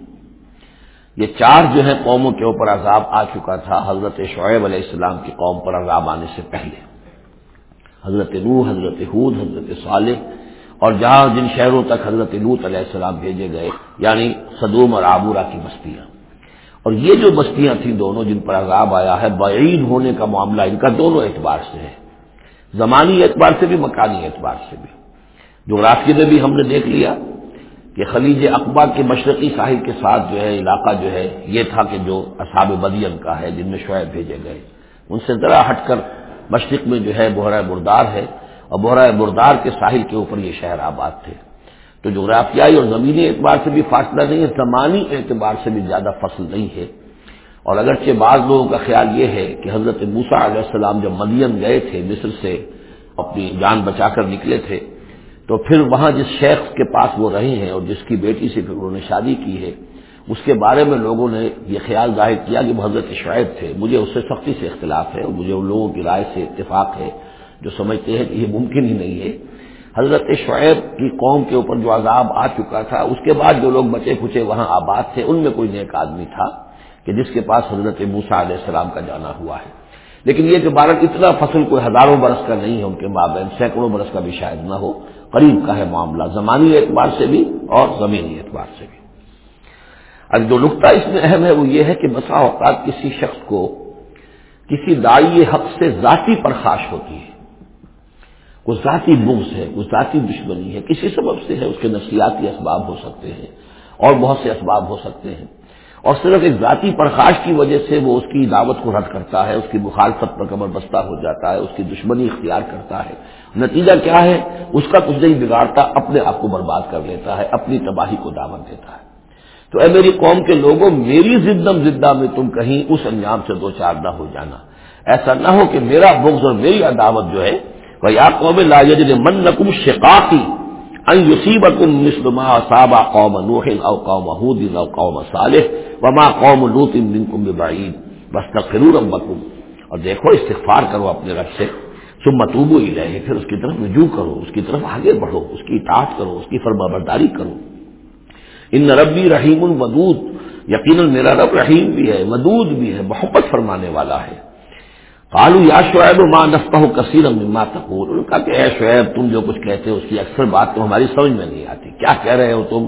یہ چار جو ہے قوموں کے اوپر عذاب آ چکا تھا حضرت شعیب علیہ السلام کی قوم پر عذاب آنے سے پہلے۔ حضرت نو حضرت حود حضرت صالح، اور جہاں جن شہروں تک حضرت لوت علیہ السلام بھیجے گئے یعنی صدوم اور آبورا کی بستیاں۔ اور یہ جو بستیاں تھیں دونوں جن پر عذاب آیا ہے، بعید ہونے کا معاملہ ان کا دونوں اعتبار سے ہے۔ زمانی اعتبار سے بھی، مکانی اعتبار سے بھی۔ جغرافی میں بھی ہم نے دیکھ لیا کہ خلیج اقبا کے مشرقی ساحل کے ساتھ جو ہے، علاقہ جو ہے، یہ تھا کہ جو اصاب بدین کا ہے، جن میں شعیب بھیجے گئے۔ ان سے ذرا ہٹ کر مشرق میں جو ہے بحرۂ بردار ہے اور بحرۂ بردار کے ساحل کے اوپر یہ شہر آباد تھے۔ تو جغرافیائی اور زمینی اعتبار سے بھی فاصلہ نہیں ہے، زمانی اعتبار سے بھی زیادہ فصل نہیں ہے۔ اور اگرچہ بعض لوگوں کا خیال یہ ہے کہ حضرت موسا علیہ السلام جب مدین گئے تھے، مصر سے اپنی جان بچا کر نکلے تھے، تو پھر وہاں جس شیخ کے پاس وہ رہے ہیں اور جس کی بیٹی سے پھر انہوں نے شادی کی ہے اس کے بارے میں لوگوں نے یہ خیال ظاہر کیا کہ وہ حضرت شعیب تھے۔ مجھے اس سے سختی سے اختلاف ہے اور مجھے ان لوگوں کی رائے سے اتفاق ہے جو سمجھتے ہیں کہ یہ ممکن ہی نہیں ہے۔ حضرت شعیب کی قوم کے اوپر جو عذاب آ چکا تھا، اس کے بعد جو لوگ بچے کھچے وہاں آباد تھے، ان میں کوئی نیک آدمی تھا کہ جس کے پاس حضرت موسا علیہ السلام کا جانا ہوا ہے۔ لیکن یہ کہ بھارت اتنا فصل کوئی ہزاروں برس کا نہیں ہے، ان کے مابین سینکڑوں برس کا بھی شاید نہ ہو، قریب کا ہے معاملہ، زمانی اعتبار سے بھی اور زمینی اعتبار سے بھی۔ اب جو نقطہ اس میں اہم ہے وہ یہ ہے کہ بسا اوقات کسی شخص کو کسی دائی حق سے ذاتی پرخاش ہوتی ہے۔ کچھ ذاتی بغض ہے کچھ ذاتی دشمنی ہے، کسی سبب سے ہے، اس کے نفسیاتی اسباب ہو سکتے ہیں اور بہت سے اسباب ہو سکتے ہیں۔ اور صرف ایک ذاتی پرخاش کی وجہ سے وہ اس کی دعوت کو رد کرتا ہے، اس کی مخالفت پر کمر بستہ ہو جاتا ہے، اس کی دشمنی اختیار کرتا ہے۔ نتیجہ کیا ہے؟ اس کا کچھ نہیں بگاڑتا، اپنے آپ کو برباد کر لیتا ہے، اپنی تباہی کو دعوت دیتا ہے۔ تو اے میری قوم کے لوگوں، میری زدم زدہ میں تم کہیں اس انجام سے دو چار نہ ہو جانا۔ ایسا نہ ہو کہ میرا بغض اور میری عداوت جو ہے، وہ یا قوم لا یجد من نقم شقاقی ان یصیبکم مثل ما اصاب قوم نوح او قوم هود او قوم صالح وما قوم لوط منکم ببعید۔ واستغفروا ربکم۔ اور دیکھو، استغفار کرو اپنے رب سے۔ ثم توبوا الیہ۔ پھر اس کی طرف رجوع کرو، اس کی طرف آگے بڑھو، اس کی اطاعت کرو، اس کی فرما برداری کرو۔ ان ربی رحیم الودود یقیناً میرا رب رحیم بھی ہے، مدود بھی ہے، محبت فرمانے والا ہے۔ کالو یا شعیب ماں نفتا ہو کثیر مما تقول۔ ان کا کہ اے شعیب، تم جو کچھ کہتے ہو، اس کی اکثر بات تو ہماری سمجھ میں نہیں آتی۔ کیا کہہ رہے ہو تم؟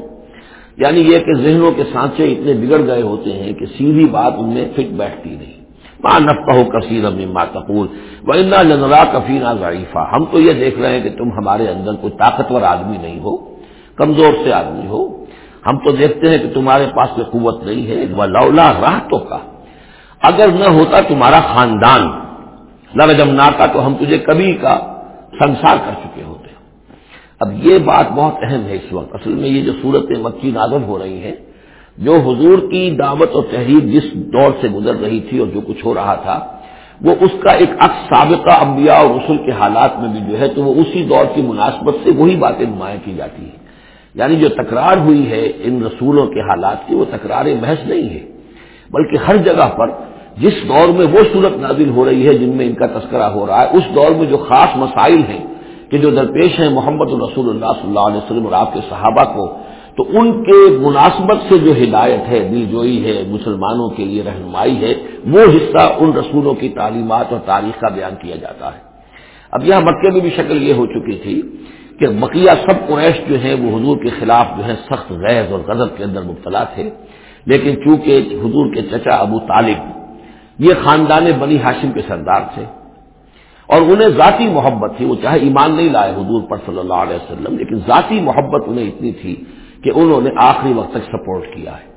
یعنی یہ کہ ذہنوں کے سانچے اتنے بگڑ گئے ہوتے ہیں کہ سیدھی بات ان میں فٹ بیٹھتی نہیں۔ ماں نفتا ہو کثیر مما تقول۔ وہ انا جنرا کفینا ضعیفہ ہم تو یہ دیکھ رہے ہیں کہ تم ہمارے اندر کوئی طاقتور آدمی نہیں ہو، کمزور سے آدمی ہو۔ ہم تو دیکھتے ہیں کہ تمہارے پاس کوئی قوت نہیں ہے۔ وہ لولا راہ تو کا اگر نہ ہوتا تمہارا خاندان۔ لرجم ناکا تو ہم تجھے کبھی کا سنسار کر چکے ہوتے اب یہ بات بہت اہم ہے اس وقت۔ اصل میں یہ جو صورت مکی نازل ہو رہی ہے جو حضور کی دعوت اور تحریر جس دور سے گزر رہی تھی اور جو کچھ ہو رہا تھا، وہ اس کا ایک عکس سابقہ انبیاء اور رسول کے حالات میں بھی جو ہے، تو وہ اسی دور کی مناسبت سے وہی باتیں نمایاں کی جاتی ہیں۔ یعنی جو تکرار ہوئی ہے ان رسولوں کے حالات کی وہ تکرار محض نہیں ہے، بلکہ ہر جگہ پر جس دور میں وہ صورت نازل ہو رہی ہے جن میں ان کا تذکرہ ہو رہا ہے، اس دور میں جو خاص مسائل ہیں کہ جو درپیش ہیں محمد الرسول اللہ صلی اللہ علیہ وسلم اور آپ کے صحابہ کو، تو ان کے مناسبت سے جو ہدایت ہے، دل جوئی ہے، مسلمانوں کے لیے رہنمائی ہے، وہ حصہ ان رسولوں کی تعلیمات اور تاریخ کا بیان کیا جاتا ہے۔ اب یہاں مکے میں بھی شکل یہ ہو چکی تھی کہ بقیہ سب قریش جو ہیں وہ حضور کے خلاف جو ہے سخت غیر اور غضب کے اندر مبتلا تھے۔ لیکن چونکہ حضور کے چچا ابو طالب یہ خاندان بنی ہاشم کے سردار تھے اور انہیں ذاتی محبت تھی، وہ چاہے ایمان نہیں لائے حضور پر صلی اللہ علیہ وسلم، لیکن ذاتی محبت انہیں اتنی تھی کہ انہوں نے آخری وقت تک سپورٹ کیا ہے۔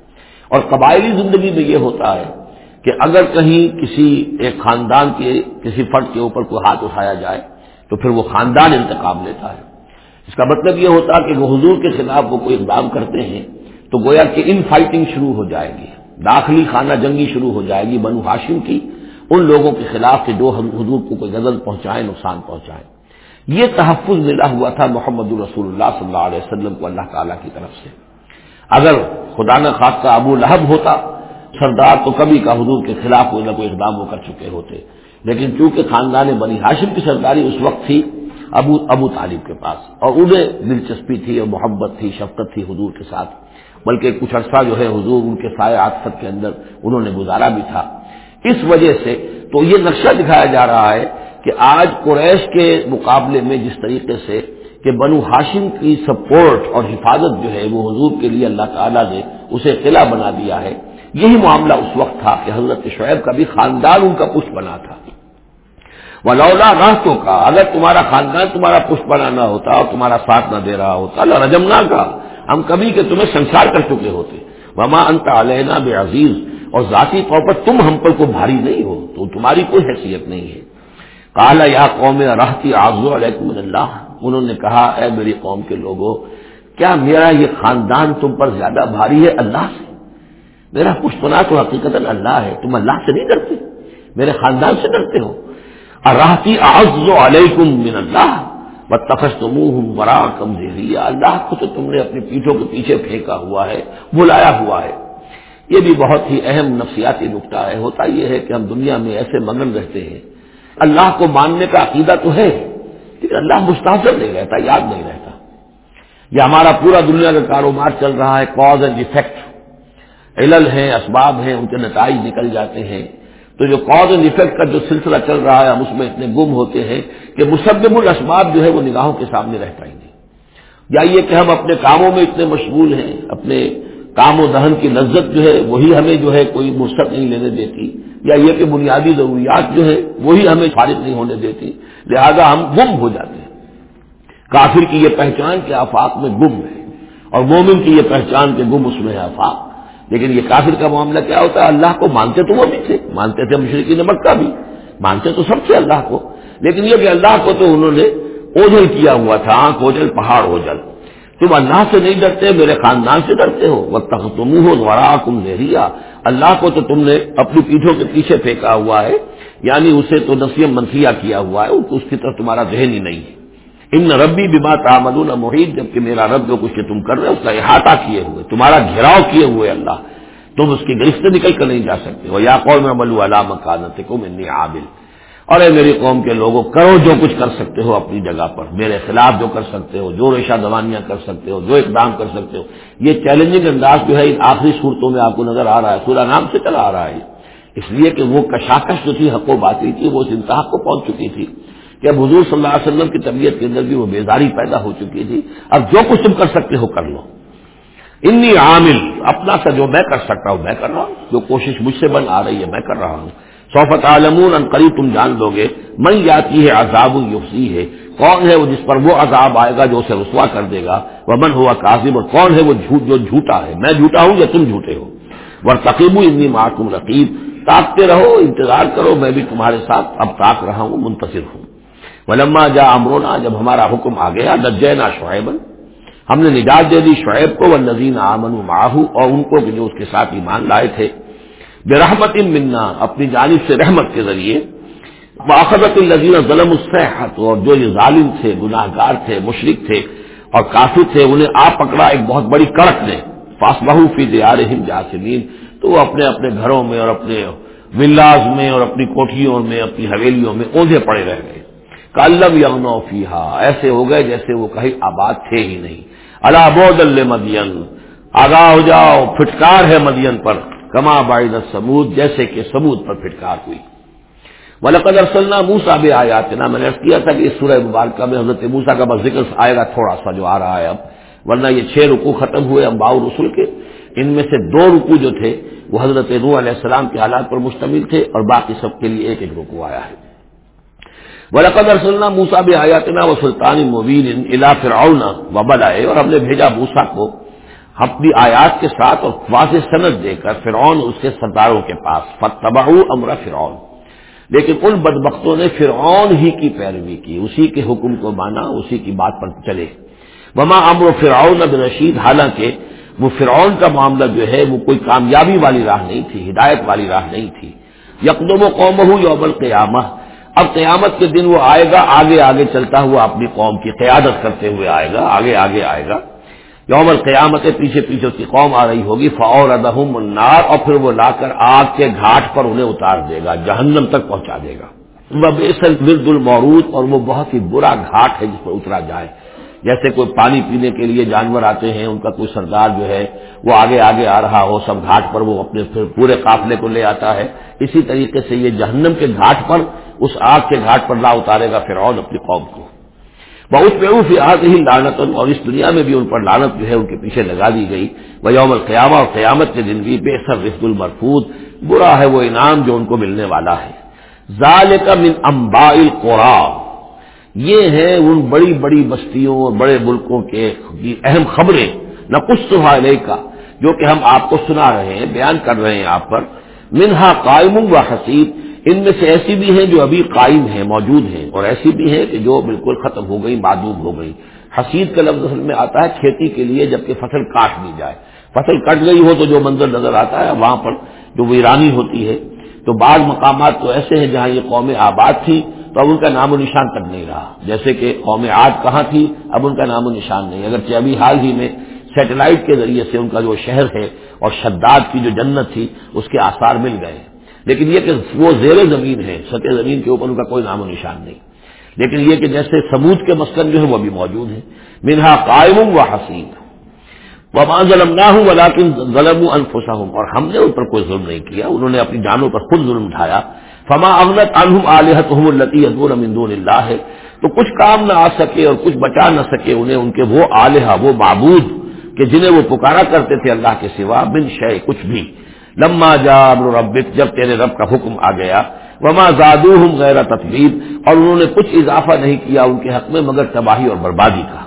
اور قبائلی زندگی میں یہ ہوتا ہے کہ اگر کہیں کسی ایک خاندان کے، کسی فرد کے اوپر کوئی ہاتھ اٹھایا جائے تو پھر وہ خاندان انتخاب لیتا ہے۔ اس کا مطلب یہ ہوتا کہ وہ حضور کے خلاف وہ کوئی اقدام کرتے ہیں تو گویا کہ ان فائٹنگ شروع ہو جائے گی داخلی خانہ جنگی شروع ہو جائے گی بنو ہاشم کی ان لوگوں کے خلاف جو حضور کو کوئی غزل پہنچائے نقصان پہنچائے یہ تحفظ ملا ہوا تھا محمد الرسول اللہ صلی اللہ علیہ وسلم کو اللہ تعالیٰ کی طرف سے اگر خدا نہ خاص کا ابو لہب ہوتا سردار تو کبھی کا حضور کے خلاف کوئی نہ کوئی اقدام وہ کر چکے ہوتے لیکن چونکہ خاندان بنی ہاشم کی سرداری اس وقت تھی ابو ابو طالب کے پاس اور انہیں دلچسپی تھی اور محبت تھی، شفقت تھی حضور کے ساتھ۔ بلکہ کچھ عرصہ جو ہے حضور ان کے سائے آفت کے اندر انہوں نے گزارا بھی تھا۔ اس وجہ سے تو یہ نقشہ دکھایا جا رہا ہے کہ آج قریش کے مقابلے میں جس طریقے سے کہ بنو ہاشم کی سپورٹ اور حفاظت جو ہے وہ حضور کے لیے اللہ تعالیٰ نے اسے قلعہ بنا دیا ہے۔ یہی معاملہ اس وقت تھا کہ حضرت شعیب کا بھی خاندان ان کا پشت بنا تھا۔ ولولا راستوں کا اگر تمہارا خاندان تمہارا پشت بنا نہ ہوتا اور تمہارا ساتھ نہ دے رہا ہوتا رجمنا کا ہم کبھی کہ تمہیں سنسار کر چکے ہوتے۔ وما انت علینا بے عزیز اور ذاتی طور پر تم ہم پر کوئی بھاری نہیں ہو، تو تمہاری کوئی حیثیت نہیں ہے۔ کالا یا قوم رہتی آزو علیکم اللہ انہوں نے کہا، اے میری قوم کے لوگوں کیا میرا یہ خاندان تم پر زیادہ بھاری ہے اللہ سے؟ میرا پشپنا تو حقیقت اللہ ہے، تم اللہ سے نہیں ڈرتے؟ میرے خاندان سے ڈرتے ہو؟ راہتی آز علیکم من اللہ تفش تو برا کم اللہ کو تو تم نے اپنی پیٹھوں کے پیچھے پھینکا ہوا ہے، بلایا ہوا ہے۔ یہ بھی بہت ہی اہم نفسیاتی نقطہ ہے، ہوتا یہ ہے کہ ہم دنیا میں ایسے مگن رہتے ہیں۔ اللہ کو ماننے کا عقیدہ تو ہے، لیکن اللہ مستحصر نہیں رہتا، یاد نہیں رہتا۔ یہ ہمارا پورا دنیا کا کاروبار چل رہا ہے کاز اینڈ افیکٹ علل ہیں، اسباب ہیں، ان کے نتائج نکل جاتے ہیں۔ تو جو کاز اینڈ افیکٹ کا جو سلسلہ چل رہا ہے، ہم اس میں اتنے گم ہوتے ہیں کہ مسبب الاسباب جو ہے وہ نگاہوں کے سامنے رہتا ہی نہیں۔ یا یہ کہ ہم اپنے کاموں میں اتنے مشغول ہیں، اپنے کام و دہن کی لذت جو ہے، وہی ہمیں جو ہے کوئی مرسد نہیں لینے دیتی۔ یا یہ کہ بنیادی ضروریات جو ہے وہی ہمیں فارغ نہیں ہونے دیتی۔ لہذا ہم گم ہو جاتے ہیں۔ کافر کی یہ پہچان کے آفاق میں گم ہے اور مومن کی یہ پہچان کے گم اس میں ہے آفاق۔ لیکن یہ کافر کا معاملہ کیا ہوتا ہے؟ اللہ کو مانتے تو وہ بھی تھے، مانتے تھے مشرقی نے مکہ بھی، مانتے تو سب تھے اللہ کو۔ لیکن یہ کہ اللہ کو تو انہوں نے اوجل کیا ہوا تھا، آنکھ اوجل پہاڑ اوجل تم اللہ سے نہیں ڈرتے، میرے خاندان سے ڈرتے ہو۔ وہ تخ تم ہو دوارا کم اللہ کو تو تم نے اپنی پیٹھوں کے پیچھے پھینکا ہوا ہے یعنی اسے تو نسیم منفیہ کیا ہوا ہے، اس کی طرف تمہارا ذہن ہی نہیں ہے۔ ان ربی بما تعملون محیط، جبکہ میرا رب جو کچھ تم کر رہے ہو، اس کا احاطہ کیے ہوئے، تمہارا گھیراؤ کیے ہوئے اللہ، تم اس کی گرفت نکل کر نہیں جا سکتے۔ ہو یا قول میں ملو علام کانت کو میں عابل اور اے میری قوم کے لوگوں کرو جو کچھ کر سکتے ہو اپنی جگہ پر۔ میرے خلاف جو کر سکتے ہو، جو ریشہ دوانیاں کر سکتے ہو، جو اقدام کر سکتے ہو۔ یہ چیلنجنگ انداز جو ہے، ان آخری صورتوں میں آپ کو نظر آ رہا ہے، سورہ نام سے چلا آ رہا ہے۔ اس لیے کہ وہ کشاکش جو تھی، حق و باتی تھی وہ اس انتہا کو پہنچ چکی تھی۔ کہ اب حضور صلی اللہ علیہ وسلم کی طبیعت کے اندر بھی وہ بیداری پیدا ہو چکی تھی۔ اب جو کچھ تم کر سکتے ہو کر لو۔ انی عامل، اپنا سا جو میں کر سکتا ہوں، میں کر رہا ہوں۔ جو کوشش مجھ سے بن آ رہی ہے، میں کر رہا ہوں۔ صوفت عالمون ان قریب تم جان لو گے۔ من جاتی ہے، عذاب یوسی ہے۔ کون ہے وہ جس پر وہ عذاب آئے گا جو اسے رسوا کر دے گا؟ وہ من ہوا کاظم اور کون ہے وہ جھوٹ جو جھوٹا ہے؟ میں جھوٹا ہوں یا تم جھوٹے ہو؟ ور تقیب انی معتم رقیب۔ تاکتے رہو، انتظار کرو، میں بھی تمہارے ساتھ اب تاک رہا ہوں، منتصر ہوں۔ ولما جا امرونا جب ہمارا حکم آ گیا، نجینا شعیب ہم نے نجات دے دی شعیب کو وہ نذین آمن ماہو اور ان کو جو اس کے ساتھ ایمان لائے تھے۔ بے رحمت منا اپنی جانب سے رحمت کے ذریعے۔ باخبت النزین ظلم الصحت اور جو یہ ظالم تھے گناہ گار تھے مشرق تھے، اور کافی تھے، انہیں آ پکڑا ایک بہت بڑی کڑک نے۔ پاس بہو فی دیار جاسمین، تو وہ اپنے اپنے گھروں میں اور اپنے ولاز میں اور اپنی کوٹھیوں میں، اپنی حویلیوں میں اوندھے پڑے رہ گئے۔ کالم یمن فیحا ایسے ہو گئے جیسے وہ کہیں آباد تھے ہی نہیں۔ اللہ بود مدین آگاہ ہو جاؤ، پھٹکار ہے مدین پر، کما باعد سمود جیسے کہ سمود پر پھٹکار ہوئی۔ ولقد ارسلنا موسا بھی آیا نا میں نے کیا تھا کہ اس سورہ مبارکہ میں حضرت موسا کا بس ذکر آئے گا، تھوڑا سا جو آ رہا ہے اب۔ ورنہ یہ چھ رکو ختم ہوئے امباؤ رسول کے۔ ان میں سے دو رکو جو تھے، وہ حضرت روح علیہ السلام کے حالات پر مشتمل تھے اور باقی سب کے لیے ایک ایک رکو آیا ہے۔ ولقد ارسلنا موسا بھی آیا نا وہ سلطان مبین الا فرعون وبل آئے اور ہم نے بھیجا موسا کو اپنی آیات کے ساتھ اور واضح صنعت دے کر فرعون اس کے سرداروں کے پاس۔ فتبہ امر فرعون۔ لیکن ان بدبختوں نے فرعون ہی کی پیروی کی، اسی کے حکم کو مانا، اسی کی بات پر چلے۔ وما امر فرعون اب رشید حالانکہ وہ فرعون کا معاملہ جو ہے وہ کوئی کامیابی والی راہ نہیں تھی، ہدایت والی راہ نہیں تھی۔ یکدم و قوم ہو قیامہ اب قیامت کے دن وہ آئے گا، آگے آگے چلتا ہوا اپنی قوم کی قیادت کرتے ہوئے آئے گا، آگے آگے آئے گا۔ یوم القیامت پیچھے پیچھے اس کی قوم آ رہی ہوگی فور ادہم النار، اور پھر وہ لا کر آگ کے گھاٹ پر انہیں اتار دے گا، جہنم تک پہنچا دے گا۔ وہ بیسل ورد المعروت اور وہ بہت ہی برا گھاٹ ہے جس پر اترا جائے۔ جیسے کوئی پانی پینے کے لیے جانور آتے ہیں، ان کا کوئی سردار جو ہے، وہ آگے آگے آ رہا ہو، سب گھاٹ پر وہ اپنے پورے قافلے کو لے آتا ہے۔ اسی طریقے سے یہ جہنم کے گھاٹ پر اس آگ کے گھاٹ پر لا اتارے گا فرعون اپنی قوم کو۔ بہت پہ اس آگ ہی لانت اور اس دنیا میں بھی ان پر لانت جو ہے ان کے پیچھے لگا دی گئی۔ وہ یوم القیامہ اور قیامت کے دن بھی بے سر رفت المرفوظ برا ہے وہ انعام جو ان کو ملنے والا ہے۔ ظال کا من امبا قرا یہ ہیں ان بڑی بڑی بستیوں اور بڑے ملکوں کے اہم خبریں۔ نہ کچھ سہارے کا جو کہ ہم آپ کو سنا رہے ہیں، بیان کر رہے ہیں آپ پر۔ منہا قائم و حسیب ان میں سے ایسی بھی ہیں جو ابھی قائم ہیں، موجود ہیں، اور ایسی بھی ہیں کہ جو بالکل ختم ہو گئی معدوم ہو گئی حسید کا لفظ اصل میں آتا ہے کھیتی کے لیے، جبکہ فصل کاٹ دی جائے۔ فصل کٹ گئی ہو تو جو منظر نظر آتا ہے، وہاں پر جو ویرانی ہوتی ہے۔ تو بعض مقامات تو ایسے ہیں جہاں یہ قوم آباد تھی، تو اب ان کا نام و نشان تک نہیں رہا۔ جیسے کہ قوم آج کہاں تھی، اب ان کا نام و نشان نہیں۔ اگرچہ ابھی حال ہی میں سیٹلائٹ کے ذریعے سے ان کا جو شہر ہے اور شداد کی جو جنت تھی، اس کے آثار مل گئے۔ لیکن یہ کہ وہ زیر زمین ہے سطح زمین کے اوپر ان کا کوئی نام و نشان نہیں۔ لیکن یہ کہ جیسے سمود کے مسکن جو ہے وہ بھی موجود ہیں۔ منہا قائم و حسین وہ ماں ظلم نہ ہوں ولاکن ظلم انفسا ہوں اور ہم نے ان پر کوئی ظلم نہیں کیا، انہوں نے اپنی جانوں پر خود ظلم اٹھایا۔ فما امنت انہم علیحت التی ادور امدون اللہ ہے تو کچھ کام نہ آ سکے اور کچھ بچا نہ سکے انہیں ان کے وہ آلیہ وہ معبود کہ جنہیں وہ پکارا کرتے تھے اللہ کے سوا، بن شے کچھ بھی۔ لما جا ربک، جب تیرے رب کا حکم آ گیا، وما زادو ہوں غیر تطبیب، اور انہوں نے کچھ اضافہ نہیں کیا ان کے حق میں، مگر تباہی اور بربادی کا۔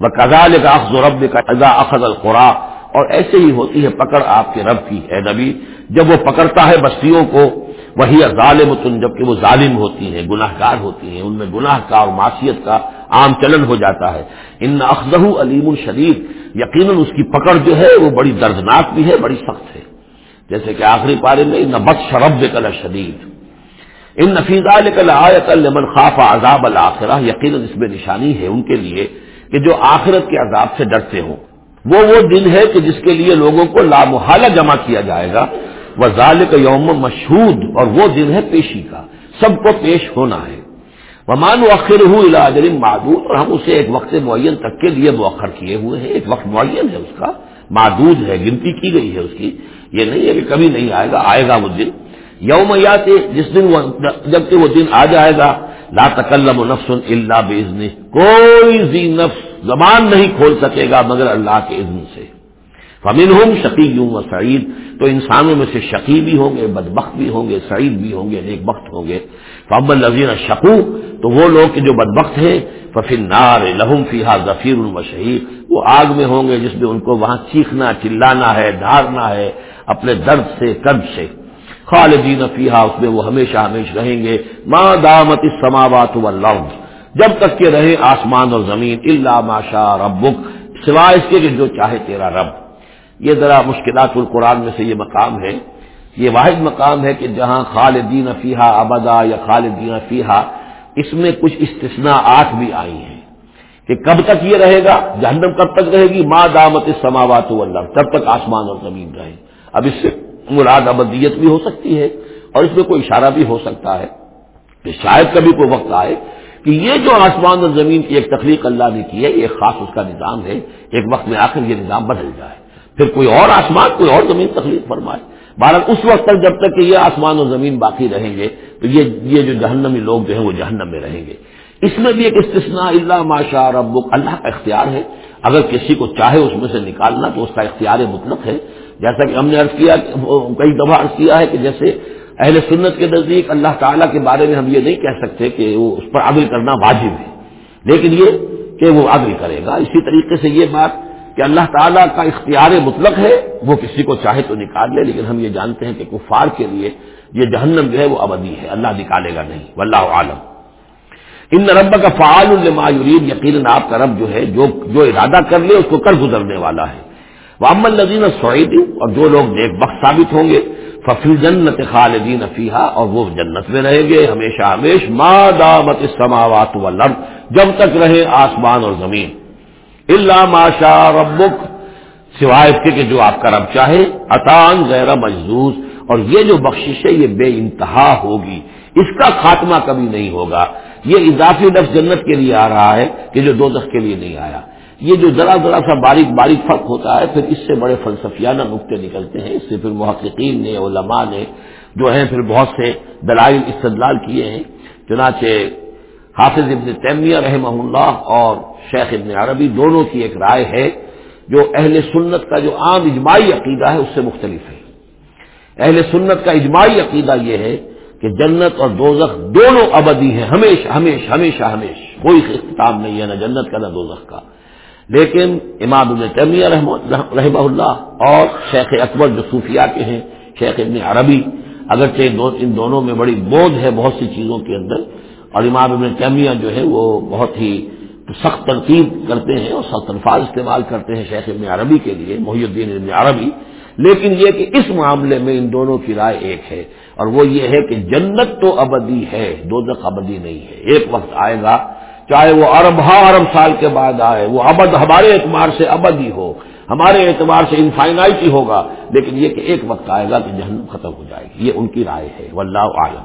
وہ کزال کا اخذ و رب کا اخذ القرا اور ایسے ہی ہوتی ہے پکڑ آپ کے رب کی، اے نبی، جب وہ پکڑتا ہے بستیوں کو، وہی ظالم تن جبکہ وہ ظالم ہوتی ہیں گناہ گار ہوتی ہیں، ان میں گناہ کا اور معاشیت کا عام چلن ہو جاتا ہے۔ ان اخذہ علیم الشدید یقیناً اس کی پکڑ جو ہے، وہ بڑی دردناک بھی ہے، بڑی سخت ہے۔ جیسے کہ آخری پارے میں نہ بد شرب کل شدید ان نفیزہ لمن خاف عذاب الآخرہ یقیناً اس میں نشانی ہے ان کے لیے کہ جو آخرت کے عذاب سے ڈرتے ہوں. وہ وہ دن ہے کہ جس کے لیے لوگوں کو لامحالہ جمع کیا جائے گا. وہ ظال یوم مشہود اور وہ دن ہے پیشی کا. سب کو پیش ہونا ہے. وہ وخر ہوں معدود اور ہم اسے ایک وقت معین تک کے لیے مؤخر کیے ہوئے ہیں. ایک وقت معین ہے اس کا. معدود ہے، گنتی کی گئی ہے اس کی. یہ نہیں ہے کہ کبھی نہیں آئے گا آئے گا وہ دن۔ یوم یات جس دن وہ جبکہ وہ دن آ جائے گا، لا تکلم نفس اللہ بزن کوئی زی نفس زبان نہیں کھول سکے گا مگر اللہ کے اذن سے۔ فمن ہوں شقی یوں و سعید۔ تو انسانوں میں سے شقی بھی ہوں گے، بدبخت بھی ہوں گے، سعید بھی ہوں گے، نیک بخت ہوں گے۔ فب الزین شکو تو وہ لوگ جو بدبخت ہیں ففن نار لہم فیحا ظفیر المشہیر وہ آگ میں ہوں گے جس میں ان کو وہاں چیخنا، چلانا ہے ڈھارنا ہے۔ اپنے درد سے قرض سے۔ خالدین فیحا اس میں وہ ہمیشہ ہمیشہ رہیں گے۔ ماں دامت سماوات جب تک کہ رہے آسمان اور زمین اللہ ماشا ربک۔ سوائے اس کے کہ جو چاہے تیرا رب۔ یہ ذرا مشکلات القرآن میں سے یہ مقام ہے۔ یہ واحد مقام ہے کہ جہاں خالدین فیحا ابدا یا خالدین فیحا اس میں کچھ استثناءات بھی آئی ہیں۔ کہ کب تک یہ رہے گا؟ جہنم کب تک رہے گی؟ ماں دامت سماوات اللہ تب تک آسمان اور زمین رہے اب اس سے مراد ابدیت بھی ہو سکتی ہے اور اس میں کوئی اشارہ بھی ہو سکتا ہے کہ شاید کبھی کوئی وقت آئے کہ یہ جو آسمان اور زمین کی ایک تخلیق اللہ نے کی ہے یہ خاص اس کا نظام ہے، ایک وقت میں آخر یہ نظام بدل جائے۔ پھر کوئی اور آسمان، کوئی اور زمین تخلیق فرمائے۔ بہرحال اس وقت تک جب تک کہ یہ آسمان اور زمین باقی رہیں گے، تو یہ یہ جو جہنمی لوگ جو ہیں وہ جہنم میں رہیں گے۔ اس میں بھی ایک استثناء اللہ ماشا رب اللہ کا اختیار ہے۔ اگر کسی کو چاہے اس میں سے نکالنا، تو اس کا اختیار مطلق ہے۔ جیسا کہ ہم نے عرض کیا کئی دفعہ عرض کیا ہے کہ جیسے اہل سنت کے نزدیک اللہ تعالیٰ کے بارے میں ہم یہ نہیں کہہ سکتے کہ وہ اس پر عدل کرنا واجب ہے۔ لیکن یہ کہ وہ عدل کرے گا۔ اسی طریقے سے یہ بات کہ اللہ تعالیٰ کا اختیار مطلق ہے، وہ کسی کو چاہے تو نکال لے، لیکن ہم یہ جانتے ہیں کہ کفار کے لیے یہ جہنم جو ہے وہ ابدی ہے۔ اللہ نکالے گا نہیں۔ واللہ عالم۔ ان رب کا فعال المایورین یقیناً آپ کا رب جو ہے، جو جو ارادہ کر لے، اس کو کر گزرنے والا ہے۔ وہ امن نظین سعیدی اور جو لوگ نیک بخت ثابت ہوں گے ففل جنت خالدین فیحا اور وہ جنت میں رہیں گے ہمیشہ ہمیش، ما دامت سماوات والارض، جب تک رہے آسمان اور زمین۔ اللہ ماشا ربک، سوائے اس کے کہ جو آپ کا رب چاہے اطان غیر مجزوز اور یہ جو بخشش ہے، یہ بے انتہا ہوگی۔ اس کا خاتمہ کبھی نہیں ہوگا۔ یہ اضافی لفظ جنت کے لیے آ رہا ہے کہ جو دو کے لیے نہیں آیا۔ یہ جو ذرا ذرا سا باریک باریک فرق ہوتا ہے، پھر اس سے بڑے فلسفیانہ نقطے نکلتے ہیں۔ اس سے پھر محققین نے، علماء نے جو ہیں پھر بہت سے دلائل استدلال کیے ہیں۔ چنانچہ حافظ ابن تیمیہ رحمہ اللہ اور شیخ ابن عربی دونوں کی ایک رائے ہے جو اہل سنت کا جو عام اجماعی عقیدہ ہے، اس سے مختلف ہے۔ اہل سنت کا اجماعی عقیدہ یہ ہے کہ جنت اور دوزخ دونوں ابدی ہیں، ہمیشہ ہمیشہ ہمیشہ ہمیشہ۔ کوئی اختتام نہیں ہے، نہ جنت کا، نہ دوزخ کا۔ لیکن امام ابن تیمیہ رحمہ اللہ اور شیخ اکبر جو صوفیہ کے ہیں، شیخ ابن عربی، اگرچہ ان دونوں میں بڑی بودھ ہے بہت سی چیزوں کے اندر، اور امام ابن تیمیہ جو ہے وہ بہت ہی سخت ترتیب کرتے ہیں اور سخت الفاظ استعمال کرتے ہیں شیخ ابن عربی کے لیے، محی الدین ابن عربی۔ لیکن یہ کہ اس معاملے میں ان دونوں کی رائے ایک ہے، اور وہ یہ ہے کہ جنت تو ابدی ہے، دو ابدی نہیں ہے، ایک وقت آئے گا چاہے وہ ارب ہا ارب سال کے بعد آئے، وہ ابد، ہمارے اعتبار سے ابد ہی ہو، ہمارے اعتبار سے انفائنائٹ ہی ہوگا، لیکن یہ کہ ایک وقت آئے گا کہ جہنم ختم ہو جائے گی، یہ ان کی رائے ہے، واللہ عالم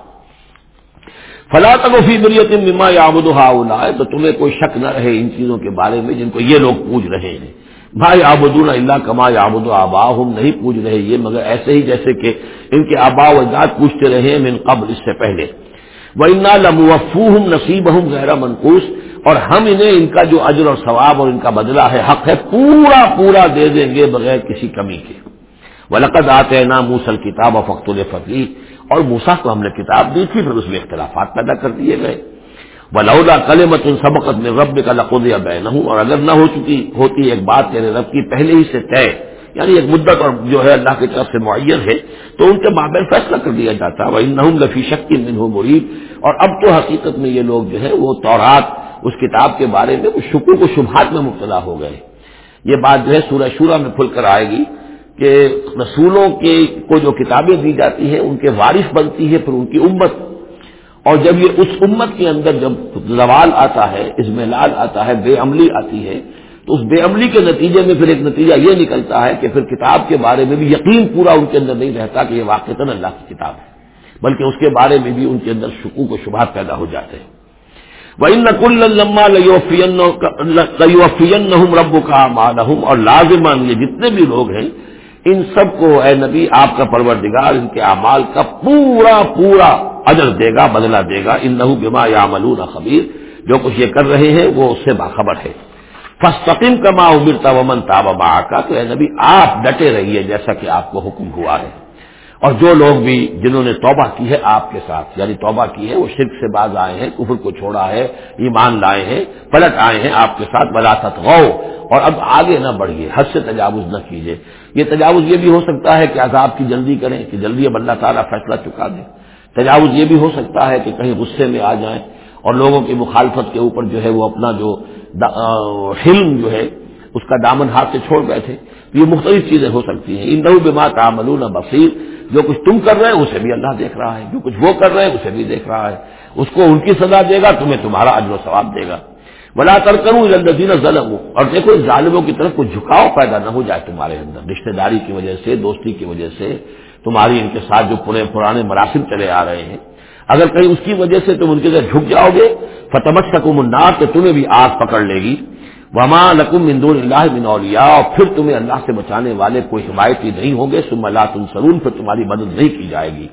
فلا تک فی بریت مما یابد ہا تو تمہیں کوئی شک نہ رہے ان چیزوں کے بارے میں جن کو یہ لوگ پوچھ رہے ہیں۔ بھائی آبدون اللہ کما یابد آبا ہم نہیں پوچھ رہے یہ، مگر ایسے ہی جیسے کہ ان کے آبا و اجداد پوچھتے رہے من قبل اس سے پہلے۔ وہ انا لموفو ہوں نصیب ہوں گہرا منقوس اور ہم انہیں ان کا جو اجر اور ثواب اور ان کا بدلہ ہے، حق ہے، پورا پورا دے دیں گے بغیر کسی کمی کے۔ ولقد آتے نا موسل کتاب اور فخت الفقی اور موسا کو ہم نے کتاب دی تھی، پھر اس میں اختلافات پیدا کر دیے گئے۔ ولولا کل مت ان سبقت میں رب کا لقود یا بے نہ اور اگر نہ ہو چکی ہوتی ایک بات تیرے رب کی پہلے ہی سے طے یعنی ایک مدت اور جو ہے اللہ کی طرف سے معین ہے، تو ان کے مابین فیصلہ کر دیا جاتا وہ نہ لفی شکی من ہوں مرید اور اب تو حقیقت میں یہ لوگ جو ہے، وہ تورات، اس کتاب کے بارے میں کچھ شکو کو شبہات میں مبتلا ہو گئے۔ یہ بات جو ہے سورہ شورہ میں کھل کر آئے گی کہ رسولوں کے کو جو کتابیں دی جاتی ہیں، ان کے وارث بنتی ہے پھر ان کی امت۔ اور جب یہ اس امت کے اندر جب زوال آتا ہے ازملال آتا ہے، بے عملی آتی ہے تو اس بے عملی کے نتیجے میں پھر ایک نتیجہ یہ نکلتا ہے کہ پھر کتاب کے بارے میں بھی یقین پورا ان کے اندر نہیں رہتا کہ یہ واقع اللہ کی کتاب ہے، بلکہ اس کے بارے میں بھی ان کے اندر شکوک و شبہات پیدا ہو جاتے ہیں۔ وہ ان نقل لما لفین رب کا مانہم اور لازمان یہ جتنے بھی لوگ ہیں، ان سب کو اے نبی آپ کا پروردگار ان کے اعمال کا پورا پورا اجر دے گا بدلا دے گا۔ ان نحو بما یا خبیر جو کچھ یہ کر رہے ہیں وہ اس سے باخبر ہے۔ فستقیم کما امرتا ومن تابا کا تو اے نبی، آپ ڈٹے رہیے جیسا کہ آپ کو حکم ہوا ہے۔ اور جو لوگ بھی جنہوں نے توبہ کی ہے آپ کے ساتھ یعنی توبہ کی ہے، وہ شرک سے باز آئے ہیں، کفر کو چھوڑا ہے، ایمان لائے ہیں، پلٹ آئے ہیں آپ کے ساتھ وراثت غو اور اب آگے نہ بڑھیے، حد سے تجاوز نہ کیجیے۔ یہ تجاوز یہ بھی ہو سکتا ہے کہ عذاب کی جلدی کریں، کہ جلدی اب اللہ تعالیٰ فیصلہ چکا دیں تجاوز یہ بھی ہو سکتا ہے کہ کہیں غصے میں آ جائیں اور لوگوں کی مخالفت کے اوپر جو ہے وہ اپنا جو حلم جو ہے، اس کا دامن ہاتھ سے چھوڑ بیٹھے تو یہ مختلف چیزیں ہو سکتی ہیں۔ ان دو بیما تعملون بصیر جو کچھ تم کر رہے ہیں، اسے بھی اللہ دیکھ رہا ہے۔ جو کچھ وہ کر رہے ہیں، اسے بھی دیکھ رہا ہے۔ اس کو ان کی سزا دے گا، تمہیں تمہارا اجر و ثواب دے گا۔ بلا کر کروں جلدین ظلم ہوں اور دیکھو ظالموں کی طرف کوئی جھکاؤ پیدا نہ ہو جائے تمہارے اندر۔ رشتہ داری کی وجہ سے، دوستی کی وجہ سے، تمہاری ان کے ساتھ جو پورے پرانے مراسم چلے آ رہے ہیں۔ اگر کہیں اس کی وجہ سے تم ان کے ساتھ جھک جاؤ گے فتمت سکوں منار تو تمہیں بھی آگ پکڑ لے گی۔ وما لکم مندور اللہ بن اولیا اور پھر تمہیں اللہ سے بچانے والے کوئی حمایتی نہیں ہوں گے۔ سم اللہ تم سرون پھر تمہاری مدد نہیں کی جائے گی۔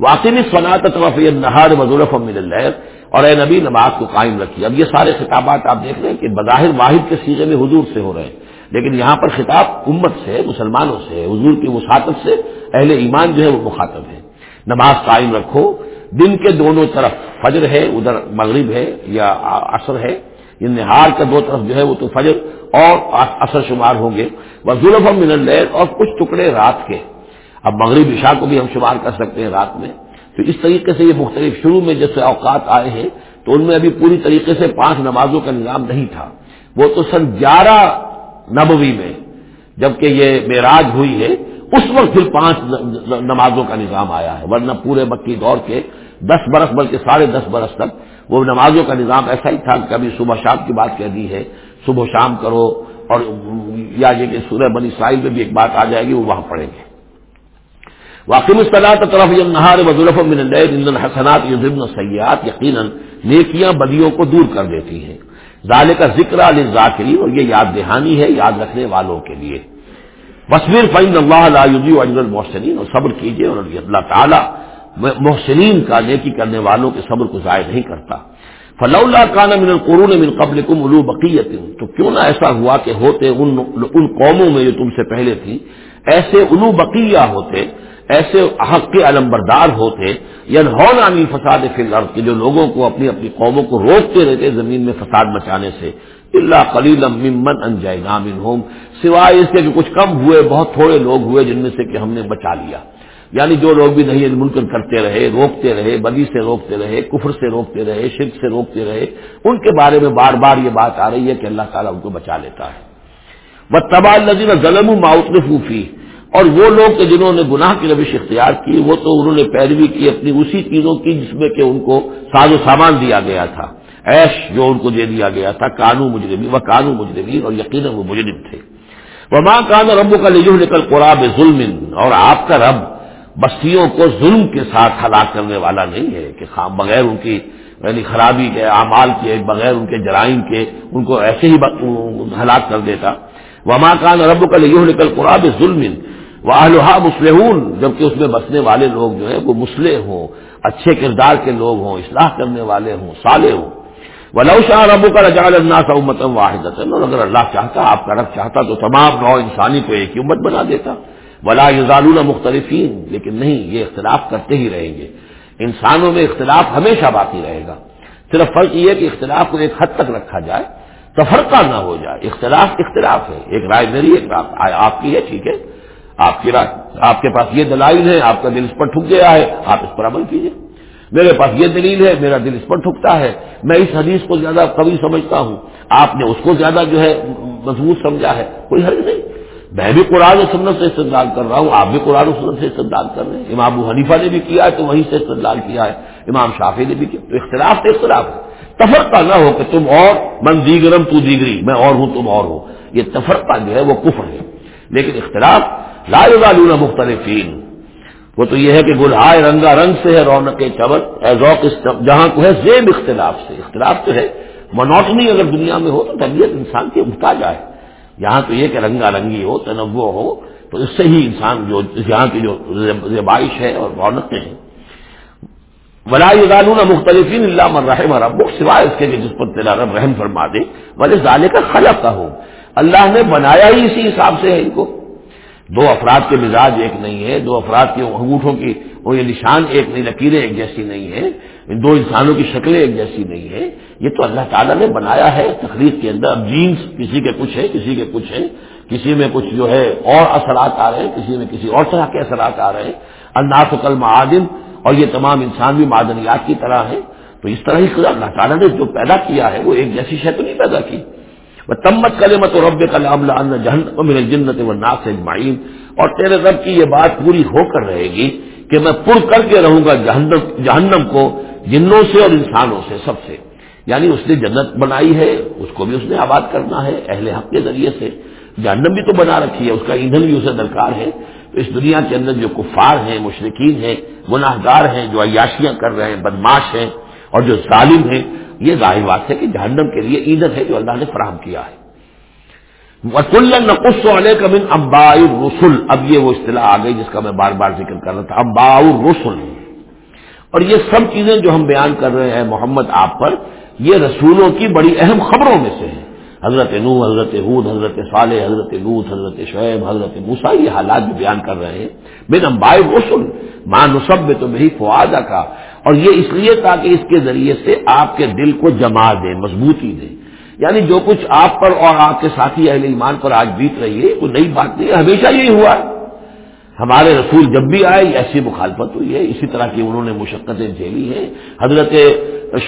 واقعی صنعت طرف نہار مضورف امن اللہ اور اے نبی، نماز کو قائم رکھی اب یہ سارے خطابات آپ دیکھ رہے ہیں کہ بظاہر واحد کے سیزے میں حضور سے ہو رہے ہیں۔ لیکن یہاں پر خطاب امت سے، مسلمانوں سے، حضور کی وساطت سے، اہل ایمان جو ہے وہ مخاطب ہے نماز قائم رکھو دن کے دونوں طرف فجر ہے، ادھر مغرب ہے یا عصر ہے یہ نہار کا دو طرف جو ہے وہ تو فجر اور اثر شمار ہوں گے۔ وہ ظلم من اللیل اور کچھ ٹکڑے رات کے۔ اب مغرب عشاء کو بھی ہم شمار کر سکتے ہیں رات میں۔ تو اس طریقے سے یہ مختلف شروع میں جیسے اوقات آئے ہیں، تو ان میں ابھی پوری طریقے سے پانچ نمازوں کا نظام نہیں تھا۔ وہ تو سن گیارہ نبوی میں، جبکہ یہ معراج ہوئی ہے اس وقت پھر پانچ نمازوں کا نظام آیا ہے، ورنہ پورے مکی دور کے دس برس بلکہ ساڑھے دس برس تک وہ نمازوں کا نظام ایسا ہی تھا کہ کبھی صبح شام کی بات کہہ دی ہے، صبح شام کرو اور یا یہ کہ سورہ بنی اسرائیل میں بھی ایک بات آ جائے گی، وہ وہاں پڑھیں گے۔ واقعی صلاح طرف یہ نہار وزرف من حسنات یہ ضمن سیاحت یقیناً نیکیاں بدیوں کو دور کر دیتی ہیں۔ ظال کا ذکر علی ذاکری اور یہ یاد دہانی ہے، یاد رکھنے والوں کے لیے۔ بصویر فعین اللہ علیہ اجر المحسنین اور صبر کیجیے اور اللہ تعالیٰ محسنین کا نیکی کرنے والوں کے صبر کو ضائع نہیں کرتا۔ فلولا کان من القرون من قبل کم الو بقیت تو کیوں نہ ایسا ہوا کہ ہوتے ان ان قوموں میں جو تم سے پہلے تھی، ایسے الو بقیہ ہوتے، ایسے حق کے علم بردار ہوتے یا عن فساد فی الارض کے جو لوگوں کو اپنی اپنی قوموں کو روکتے رہتے زمین میں فساد مچانے سے۔ اللہ قلیل ممن انجائے نام سوائے اس کے کہ کچھ کم ہوئے، بہت تھوڑے لوگ ہوئے جن میں سے کہ ہم نے بچا لیا۔ یعنی جو لوگ بھی نہیں منکر کرتے رہے، روکتے رہے، بدی سے روکتے رہے، کفر سے روکتے رہے، شرک سے روکتے رہے، ان کے بارے میں بار بار یہ بات آ رہی ہے کہ اللہ تعالیٰ ان کو بچا لیتا ہے۔ وہ تبال نظیر ظلم معاوفی اور وہ لوگ کہ جنہوں نے گناہ کی روش اختیار کی، وہ تو انہوں نے پیروی کی اپنی اسی چیزوں کی جس میں کہ ان کو ساز و سامان دیا گیا تھا۔ ایش جو ان کو دے دیا گیا تھا، کانو مجرمی وہ کانو مجرمی اور یقیناً وہ مجرم تھے۔ وہ ماں کان رب کا لجو نکل قرآب ظلم اور آپ کا رب بستیوں کو ظلم کے ساتھ ہلاک کرنے والا نہیں ہے، کہ خام بغیر ان کی یعنی خرابی کے اعمال کے، بغیر ان کے جرائم کے ان کو ایسے ہی ہلاک کر دیتا۔ وما کان رب کا لیو نکل قرآب ظلم واہلحا مسلحون جبکہ اس میں بسنے والے لوگ جو ہیں وہ مسلح ہوں، اچھے کردار کے لوگ ہوں، اصلاح کرنے والے ہوں سالے ہوں۔ ولو شاہ ربو کا رجا اللہ کا امتم واحد اور اگر اللہ چاہتا، آپ کا رب چاہتا تو تمام نو انسانی کو ایک ہی امت بنا دیتا۔ ولا یزالون مختلفین لیکن نہیں، یہ اختلاف کرتے ہی رہیں گے۔ انسانوں میں اختلاف ہمیشہ باقی رہے گا۔ صرف فرق یہ کہ اختلاف کو ایک حد تک رکھا جائے، تفرقہ نہ ہو جائے۔ اختلاف اختلاف ہے۔ ایک رائے میری، ایک آپ کی ہے، ٹھیک ہے۔ آپ کی رائے، آپ کے پاس یہ دلائل ہے آپ کا دل اس پر ٹھک گیا ہے، آپ اس پر عمل کیجیے میرے پاس یہ دلیل ہے، میرا دل اس پر ٹھکتا ہے۔ میں اس حدیث کو زیادہ قوی سمجھتا ہوں۔ آپ نے اس کو زیادہ جو ہے مضبوط سمجھا ہے۔ کوئی حرض نہیں۔ میں بھی قرآن و سنت سے استدلال کر رہا ہوں، آپ بھی قرآن و سنت سے استدلال کر رہے ہیں۔ امام ابو حنیفہ نے بھی کیا ہے تو وہیں سے استدلال کیا ہے۔ امام شافی نے بھی کیا۔ تو اختلاف تو اختلاف ہے۔ تفرقہ نہ ہو کہ تم اور، من دیگرم تو دیگری، میں اور ہوں، تم اور ہو۔ یہ تفرقہ جو ہے وہ کفر ہے۔ لیکن اختلاف، لا یزالون مختلفین۔ وہ تو یہ ہے کہ گلہائے رنگا رنگ سے ہے رونق چمن ذوق جہاں کو ہے، زیب اختلاف سے۔ اختلاف تو ہے۔ منوٹنی اگر دنیا میں ہو تو طبیعت انسان کی اٹھا جائے یہاں تو یہ کہ رنگا رنگی ہو، تنوع ہو، تو اس سے ہی انسان جو یہاں کی جو زیبائش ہے اور رونقیں ہیں۔ ولا یدالون مختلف اللہ من رحم رب سوائے اس کے جس پر تیرا رب رحم فرما دے۔ بولے ظالے کا خلق کا ہو اللہ نے بنایا ہی اسی حساب سے ہے ان کو۔ دو افراد کے مزاج ایک نہیں ہے، دو افراد کے انگوٹھوں کی وہ یہ نشان ایک نہیں، لکیریں ایک جیسی نہیں ہے دو انسانوں کی شکلیں ایک جیسی نہیں ہے یہ تو اللہ تعالیٰ نے بنایا ہے تخلیق کے اندر۔ اب جینس کسی کے کچھ ہے کسی کے کچھ ہے کسی میں کچھ جو ہے اور اثرات آ رہے ہیں، کسی میں کسی اور طرح کے اثرات آ رہے ہیں۔ اللہ کل معادن اور یہ تمام انسان بھی معدنیات کی طرح ہے تو اس طرح ہی اللہ تعالیٰ نے جو پیدا کیا ہے، وہ ایک جیسی شے تو نہیں پیدا کی۔ وہ تمت کرے مت رب کلام جہن جنت و ناس اجمعین اور تیرے رب کی یہ بات پوری ہو کر رہے گی کہ میں پر کر کے رہوں گا جہنم جہنم کو جنوں سے اور انسانوں سے، سب سے۔ یعنی اس نے جنت بنائی ہے، اس کو بھی اس نے آباد کرنا ہے، اہل حق کے ذریعے سے۔ جہنم بھی تو بنا رکھی ہے، اس کا ایندھن بھی اسے درکار ہے۔ تو اس دنیا کے اندر جو کفار ہیں مشرقین ہیں گناہ گار ہیں، جو عیاشیاں کر رہے ہیں، بدماش ہیں اور جو ظالم ہیں، یہ ظاہر بات ہے کہ جہنم کے لیے ایندھن ہے جو اللہ نے فراہم کیا ہے۔ وسول نقص علیہ امبا رسول اب یہ وہ اصطلاح آ گئی جس کا میں بار بار ذکر کر رہا تھا۔ امبا رسول اور یہ سب چیزیں جو ہم بیان کر رہے ہیں محمد آپ پر، یہ رسولوں کی بڑی اہم خبروں میں سے ہیں۔ حضرت نو حضرت حود حضرت صالح، حضرت لوت حضرت شعیب، حضرت موسا یہ حالات جو بیان کر رہے ہیں۔ بن امبائے رسول ماں نصب میں تو میری فوادہ کا اور یہ اس لیے تاکہ اس کے ذریعے سے آپ کے دل کو جما دے، مضبوطی دے۔ یعنی جو کچھ آپ پر اور آپ کے ساتھی اہل ایمان پر آج بیت رہی ہے، کوئی نئی بات نہیں، ہمیشہ یہی ہوا ہے۔ ہمارے رسول جب بھی آئے ایسی مخالفت ہوئی ہے۔ اسی طرح کی انہوں نے مشقتیں جھیلی ہیں۔ حضرت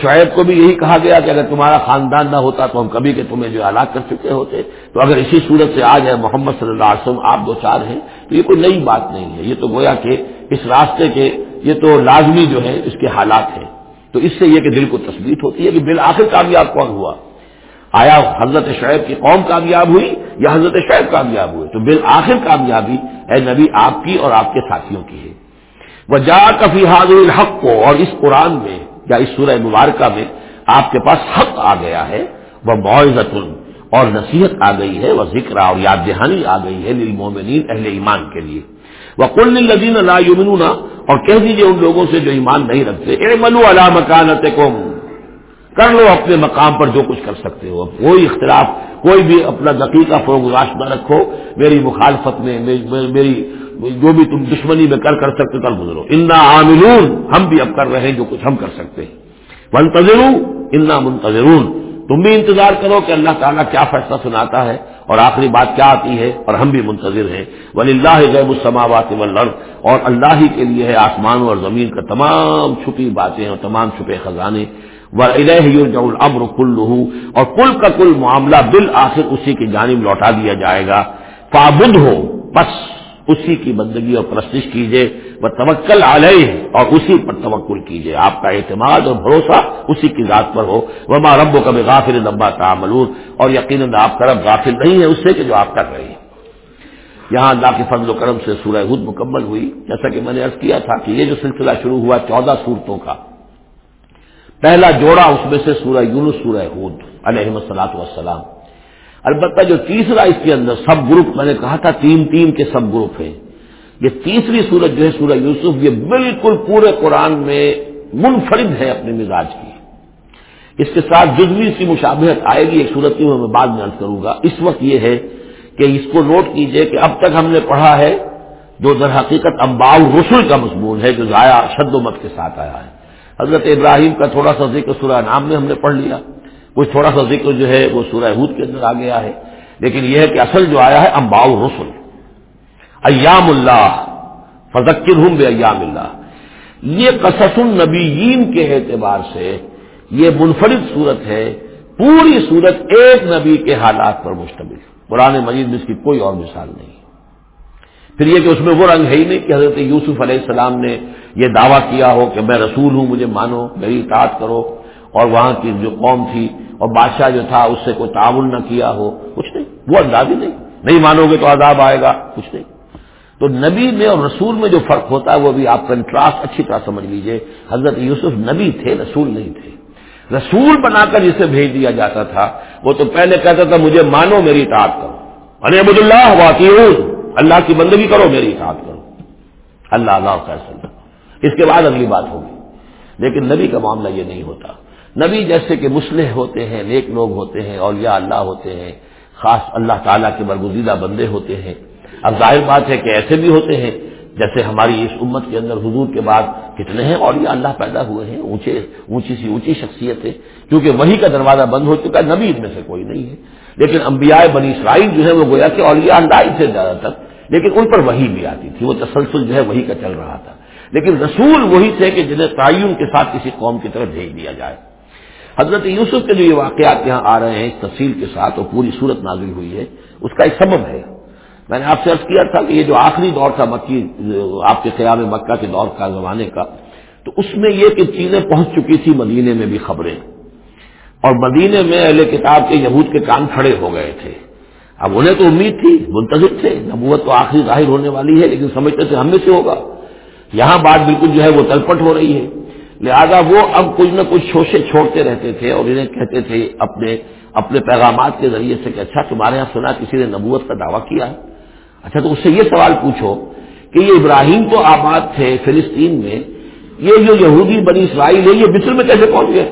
شعیب کو بھی یہی کہا گیا کہ اگر تمہارا خاندان نہ ہوتا تو ہم کبھی کے تمہیں جو ہلاک کر چکے ہوتے۔ تو اگر اسی صورت سے آج ہے، محمد صلی اللہ علیہ وسلم، آپ دو چار ہیں، تو یہ کوئی نئی بات نہیں ہے۔ یہ تو گویا کہ اس راستے کے یہ تو لازمی جو ہے اس کے حالات ہیں۔ تو اس سے یہ کہ دل کو تصویر ہوتی ہے کہ بالآخر کامیاب کون ہوا۔ آیا حضرت شعیب کی قوم کامیاب ہوئی یا حضرت شعیب کامیاب ہوئے؟ تو بالآخر کامیابی اے نبی آپ کی اور آپ کے ساتھیوں کی ہے۔ وہ جا کفی حاضر الحق کو، اور اس قرآن میں یا اس سورہ مبارکہ میں آپ کے پاس حق آ گیا ہے۔ وہ معزت اور نصیحت آ گئی ہے وہ ذکر اور یاد دہانی آ گئی ہے للمومنین اہل ایمان کے لیے۔ وہ کل لدین لا یمنون اور کہہ دیجیے ان لوگوں سے جو ایمان نہیں رکھتے۔ اے منو علا مکانت کر لو اپنے مقام پر جو کچھ کر سکتے ہو۔ کوئی اختلاف، کوئی بھی اپنا دقیقہ فروغ نہ رکھو۔ میری مخالفت میں، میری جو بھی تم دشمنی میں کر کر سکتے کر گزرو۔ انا عاملون۔ ہم بھی اب کر رہے ہیں جو کچھ ہم کر سکتے ہیں۔ منتظر انا منتظرون۔ تم بھی انتظار کرو کہ اللہ تعالیٰ کیا فیصلہ سناتا ہے۔ اور آخری بات کیا آتی ہے اور ہم بھی منتظر ہیں۔ ولی اللہ غیب السماوات والارض اور اللہ ہی کے لیے ہے آسمانوں اور زمین کا تمام چھپی باتیں اور تمام چھپے خزانے۔ الامر کلو اور کل کا کل معاملہ بالآخر اسی کی جانب لوٹا دیا جائے گا۔ پابند ہو بس۔ اسی کی بندگی اور پرستش کیجیے وہ توکل علیہ، اور اسی پر توکل کیجیے آپ کا اعتماد اور بھروسہ اسی کی ذات پر ہو۔ وہ ماں رب و کبھی غافل نبا تعملور اور یقیناً آپ کا رب غافل نہیں ہے اس سے کہ جو آپ کر رہے ہیں۔ یہاں اللہ کے فضل و کرم سے سورہ ہود مکمل ہوئی۔ جیسا کہ میں نے عرض کیا تھا کہ یہ جو سلسلہ شروع ہوا چودہ صورتوں کا، پہلا جوڑا اس میں سے سورہ یونس، سورہ ہود علیہ السلاط والسلام۔ البتہ جو تیسرا اس کے اندر سب گروپ، میں نے کہا تھا تین تین کے سب گروپ ہیں۔ یہ تیسری سورج جو ہے، سورہ یوسف، یہ بالکل پورے قرآن میں منفرد ہے اپنے مزاج کی۔ اس کے ساتھ جزوی سی مشابہت آئے گی، ایک صورت کی میں بعد میں عرض کروں گا۔ اس وقت یہ ہے کہ اس کو نوٹ کیجیے کہ اب تک ہم نے پڑھا ہے جو در حقیقت امباؤ رسول کا مضمون ہے، جو ضائع شد و مت کے ساتھ آیا ہے۔ حضرت ابراہیم کا تھوڑا سا ذکر سورہ نام میں ہم نے پڑھ لیا۔ کچھ تھوڑا سا ذکر جو ہے وہ سورہ حود کے اندر آ گیا ہے۔ لیکن یہ ہے کہ اصل جو آیا ہے امباؤ رسول ایام اللہ فذکر ہوں بے ایام اللہ۔ یہ قصص النبیین کے اعتبار سے یہ منفرد صورت ہے، پوری صورت ایک نبی کے حالات پر مشتمل۔ قرآن مجید میں اس کی کوئی اور مثال نہیں۔ پھر یہ کہ اس میں وہ رنگ ہے ہی نہیں کہ حضرت یوسف علیہ السلام نے یہ دعویٰ کیا ہو کہ میں رسول ہوں، مجھے مانو، میری اطاعت کرو۔ اور وہاں کی جو قوم تھی اور بادشاہ جو تھا، اس سے کوئی تعاون نہ کیا ہو، کچھ نہیں، وہ انداز ہی نہیں۔ نہیں مانو گے تو عذاب آئے گا، کچھ نہیں۔ تو نبی میں اور رسول میں جو فرق ہوتا ہے، وہ بھی آپ کنٹراسٹ اچھی طرح سمجھ لیجیے۔ حضرت یوسف نبی تھے، رسول نہیں تھے۔ رسول بنا کر جسے بھیج دیا جاتا تھا، وہ تو پہلے کہتا تھا، مجھے مانو، میری اطاعت کرو۔ ارے عبد اللہ واقعی اللہ کی بندگی کرو، میری اطاعت کرو۔ اللہ اللہ فیصلہ۔ اس کے بعد اگلی بات ہوگی۔ لیکن نبی کا معاملہ یہ نہیں ہوتا۔ نبی جیسے کہ مسلح ہوتے ہیں، نیک لوگ ہوتے ہیں اور یا اللہ ہوتے ہیں، خاص اللہ تعالیٰ کے برگزیدہ بندے ہوتے ہیں۔ اب ظاہر بات ہے کہ ایسے بھی ہوتے ہیں، جیسے ہماری اس امت کے اندر حضور کے بعد کتنے ہیں اور یہ اللہ پیدا ہوئے ہیں، اونچے، اونچی سی اونچی شخصیت ہے کیونکہ وہی کا دروازہ بند ہو چکا ہے، نبی ان میں سے کوئی نہیں ہے۔ لیکن انبیاء بنی اسرائیل جو ہے وہ گویا کہ اور یہ انداز سے زیادہ تر، لیکن ان پر وہی بھی آتی تھی، وہ تسلسل جو ہے وہی کا چل رہا تھا۔ لیکن رسول وہی تھے کہ جنہیں تعین کے ساتھ کسی قوم کی طرف بھیج دیا جائے۔ حضرت یوسف کے جو یہ واقعات یہاں آ رہے ہیں اس تفصیل کے ساتھ اور پوری صورت نازل ہوئی ہے، اس کا ایک سبب ہے۔ میں نے آپ سے عرض کیا تھا کہ یہ جو آخری دور تھا مکی، آپ کے قیام مکہ کے دور کا زمانے کا، تو اس میں یہ کہ چیزیں پہنچ چکی تھی مدینے میں بھی خبریں۔ اور مدینے میں اہل کتاب کے یہود کے کان کھڑے ہو گئے تھے۔ اب انہیں تو امید تھی، منتظر تھے، نبوت تو آخری ظاہر ہونے والی ہے، لیکن سمجھتے تھے ہم میں سے ہوگا۔ یہاں بات بالکل جو ہے وہ تلپٹ ہو رہی ہے۔ لہذا وہ اب کچھ نہ کچھ شوشے چھوڑتے رہتے تھے اور انہیں کہتے تھے اپنے اپنے پیغامات کے ذریعے سے کہ اچھا تمہارے یہاں سنا کسی نے نبوت کا دعویٰ کیا ہے؟ اچھا تو اس سے یہ سوال پوچھو کہ یہ ابراہیم تو آباد تھے فلسطین میں، یہ جو یہودی بنی اسرائیل ہے، یہ مصر میں کیسے پہنچ گئے؟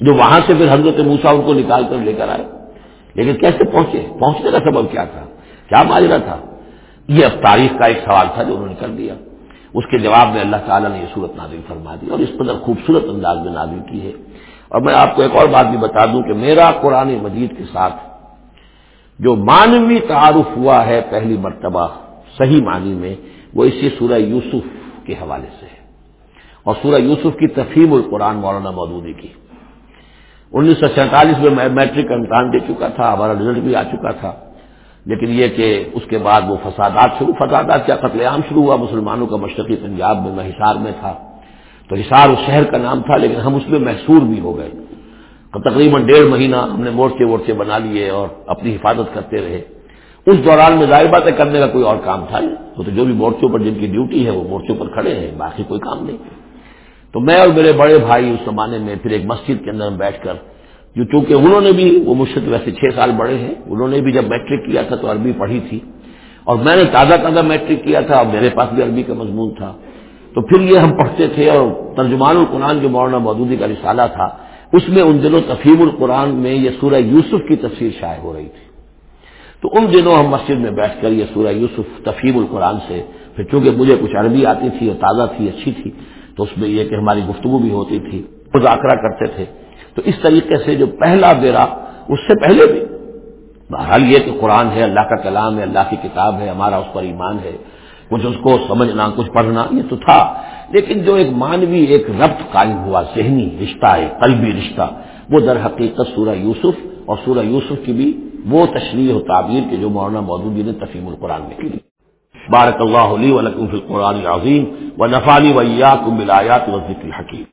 جو وہاں سے پھر حضرت موسا ان کو نکال کر لے کر آئے۔ لیکن کیسے پہنچے؟ پہنچنے کا سبب کیا تھا؟ کیا ماجرا تھا؟ یہ اب تاریخ کا ایک سوال تھا جو انہوں نے کر دیا۔ اس کے جواب میں اللہ تعالیٰ نے یہ صورت نازل فرما دی اور اس پر خوبصورت انداز میں نازل کی ہے۔ اور میں آپ کو ایک اور بات بھی بتا دوں کہ میرا قرآن مجید کے ساتھ جو مانوی تعارف ہوا ہے پہلی مرتبہ صحیح معنی میں، وہ اسی سورہ یوسف کے حوالے سے ہے۔ اور سورہ یوسف کی تفہیم القرآن مولانا مودودی کی۔ انیس سو سینتالیس میں میں میٹرک کا امتحان دے چکا تھا، ہمارا رزلٹ بھی آ چکا تھا۔ لیکن یہ کہ اس کے بعد وہ فسادات شروع، فسادات کیا؟ قتل عام شروع ہوا، مسلمانوں کا مشرقی پنجاب میں میں ہسار میں تھا۔ تو ہسار اس شہر کا نام تھا، لیکن ہم اس میں محسور بھی ہو گئے۔ تقریباً ڈیڑھ مہینہ ہم نے مورچے وورچے بنا لیے اور اپنی حفاظت کرتے رہے۔ اس دوران میں ظاہر باتیں کرنے کا کوئی اور کام تھا تو جو بھی مورچوں پر جن کی ڈیوٹی ہے، وہ مورچوں پر کھڑے ہیں، باقی کوئی کام نہیں۔ تو میں اور میرے بڑے بھائی اس زمانے میں پھر ایک مسجد کے اندر بیٹھ کر جو چونکہ انہوں نے بھی وہ مجھ سے ویسے چھ سال بڑے ہیں، انہوں نے بھی جب میٹرک کیا تھا تو عربی پڑھی تھی۔ اور میں نے تازہ تازہ میٹرک کیا تھا اور میرے پاس بھی عربی کا مضمون تھا۔ تو پھر یہ ہم پڑھتے تھے اور ترجمان القرآن جو مولانا مودودی کا رسالہ تھا، اس میں ان دنوں تفہیم القرآن میں یہ سورہ یوسف کی تفسیر شائع ہو رہی تھی۔ تو ان دنوں ہم مسجد میں بیٹھ کر یہ سورہ یوسف تفہیم القرآن سے، پھر چونکہ مجھے کچھ عربی آتی تھی اور تازہ تھی، اچھی تھی، تو اس میں یہ کہ ہماری گفتگو بھی ہوتی تھی۔ مذاکرہ کرتے تھے۔ تو اس طریقے سے جو پہلا بیرا اس سے پہلے بھی۔ بہرحال یہ کہ قرآن ہے، اللہ کا کلام ہے، اللہ کی کتاب ہے، ہمارا اس پر ایمان ہے۔ کچھ اس کو سمجھنا، کچھ پڑھنا، یہ تو تھا۔ لیکن جو ایک مانوی، ایک ربط قائم ہوا، ذہنی رشتہ، ایک قلبی رشتہ، وہ در حقیقت سورہ یوسف اور سورہ یوسف کی بھی وہ تشریح و تعبیر کے جو مولانا مودودی نے تفیم القرآن میں کی۔ بارک اللہ علی ولکم فی القرآن العظیم و نفالی ویات ملایات و ذکر حکیم